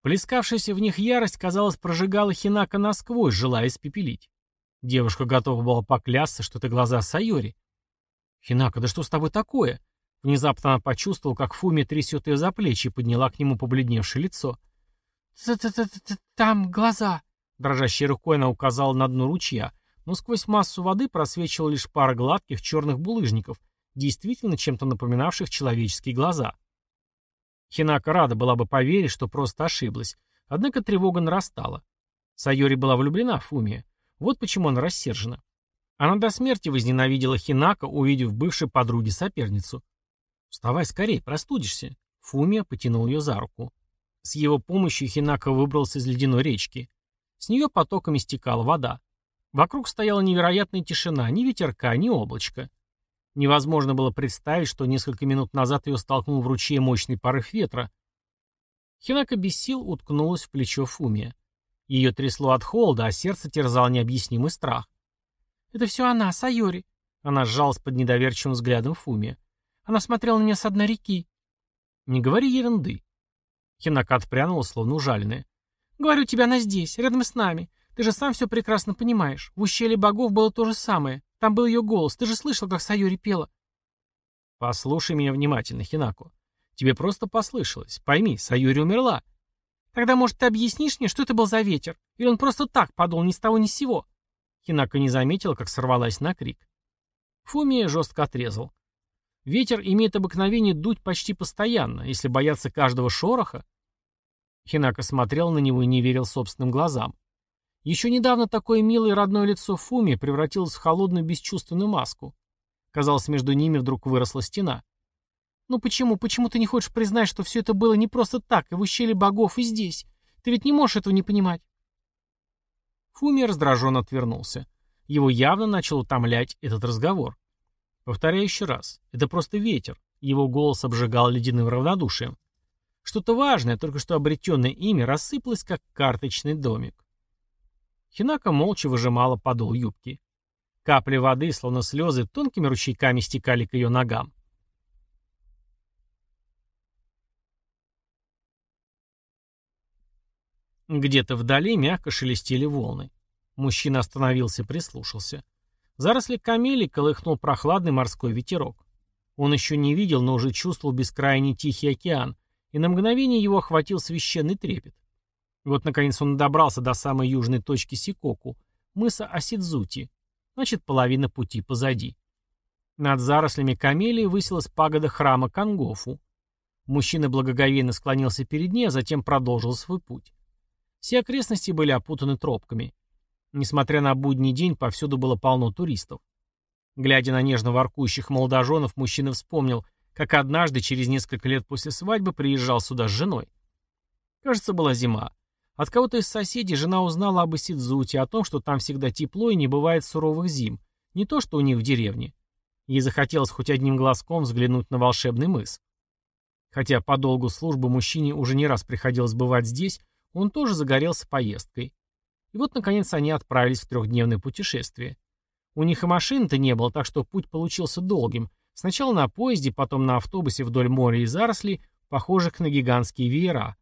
Плескавшаяся в них ярость, казалось, прожигала Хинака насквозь, желая испепелить. Девушка готова была поклясться, что это глаза Сайори. «Хинака, да что с тобой такое?» Внезапно она почувствовала, как Фуми трясет ее за плечи и подняла к нему побледневшее лицо. «Там глаза!» Дрожащей рукой она указала на дно ручья, но сквозь массу воды просвечивала лишь пара гладких черных булыжников, действительно чем-то напоминавших человеческие глаза. Хинака рада была бы поверить, что просто ошиблась, однако тревога нарастала. Сайори была влюблена в Фумия. Вот почему она рассержена. Она до смерти возненавидела Хинака, увидев бывшей подруги соперницу. «Вставай скорее, простудишься». Фумия потянул ее за руку. С его помощью Хинака выбрался из ледяной речки. С нее потоками стекала вода. Вокруг стояла невероятная тишина, ни ветерка, ни облачка. Невозможно было представить, что несколько минут назад ее столкнул в ручье мощный порыв ветра. Хинака без сил уткнулась в плечо Фумия. Ее трясло от холода, а сердце терзал необъяснимый страх. «Это все она, Сайори!» Она сжалась под недоверчивым взглядом Фумия. «Она смотрела на меня с дна реки». «Не говори ерунды». Хинака отпрянула, словно ужаленная. «Говорю тебе, она здесь, рядом с нами. Ты же сам все прекрасно понимаешь. В ущелье богов было то же самое. Там был ее голос. Ты же слышал, как Сайори пела. Послушай меня внимательно, Хинако. Тебе просто послышалось. Пойми, Сайори умерла. Тогда, может, ты объяснишь мне, что это был за ветер? Или он просто так подул ни с того ни с сего? Хинако не заметила, как сорвалась на крик. Фумия жестко отрезал. Ветер имеет обыкновение дуть почти постоянно, если бояться каждого шороха. Хинако смотрел на него и не верил собственным глазам. Еще недавно такое милое родное лицо Фуми превратилось в холодную бесчувственную маску. Казалось, между ними вдруг выросла стена. «Ну почему, почему ты не хочешь признать, что все это было не просто так, и в ущелье богов, и здесь? Ты ведь не можешь этого не понимать». Фуми раздраженно отвернулся. Его явно начал утомлять этот разговор. Повторяю еще раз, это просто ветер. Его голос обжигал ледяным равнодушием. Что-то важное, только что обретенное имя, рассыпалось, как карточный домик. Хинака молча выжимала подол юбки. Капли воды, словно слезы, тонкими ручейками стекали к ее ногам. Где-то вдали мягко шелестели волны. Мужчина остановился, прислушался. Заросли камели колыхнул прохладный морской ветерок. Он еще не видел, но уже чувствовал бескрайний тихий океан, и на мгновение его охватил священный трепет. Вот, наконец, он добрался до самой южной точки Сикоку, мыса Осидзути. Значит, половина пути позади. Над зарослями камелии высилась пагода храма Кангофу. Мужчина благоговейно склонился перед ней, а затем продолжил свой путь. Все окрестности были опутаны тропками. Несмотря на будний день, повсюду было полно туристов. Глядя на нежно воркующих молодоженов, мужчина вспомнил, как однажды, через несколько лет после свадьбы, приезжал сюда с женой. Кажется, была зима. От кого-то из соседей жена узнала об Исидзуте, о том, что там всегда тепло и не бывает суровых зим. Не то, что у них в деревне. Ей захотелось хоть одним глазком взглянуть на волшебный мыс. Хотя по долгу службы мужчине уже не раз приходилось бывать здесь, он тоже загорелся поездкой. И вот, наконец, они отправились в трехдневное путешествие. У них и машины-то не было, так что путь получился долгим. Сначала на поезде, потом на автобусе вдоль моря и зарослей, похожих на гигантские веера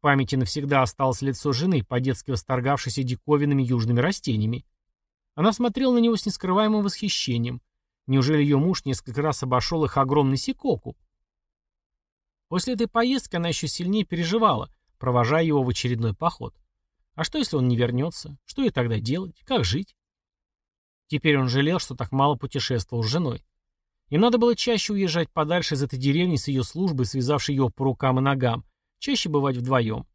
памяти навсегда осталось лицо жены, по-детски восторгавшейся диковинными южными растениями. Она смотрела на него с нескрываемым восхищением. Неужели ее муж несколько раз обошел их огромный сикоку? После этой поездки она еще сильнее переживала, провожая его в очередной поход. А что, если он не вернется? Что ей тогда делать? Как жить? Теперь он жалел, что так мало путешествовал с женой. Им надо было чаще уезжать подальше из этой деревни с ее службой, связавшей его по рукам и ногам, чаще бывать вдвоем.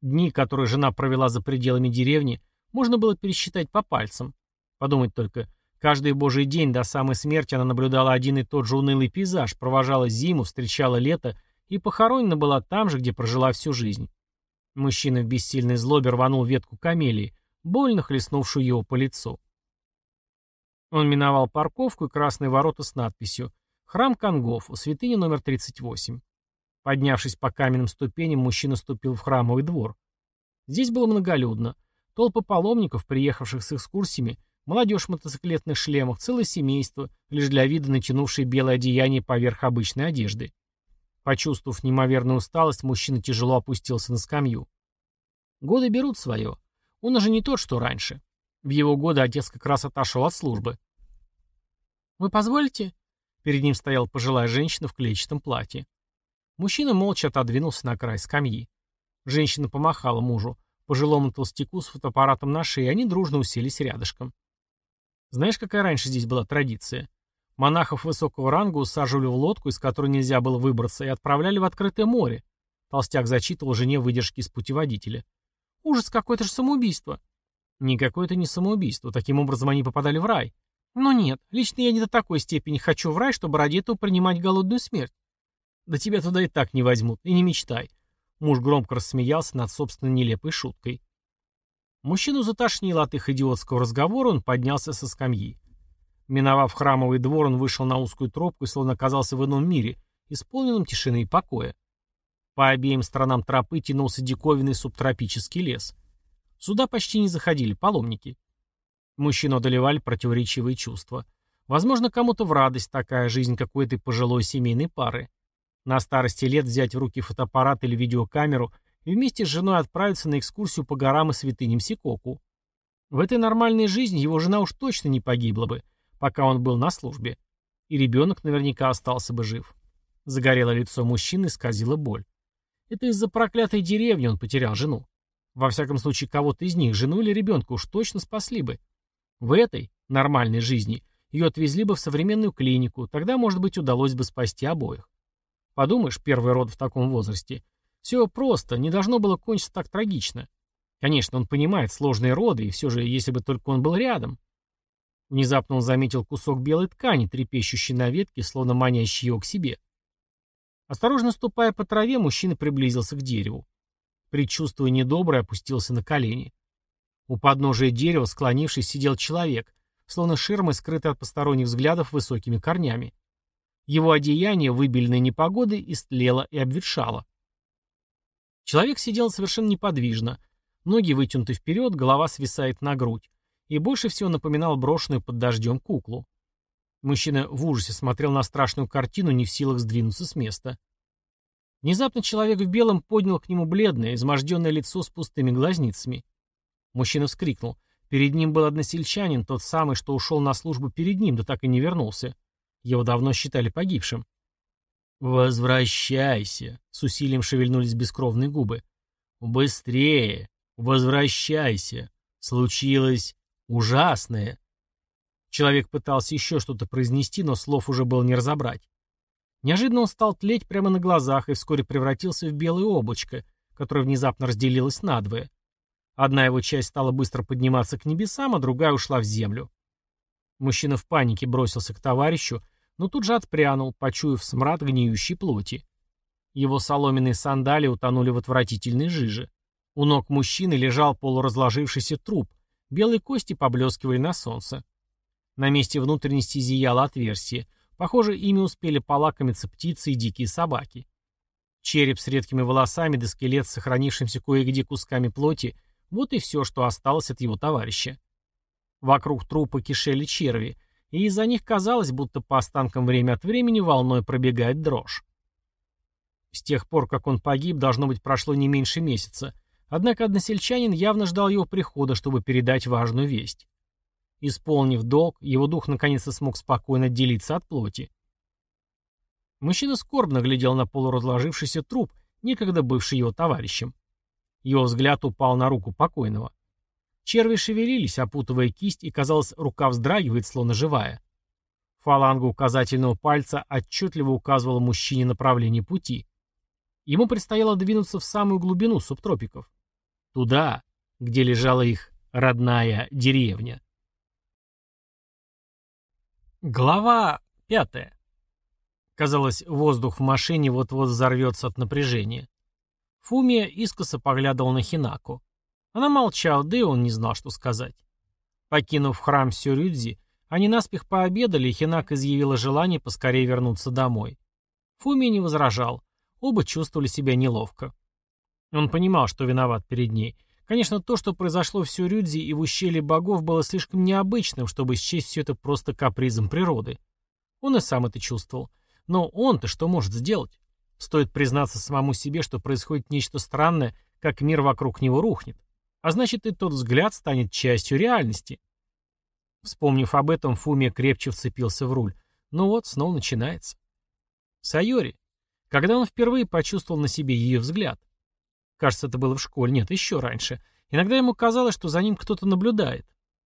Дни, которые жена провела за пределами деревни, можно было пересчитать по пальцам. Подумать только, каждый божий день до самой смерти она наблюдала один и тот же унылый пейзаж, провожала зиму, встречала лето и похоронена была там же, где прожила всю жизнь. Мужчина в бессильной злобе рванул ветку камелии, больно хлестнувшую его по лицу. Он миновал парковку и красные ворота с надписью «Храм Конгофу, святыня номер 38». Поднявшись по каменным ступеням, мужчина ступил в храмовый двор. Здесь было многолюдно. Толпы паломников, приехавших с экскурсиями, молодежь в мотоциклетных шлемах, целое семейство, лишь для вида натянувшее белое одеяние поверх обычной одежды. Почувствовав неимоверную усталость, мужчина тяжело опустился на скамью. Годы берут свое. Он уже не тот, что раньше. В его годы отец как раз отошел от службы. «Вы позволите?» Перед ним стояла пожилая женщина в клетчатом платье. Мужчина молча отодвинулся на край скамьи. Женщина помахала мужу, пожилому толстяку с фотоаппаратом на шее, они дружно уселись рядышком. Знаешь, какая раньше здесь была традиция? Монахов высокого ранга усаживали в лодку, из которой нельзя было выбраться, и отправляли в открытое море. Толстяк зачитывал жене выдержки из путеводителя. Ужас, какое-то же самоубийство. Никакое это не самоубийство. Таким образом они попадали в рай. Но нет, лично я не до такой степени хочу в рай, чтобы ради этого принимать голодную смерть. Да тебя туда и так не возьмут, и не мечтай. Муж громко рассмеялся над собственной нелепой шуткой. Мужчину затошнило от их идиотского разговора, он поднялся со скамьи. Миновав храмовый двор, он вышел на узкую тропку и словно оказался в ином мире, исполненном тишины и покоя. По обеим сторонам тропы тянулся диковинный субтропический лес. Сюда почти не заходили паломники. Мужчину одолевали противоречивые чувства. Возможно, кому-то в радость такая жизнь какой-то пожилой семейной пары. На старости лет взять в руки фотоаппарат или видеокамеру и вместе с женой отправиться на экскурсию по горам и святыням Сикоку. В этой нормальной жизни его жена уж точно не погибла бы, пока он был на службе. И ребенок наверняка остался бы жив. Загорело лицо мужчины сказила боль. Это из-за проклятой деревни он потерял жену. Во всяком случае, кого-то из них, жену или ребенка, уж точно спасли бы. В этой, нормальной жизни, ее отвезли бы в современную клинику, тогда, может быть, удалось бы спасти обоих. Подумаешь, первый род в таком возрасте. Все просто, не должно было кончиться так трагично. Конечно, он понимает сложные роды, и все же, если бы только он был рядом. Внезапно он заметил кусок белой ткани, трепещущий на ветке, словно манящий его к себе. Осторожно ступая по траве, мужчина приблизился к дереву. Предчувствуя недоброе, опустился на колени. У подножия дерева, склонившись, сидел человек, словно ширмой, скрытый от посторонних взглядов высокими корнями. Его одеяние, выбеленное непогодой, истлело и обветшало. Человек сидел совершенно неподвижно. Ноги вытянуты вперед, голова свисает на грудь. И больше всего напоминал брошенную под дождем куклу. Мужчина в ужасе смотрел на страшную картину, не в силах сдвинуться с места. Внезапно человек в белом поднял к нему бледное, изможденное лицо с пустыми глазницами. Мужчина вскрикнул. Перед ним был односельчанин, тот самый, что ушел на службу перед ним, да так и не вернулся. Его давно считали погибшим. «Возвращайся!» — с усилием шевельнулись бескровные губы. «Быстрее! Возвращайся! Случилось ужасное!» Человек пытался еще что-то произнести, но слов уже было не разобрать. Неожиданно он стал тлеть прямо на глазах и вскоре превратился в белое облачко, которое внезапно разделилось надвое. Одна его часть стала быстро подниматься к небесам, а другая ушла в землю. Мужчина в панике бросился к товарищу, но тут же отпрянул, почуяв смрад гниющей плоти. Его соломенные сандалии утонули в отвратительной жиже. У ног мужчины лежал полуразложившийся труп, белые кости поблескивали на солнце. На месте внутренности зияло отверстие. Похоже, ими успели полакомиться птицы и дикие собаки. Череп с редкими волосами да скелет с сохранившимся кое-где кусками плоти – вот и все, что осталось от его товарища. Вокруг трупа кишели черви, и из-за них казалось, будто по останкам время от времени волной пробегает дрожь. С тех пор, как он погиб, должно быть, прошло не меньше месяца, однако односельчанин явно ждал его прихода, чтобы передать важную весть. Исполнив долг, его дух наконец-то смог спокойно отделиться от плоти. Мужчина скорбно глядел на полуразложившийся труп, некогда бывший его товарищем. Его взгляд упал на руку покойного. Черви шевелились, опутывая кисть, и, казалось, рука вздрагивает, словно живая. Фаланга указательного пальца отчетливо указывала мужчине направление пути. Ему предстояло двинуться в самую глубину субтропиков. Туда, где лежала их родная деревня. Глава пятая. Казалось, воздух в машине вот-вот взорвется от напряжения. Фумия искоса поглядывал на Хинаку. Она молчала, да и он не знал, что сказать. Покинув храм Сюрюдзи, они наспех пообедали, и Хинак изъявила желание поскорее вернуться домой. Фумия не возражал. Оба чувствовали себя неловко. Он понимал, что виноват перед ней. Конечно, то, что произошло в Сюрюдзи и в ущелье богов, было слишком необычным, чтобы счесть все это просто капризом природы. Он и сам это чувствовал. Но он-то что может сделать? Стоит признаться самому себе, что происходит нечто странное, как мир вокруг него рухнет. А значит, и тот взгляд станет частью реальности. Вспомнив об этом, Фумия крепче вцепился в руль. Ну вот, снова начинается. Сайори. Когда он впервые почувствовал на себе ее взгляд? Кажется, это было в школе. Нет, еще раньше. Иногда ему казалось, что за ним кто-то наблюдает.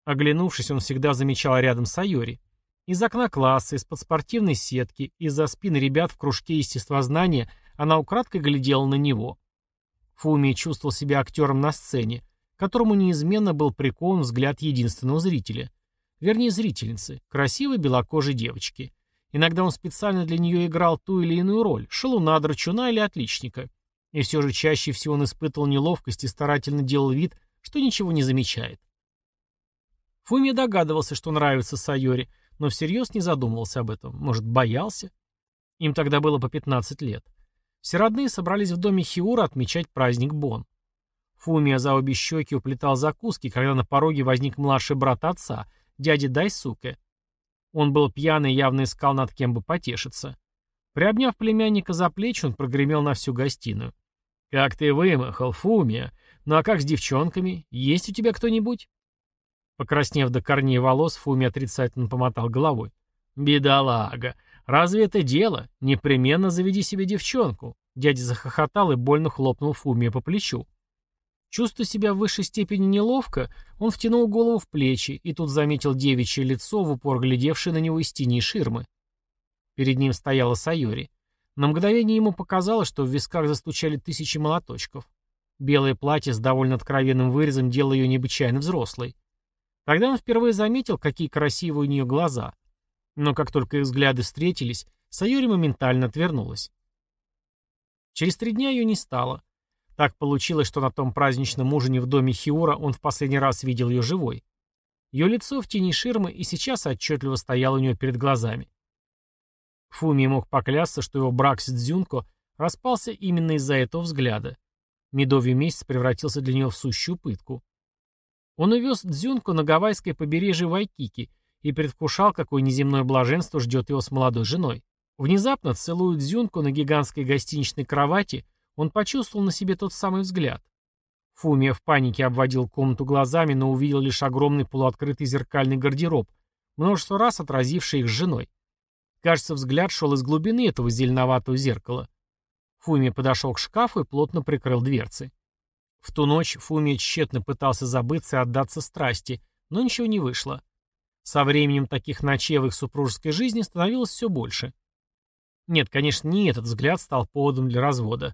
Оглянувшись, он всегда замечал рядом Сайори. Из окна класса, из-под спортивной сетки, из-за спины ребят в кружке естествознания она украдкой глядела на него. Фуми чувствовал себя актером на сцене, которому неизменно был прикован взгляд единственного зрителя. Вернее, зрительницы, красивой белокожей девочки. Иногда он специально для нее играл ту или иную роль, шалуна, драчуна или отличника. И все же чаще всего он испытывал неловкость и старательно делал вид, что ничего не замечает. Фуми догадывался, что нравится Сайори, но всерьез не задумывался об этом. Может, боялся? Им тогда было по 15 лет. Все родные собрались в доме Хиура отмечать праздник Бон. Фумия за обе щеки уплетал закуски, когда на пороге возник младший брат отца, дядя Дайсуке. Он был пьяный и явно искал над кем бы потешиться. Приобняв племянника за плечи, он прогремел на всю гостиную. «Как ты вымахал, Фумия! Ну а как с девчонками? Есть у тебя кто-нибудь?» Покраснев до корней волос, Фуми отрицательно помотал головой. «Бедолага! Разве это дело? Непременно заведи себе девчонку!» Дядя захохотал и больно хлопнул Фумия по плечу. Чувствуя себя в высшей степени неловко, он втянул голову в плечи и тут заметил девичье лицо, в упор глядевшее на него из тени ширмы. Перед ним стояла Сайори. На мгновение ему показалось, что в висках застучали тысячи молоточков. Белое платье с довольно откровенным вырезом делало ее необычайно взрослой. Тогда он впервые заметил, какие красивые у нее глаза. Но как только их взгляды встретились, Сайори моментально отвернулась. Через три дня ее не стало. Так получилось, что на том праздничном ужине в доме Хиура он в последний раз видел ее живой. Ее лицо в тени ширмы и сейчас отчетливо стояло у нее перед глазами. Фуми мог поклясться, что его брак с Дзюнко распался именно из-за этого взгляда. Медовый месяц превратился для него в сущую пытку. Он увез Дзюнку на гавайское побережье Вайкики и предвкушал, какое неземное блаженство ждет его с молодой женой. Внезапно, целуя Дзюнку на гигантской гостиничной кровати, он почувствовал на себе тот самый взгляд. Фумия в панике обводил комнату глазами, но увидел лишь огромный полуоткрытый зеркальный гардероб, множество раз отразивший их с женой. Кажется, взгляд шел из глубины этого зеленоватого зеркала. Фумия подошел к шкафу и плотно прикрыл дверцы. В ту ночь Фумия тщетно пытался забыться и отдаться страсти, но ничего не вышло. Со временем таких ночей в их супружеской жизни становилось все больше. Нет, конечно, не этот взгляд стал поводом для развода.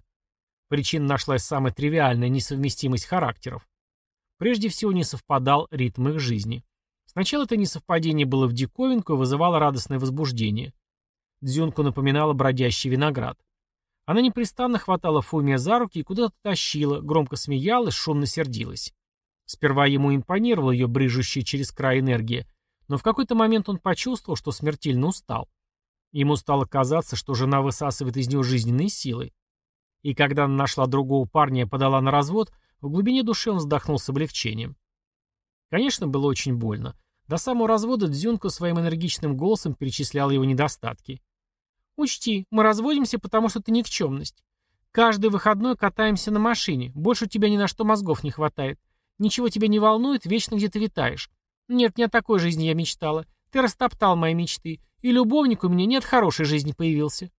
Причина нашлась самая тривиальная – несовместимость характеров. Прежде всего не совпадал ритм их жизни. Сначала это несовпадение было в диковинку и вызывало радостное возбуждение. Дзюнку напоминала бродящий виноград. Она непрестанно хватала Фумия за руки и куда-то тащила, громко смеялась, шумно сердилась. Сперва ему импонировала ее брыжущая через край энергия, но в какой-то момент он почувствовал, что смертельно устал. Ему стало казаться, что жена высасывает из него жизненные силы. И когда она нашла другого парня и подала на развод, в глубине души он вздохнул с облегчением. Конечно, было очень больно. До самого развода Дзюнко своим энергичным голосом перечислял его недостатки. Учти, мы разводимся, потому что ты никчемность. Каждый выходной катаемся на машине. Больше у тебя ни на что мозгов не хватает. Ничего тебя не волнует, вечно где-то витаешь. Нет, не о такой жизни я мечтала. Ты растоптал мои мечты. И любовник у меня нет хорошей жизни появился.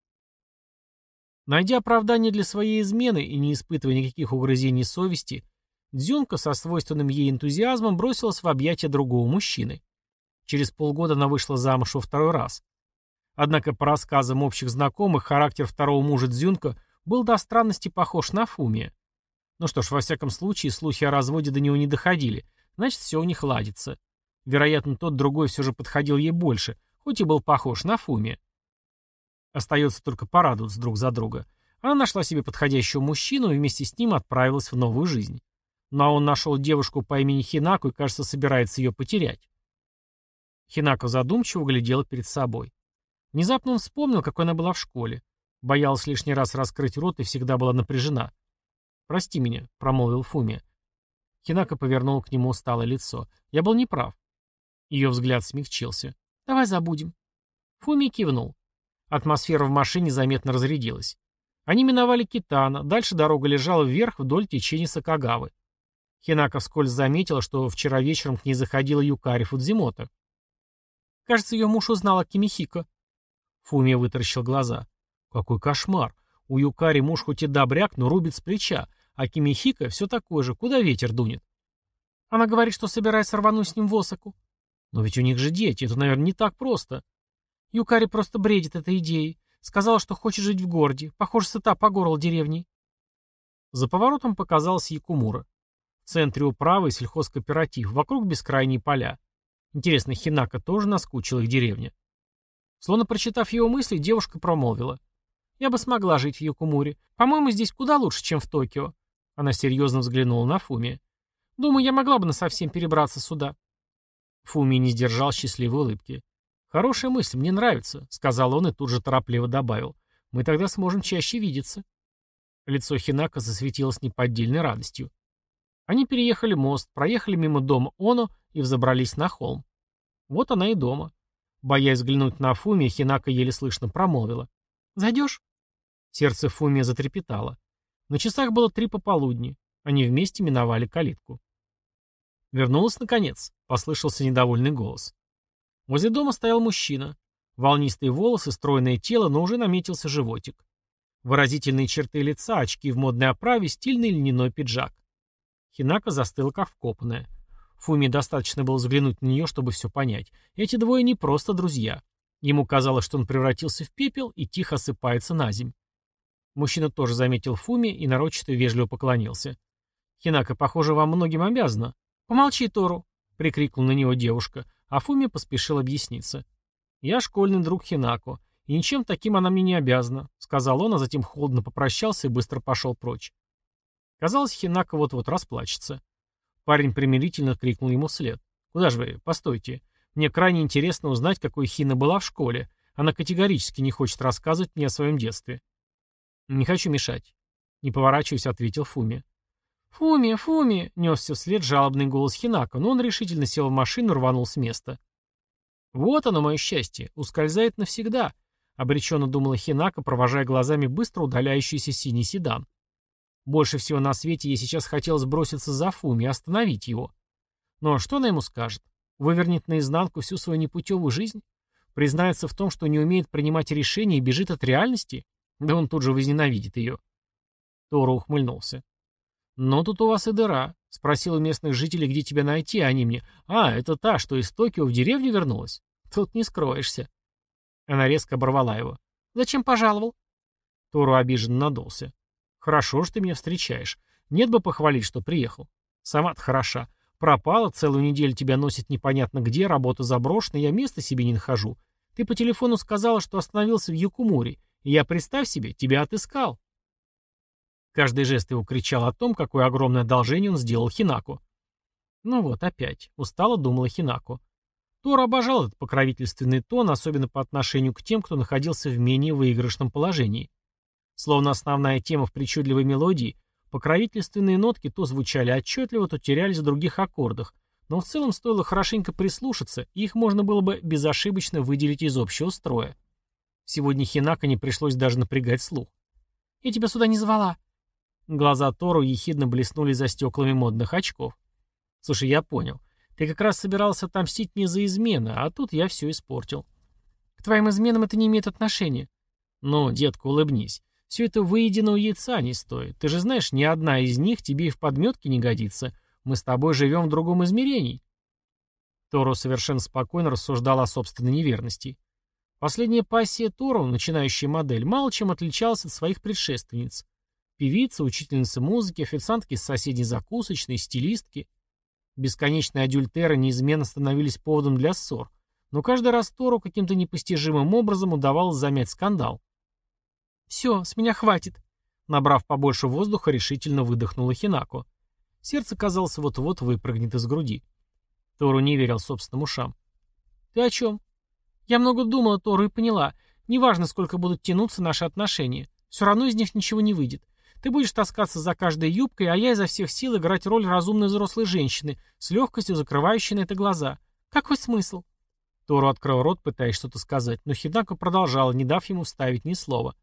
Найдя оправдание для своей измены и не испытывая никаких угрызений совести, Дзюнка со свойственным ей энтузиазмом бросилась в объятия другого мужчины. Через полгода она вышла замуж во второй раз. Однако по рассказам общих знакомых, характер второго мужа Дзюнка был до странности похож на Фумия. Ну что ж, во всяком случае, слухи о разводе до него не доходили, значит, все у них ладится. Вероятно, тот другой все же подходил ей больше, хоть и был похож на Фумия. Остается только порадоваться друг за друга. Она нашла себе подходящего мужчину и вместе с ним отправилась в новую жизнь. Но он нашел девушку по имени Хинаку и, кажется, собирается ее потерять. Хинако задумчиво глядела перед собой. Внезапно он вспомнил, какой она была в школе. Боялась лишний раз раскрыть рот и всегда была напряжена. «Прости меня», — промолвил Фумия. Хинака повернул к нему усталое лицо. «Я был неправ». Ее взгляд смягчился. «Давай забудем». Фумия кивнул. Атмосфера в машине заметно разрядилась. Они миновали Китана, дальше дорога лежала вверх вдоль течения Сакагавы. Хинака вскользь заметила, что вчера вечером к ней заходила Юкари Фудзимота. Кажется, ее муж узнал о Кимихико. Фумия вытаращил глаза. Какой кошмар. У Юкари муж хоть и добряк, но рубит с плеча, а Кимихика все такое же, куда ветер дунет. Она говорит, что собирается рвануть с ним в Осаку. Но ведь у них же дети, это, наверное, не так просто. Юкари просто бредит этой идеей. Сказала, что хочет жить в городе. Похоже, сыта по горло деревни. За поворотом показалась Якумура. В центре управы сельхозкооператив, вокруг бескрайние поля. Интересно, Хинака тоже наскучила их деревня? Словно прочитав его мысли, девушка промолвила. «Я бы смогла жить в Юкумуре. По-моему, здесь куда лучше, чем в Токио». Она серьезно взглянула на Фуми. «Думаю, я могла бы насовсем перебраться сюда». Фуми не сдержал счастливой улыбки. «Хорошая мысль, мне нравится», — сказал он и тут же торопливо добавил. «Мы тогда сможем чаще видеться». Лицо Хинака засветилось неподдельной радостью. Они переехали мост, проехали мимо дома Оно и взобрались на холм. Вот она и дома. Боясь взглянуть на Фуми, Хинака еле слышно промолвила. «Зайдешь?» Сердце Фуми затрепетало. На часах было три пополудни. Они вместе миновали калитку. «Вернулась, наконец», — послышался недовольный голос. Возле дома стоял мужчина. Волнистые волосы, стройное тело, но уже наметился животик. Выразительные черты лица, очки в модной оправе, стильный льняной пиджак. Хинака застыла как вкопанная. Фуми достаточно было взглянуть на нее, чтобы все понять. Эти двое не просто друзья. Ему казалось, что он превратился в пепел и тихо осыпается на земь. Мужчина тоже заметил Фуми и нарочито вежливо поклонился. «Хинака, похоже, вам многим обязана». «Помолчи, Тору», — прикрикнула на него девушка, а Фуми поспешил объясниться. «Я школьный друг Хинако, и ничем таким она мне не обязана», — сказал он, а затем холодно попрощался и быстро пошел прочь. Казалось, Хинако вот-вот расплачется. Парень примирительно крикнул ему вслед. «Куда же вы? Постойте. Мне крайне интересно узнать, какой Хина была в школе. Она категорически не хочет рассказывать мне о своем детстве». «Не хочу мешать», — не поворачиваясь, ответил Фуми. «Фуми, Фуми!» — несся вслед жалобный голос Хинака, но он решительно сел в машину и рванул с места. «Вот оно, мое счастье, ускользает навсегда», — обреченно думала Хинака, провожая глазами быстро удаляющийся синий седан. Больше всего на свете ей сейчас хотелось броситься за Фуми и остановить его. Но что она ему скажет? Вывернет наизнанку всю свою непутевую жизнь? Признается в том, что не умеет принимать решения и бежит от реальности? Да он тут же возненавидит ее. Торо ухмыльнулся. «Но тут у вас и дыра. Спросил у местных жителей, где тебя найти, а они мне. А, это та, что из Токио в деревню вернулась? Тут не скроешься». Она резко оборвала его. «Зачем пожаловал?» Тору обиженно надулся. Хорошо, что ты меня встречаешь. Нет бы похвалить, что приехал. Сама-то хороша. Пропала, целую неделю тебя носит непонятно где, работа заброшена, я места себе не нахожу. Ты по телефону сказала, что остановился в Юкумуре, и я, представь себе, тебя отыскал. Каждый жест его кричал о том, какое огромное одолжение он сделал Хинаку. Ну вот, опять. Устало думала Хинаку. Тор обожал этот покровительственный тон, особенно по отношению к тем, кто находился в менее выигрышном положении. Словно основная тема в причудливой мелодии, покровительственные нотки то звучали отчетливо, то терялись в других аккордах, но в целом стоило хорошенько прислушаться, и их можно было бы безошибочно выделить из общего строя. Сегодня Хинака не пришлось даже напрягать слух. «Я тебя сюда не звала». Глаза Тору ехидно блеснули за стеклами модных очков. «Слушай, я понял. Ты как раз собирался отомстить мне за измены, а тут я все испортил». «К твоим изменам это не имеет отношения». «Ну, детка, улыбнись. Все это выеденного яйца не стоит. Ты же знаешь, ни одна из них тебе и в подметке не годится. Мы с тобой живем в другом измерении. Торо совершенно спокойно рассуждал о собственной неверности. Последняя пассия Торо, начинающая модель, мало чем отличалась от своих предшественниц. Певица, учительница музыки, официантки из соседней закусочной, стилистки. Бесконечные адюльтеры неизменно становились поводом для ссор, но каждый раз Тору каким-то непостижимым образом удавалось замять скандал. «Все, с меня хватит», — набрав побольше воздуха, решительно выдохнула Хинако. Сердце, казалось, вот-вот выпрыгнет из груди. Тору не верил собственным ушам. «Ты о чем?» «Я много думала, Тору, и поняла. Неважно, сколько будут тянуться наши отношения. Все равно из них ничего не выйдет. Ты будешь таскаться за каждой юбкой, а я изо всех сил играть роль разумной взрослой женщины, с легкостью закрывающей на это глаза. Какой смысл?» Тору открыл рот, пытаясь что-то сказать, но Хинако продолжала, не дав ему вставить ни слова.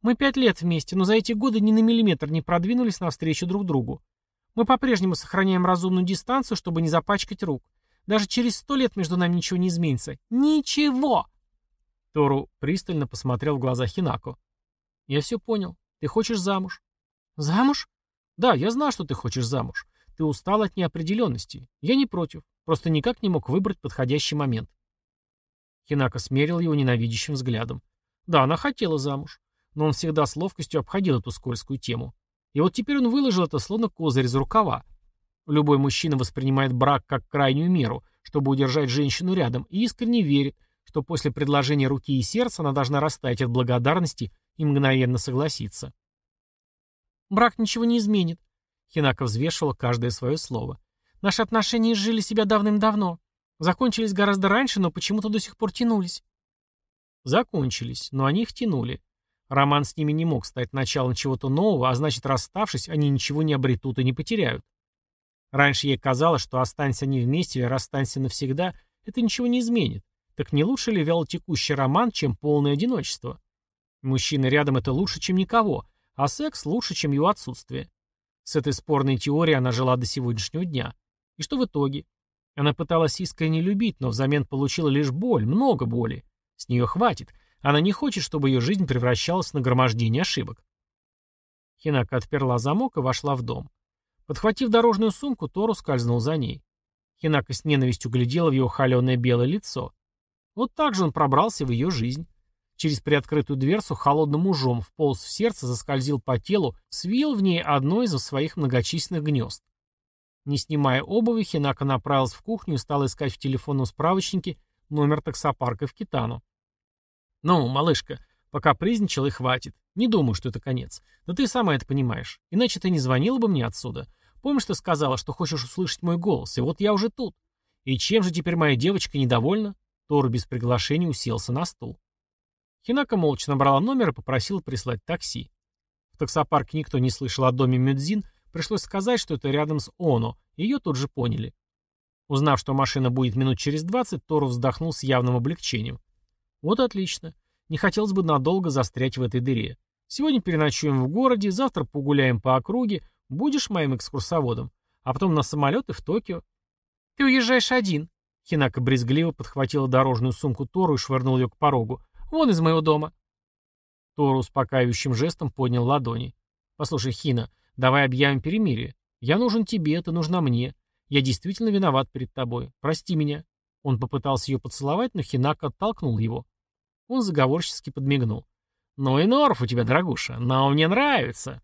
Мы пять лет вместе, но за эти годы ни на миллиметр не продвинулись навстречу друг другу. Мы по-прежнему сохраняем разумную дистанцию, чтобы не запачкать рук. Даже через сто лет между нами ничего не изменится. Ничего!» Тору пристально посмотрел в глаза Хинако. «Я все понял. Ты хочешь замуж?» «Замуж?» «Да, я знаю, что ты хочешь замуж. Ты устал от неопределенности. Я не против. Просто никак не мог выбрать подходящий момент». Хинако смерил его ненавидящим взглядом. «Да, она хотела замуж но он всегда с ловкостью обходил эту скользкую тему. И вот теперь он выложил это словно козырь из рукава. Любой мужчина воспринимает брак как крайнюю меру, чтобы удержать женщину рядом, и искренне верит, что после предложения руки и сердца она должна растаять от благодарности и мгновенно согласиться. «Брак ничего не изменит», — Хинака взвешивала каждое свое слово. «Наши отношения изжили себя давным-давно. Закончились гораздо раньше, но почему-то до сих пор тянулись». Закончились, но они их тянули. Роман с ними не мог стать началом чего-то нового, а значит, расставшись, они ничего не обретут и не потеряют. Раньше ей казалось, что останься они вместе или расстанься навсегда, это ничего не изменит. Так не лучше ли вялотекущий роман, чем полное одиночество? Мужчина рядом это лучше, чем никого, а секс лучше, чем его отсутствие. С этой спорной теорией она жила до сегодняшнего дня. И что в итоге? Она пыталась искренне любить, но взамен получила лишь боль, много боли. С нее хватит. Она не хочет, чтобы ее жизнь превращалась в нагромождение ошибок. Хинака отперла замок и вошла в дом. Подхватив дорожную сумку, Тору скользнул за ней. Хинака с ненавистью глядела в его холеное белое лицо. Вот так же он пробрался в ее жизнь. Через приоткрытую дверцу холодным ужом вполз в сердце, заскользил по телу, свил в ней одно из своих многочисленных гнезд. Не снимая обуви, Хинака направилась в кухню и стала искать в телефонном справочнике номер таксопарка в Китану. «Ну, малышка, пока призничал и хватит. Не думаю, что это конец. Да ты сама это понимаешь. Иначе ты не звонила бы мне отсюда. Помнишь, ты сказала, что хочешь услышать мой голос, и вот я уже тут. И чем же теперь моя девочка недовольна? Тору без приглашения уселся на стул. Хинака молча набрала номер и попросила прислать такси. В таксопарке никто не слышал о доме Мюдзин, пришлось сказать, что это рядом с Оно, ее тут же поняли. Узнав, что машина будет минут через двадцать, Тору вздохнул с явным облегчением. Вот отлично. Не хотелось бы надолго застрять в этой дыре. Сегодня переночуем в городе, завтра погуляем по округе, будешь моим экскурсоводом, а потом на самолет и в Токио. Ты уезжаешь один, Хинака брезгливо подхватила дорожную сумку Тору и швырнул ее к порогу. «Вон из моего дома!» Тору успокаивающим жестом поднял ладони. «Послушай, Хина, давай объявим перемирие. Я нужен тебе, ты нужна мне. Я действительно виноват перед тобой. Прости меня». Он попытался ее поцеловать, но Хинака оттолкнул его. Он заговорчески подмигнул. «Ну и норф у тебя, дорогуша, но мне нравится».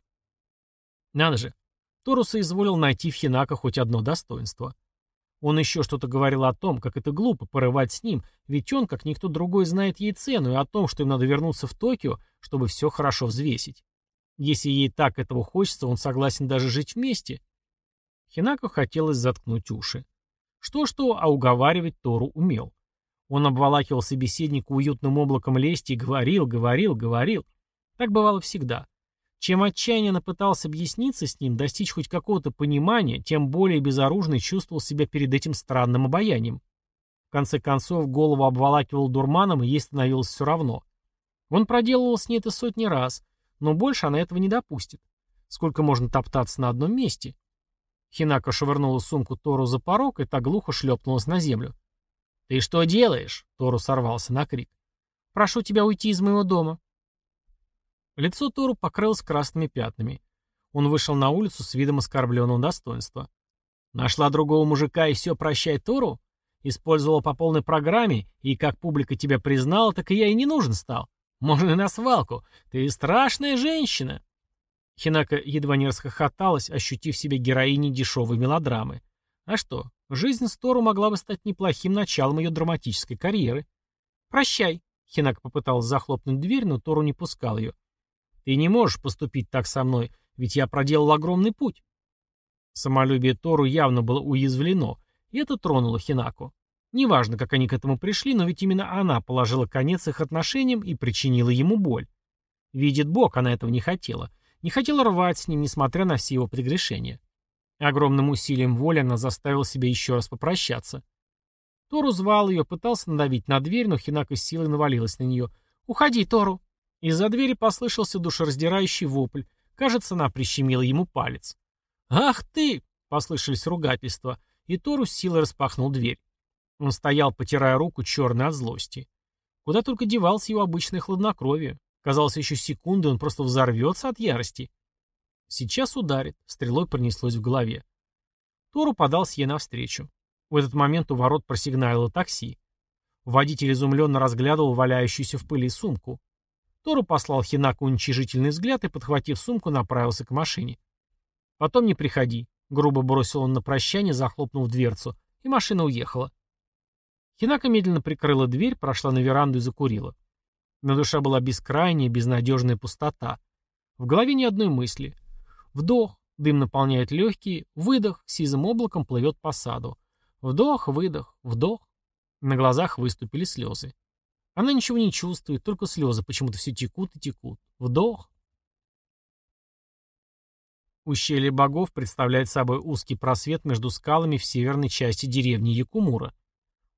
Надо же. Торуса изволил найти в Хинака хоть одно достоинство. Он еще что-то говорил о том, как это глупо порывать с ним, ведь он, как никто другой, знает ей цену и о том, что им надо вернуться в Токио, чтобы все хорошо взвесить. Если ей так этого хочется, он согласен даже жить вместе. Хинако хотелось заткнуть уши. Что-что, а уговаривать Тору умел. Он обволакивал собеседника уютным облаком лести и говорил, говорил, говорил. Так бывало всегда. Чем отчаяннее она пыталась объясниться с ним, достичь хоть какого-то понимания, тем более безоружный чувствовал себя перед этим странным обаянием. В конце концов, голову обволакивал дурманом, и ей становилось все равно. Он проделывал с ней это сотни раз, но больше она этого не допустит. Сколько можно топтаться на одном месте? Хинака швырнула сумку Тору за порог, и та глухо шлепнулась на землю. «Ты что делаешь?» — Тору сорвался на крик. «Прошу тебя уйти из моего дома», Лицо Тору покрылось красными пятнами. Он вышел на улицу с видом оскорбленного достоинства. Нашла другого мужика и все, прощай Тору? Использовала по полной программе, и как публика тебя признала, так и я и не нужен стал. Можно и на свалку. Ты страшная женщина. Хинака едва не расхохоталась, ощутив себя героиней дешевой мелодрамы. А что, жизнь с Тору могла бы стать неплохим началом ее драматической карьеры. «Прощай», — Хинака попыталась захлопнуть дверь, но Тору не пускал ее. Ты не можешь поступить так со мной, ведь я проделал огромный путь. Самолюбие Тору явно было уязвлено, и это тронуло Хинаку. Неважно, как они к этому пришли, но ведь именно она положила конец их отношениям и причинила ему боль. Видит Бог, она этого не хотела. Не хотела рвать с ним, несмотря на все его прегрешения. Огромным усилием воли она заставила себя еще раз попрощаться. Тору звал ее, пытался надавить на дверь, но Хинака с силой навалилась на нее. «Уходи, Тору!» Из-за двери послышался душераздирающий вопль. Кажется, она прищемила ему палец. «Ах ты!» — послышались ругательства, и Тору с силой распахнул дверь. Он стоял, потирая руку, черный от злости. Куда только девался его обычное хладнокровие. Казалось, еще секунды он просто взорвется от ярости. Сейчас ударит, стрелой пронеслось в голове. Тору подался ей навстречу. В этот момент у ворот просигналило такси. Водитель изумленно разглядывал валяющуюся в пыли сумку. Тору послал Хинаку уничижительный взгляд и, подхватив сумку, направился к машине. «Потом не приходи», — Грубо бросил он на прощание, захлопнув дверцу, и машина уехала. Хинака медленно прикрыла дверь, прошла на веранду и закурила. На душе была бескрайняя, безнадежная пустота. В голове ни одной мысли. Вдох, дым наполняет легкие, выдох, сизым облаком плывет по саду. Вдох, выдох, вдох. На глазах выступили слезы. Она ничего не чувствует, только слезы почему-то все текут и текут. Вдох. Ущелье богов представляет собой узкий просвет между скалами в северной части деревни Якумура.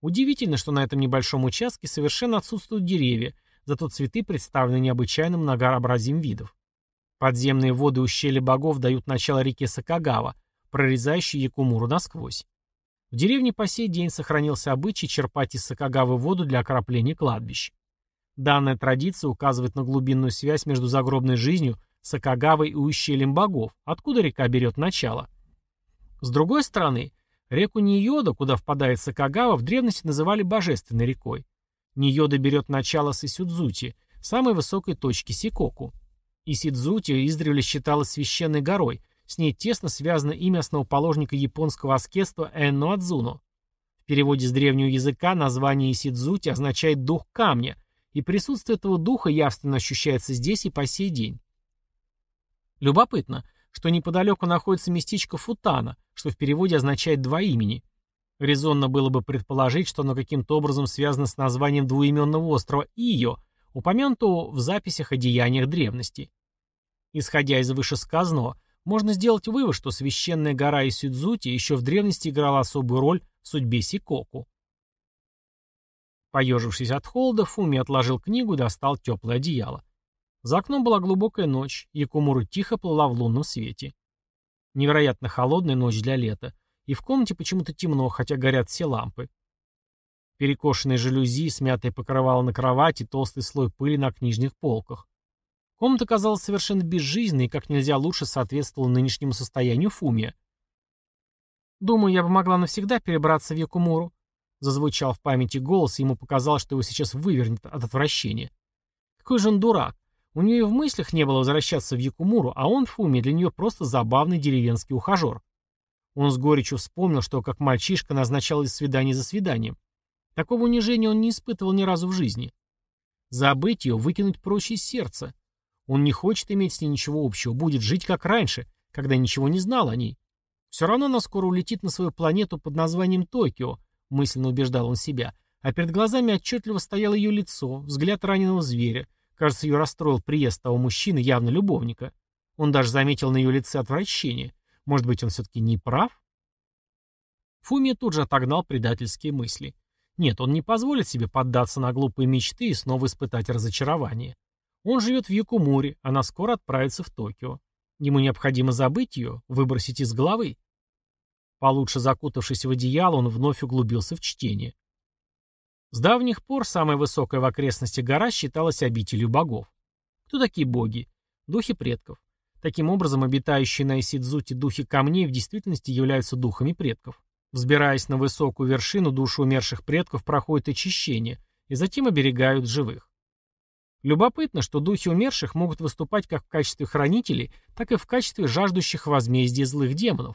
Удивительно, что на этом небольшом участке совершенно отсутствуют деревья, зато цветы представлены необычайным многообразием видов. Подземные воды ущелья богов дают начало реке Сакагава, прорезающей Якумуру насквозь. В деревне по сей день сохранился обычай черпать из Сакагавы воду для окропления кладбищ. Данная традиция указывает на глубинную связь между загробной жизнью, Сакагавой и ущельем богов, откуда река берет начало. С другой стороны, реку Нийода, куда впадает Сакагава, в древности называли божественной рекой. Нийода берет начало с Исюдзути, самой высокой точки Сикоку. Исидзути издревле считалась священной горой, с ней тесно связано имя основоположника японского аскетства Энно Адзуно. В переводе с древнего языка название Исидзути означает «дух камня», и присутствие этого духа явственно ощущается здесь и по сей день. Любопытно, что неподалеку находится местечко Футана, что в переводе означает «два имени». Резонно было бы предположить, что оно каким-то образом связано с названием двуименного острова Ио, упомянутого в записях о деяниях древности. Исходя из вышесказанного, можно сделать вывод, что священная гора Исюдзути еще в древности играла особую роль в судьбе Сикоку. Поежившись от холода, Фуми отложил книгу и достал теплое одеяло. За окном была глубокая ночь, и Кумуру тихо плыла в лунном свете. Невероятно холодная ночь для лета, и в комнате почему-то темно, хотя горят все лампы. Перекошенные жалюзи, смятое покрывало на кровати, толстый слой пыли на книжных полках. Комната казалась совершенно безжизненной и как нельзя лучше соответствовала нынешнему состоянию Фумия. «Думаю, я бы могла навсегда перебраться в Якумуру», зазвучал в памяти голос, и ему показалось, что его сейчас вывернет от отвращения. Какой же он дурак. У нее и в мыслях не было возвращаться в Якумуру, а он, Фуми, для нее просто забавный деревенский ухажер. Он с горечью вспомнил, что как мальчишка назначал из свидания за свиданием. Такого унижения он не испытывал ни разу в жизни. Забыть ее, выкинуть прочь из сердца. Он не хочет иметь с ней ничего общего, будет жить как раньше, когда ничего не знал о ней. Все равно она скоро улетит на свою планету под названием Токио, мысленно убеждал он себя, а перед глазами отчетливо стояло ее лицо, взгляд раненого зверя. Кажется, ее расстроил приезд того мужчины, явно любовника. Он даже заметил на ее лице отвращение. Может быть, он все-таки не прав? Фумия тут же отогнал предательские мысли. Нет, он не позволит себе поддаться на глупые мечты и снова испытать разочарование. Он живет в Якумуре, она скоро отправится в Токио. Ему необходимо забыть ее, выбросить из головы. Получше закутавшись в одеяло, он вновь углубился в чтение. С давних пор самая высокая в окрестности гора считалась обителью богов. Кто такие боги? Духи предков. Таким образом, обитающие на Исидзуте духи камней в действительности являются духами предков. Взбираясь на высокую вершину, души умерших предков проходят очищение и затем оберегают живых. Любопытно, что духи умерших могут выступать как в качестве хранителей, так и в качестве жаждущих возмездия злых демонов.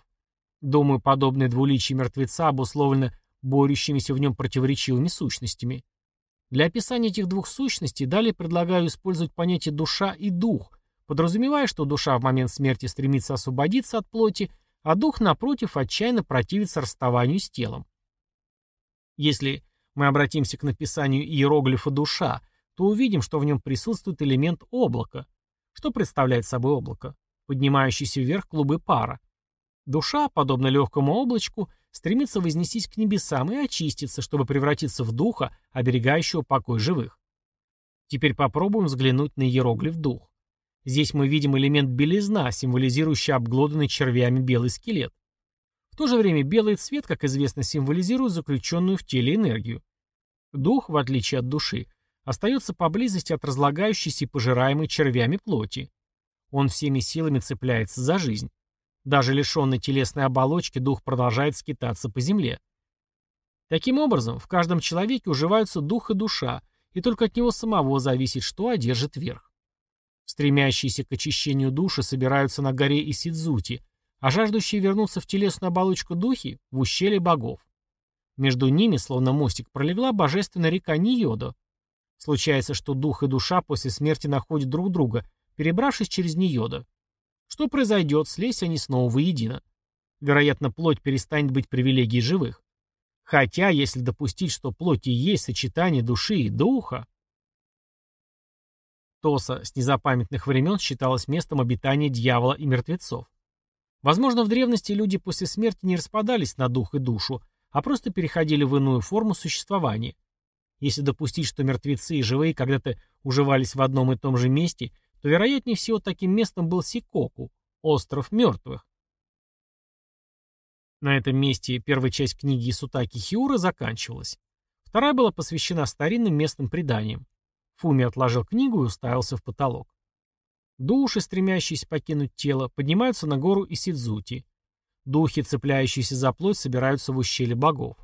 Думаю, подобное двуличие мертвеца обусловлено борющимися в нем противоречивыми сущностями. Для описания этих двух сущностей далее предлагаю использовать понятие «душа» и «дух», подразумевая, что душа в момент смерти стремится освободиться от плоти, а дух, напротив, отчаянно противится расставанию с телом. Если мы обратимся к написанию иероглифа «душа», то увидим, что в нем присутствует элемент облака. Что представляет собой облако? Поднимающийся вверх клубы пара. Душа, подобно легкому облачку, стремится вознестись к небесам и очиститься, чтобы превратиться в духа, оберегающего покой живых. Теперь попробуем взглянуть на иероглиф дух. Здесь мы видим элемент белизна, символизирующий обглоданный червями белый скелет. В то же время белый цвет, как известно, символизирует заключенную в теле энергию. Дух, в отличие от души, остается поблизости от разлагающейся и пожираемой червями плоти. Он всеми силами цепляется за жизнь. Даже лишенный телесной оболочки дух продолжает скитаться по земле. Таким образом, в каждом человеке уживаются дух и душа, и только от него самого зависит, что одержит верх. Стремящиеся к очищению души собираются на горе Исидзути, а жаждущие вернуться в телесную оболочку духи — в ущелье богов. Между ними, словно мостик, пролегла божественная река Ниода. Случается, что дух и душа после смерти находят друг друга, перебравшись через Ниода. Что произойдет, слезь они снова воедино. Вероятно, плоть перестанет быть привилегией живых. Хотя, если допустить, что плоть и есть сочетание души и духа... Тоса с незапамятных времен считалась местом обитания дьявола и мертвецов. Возможно, в древности люди после смерти не распадались на дух и душу, а просто переходили в иную форму существования. Если допустить, что мертвецы и живые когда-то уживались в одном и том же месте, то вероятнее всего таким местом был Сикоку, остров мертвых. На этом месте первая часть книги Исутаки Хиура заканчивалась. Вторая была посвящена старинным местным преданиям. Фуми отложил книгу и уставился в потолок. Души, стремящиеся покинуть тело, поднимаются на гору Исидзути. Духи, цепляющиеся за плоть, собираются в ущелье богов.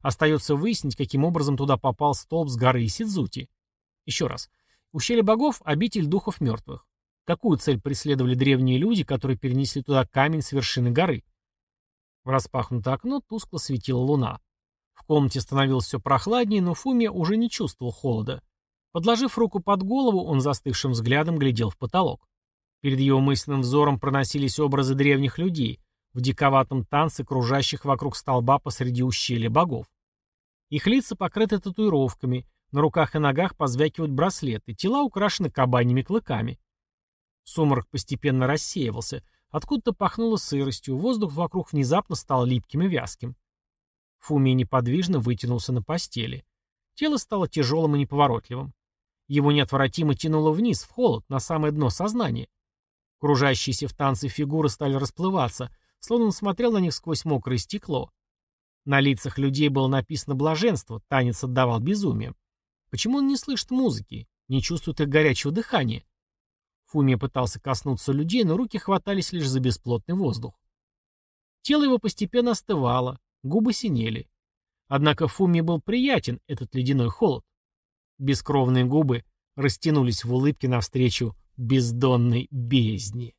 Остается выяснить, каким образом туда попал столб с горы Исидзути. Еще раз. Ущелье богов – обитель духов мертвых. Какую цель преследовали древние люди, которые перенесли туда камень с вершины горы? В распахнутое окно тускло светила луна. В комнате становилось все прохладнее, но Фуми уже не чувствовал холода. Подложив руку под голову, он застывшим взглядом глядел в потолок. Перед его мысленным взором проносились образы древних людей в диковатом танце, кружащих вокруг столба посреди ущелья богов. Их лица покрыты татуировками, на руках и ногах позвякивают браслеты, тела украшены кабаньими клыками. Сумрак постепенно рассеивался, откуда-то пахнуло сыростью, воздух вокруг внезапно стал липким и вязким. Фуми неподвижно вытянулся на постели. Тело стало тяжелым и неповоротливым. Его неотвратимо тянуло вниз, в холод, на самое дно сознания. Кружащиеся в танце фигуры стали расплываться, словно он смотрел на них сквозь мокрое стекло. На лицах людей было написано блаженство, танец отдавал безумием. Почему он не слышит музыки, не чувствует их горячего дыхания? Фумия пытался коснуться людей, но руки хватались лишь за бесплотный воздух. Тело его постепенно остывало, губы синели. Однако Фумии был приятен, этот ледяной холод. Бескровные губы растянулись в улыбке навстречу бездонной бездне.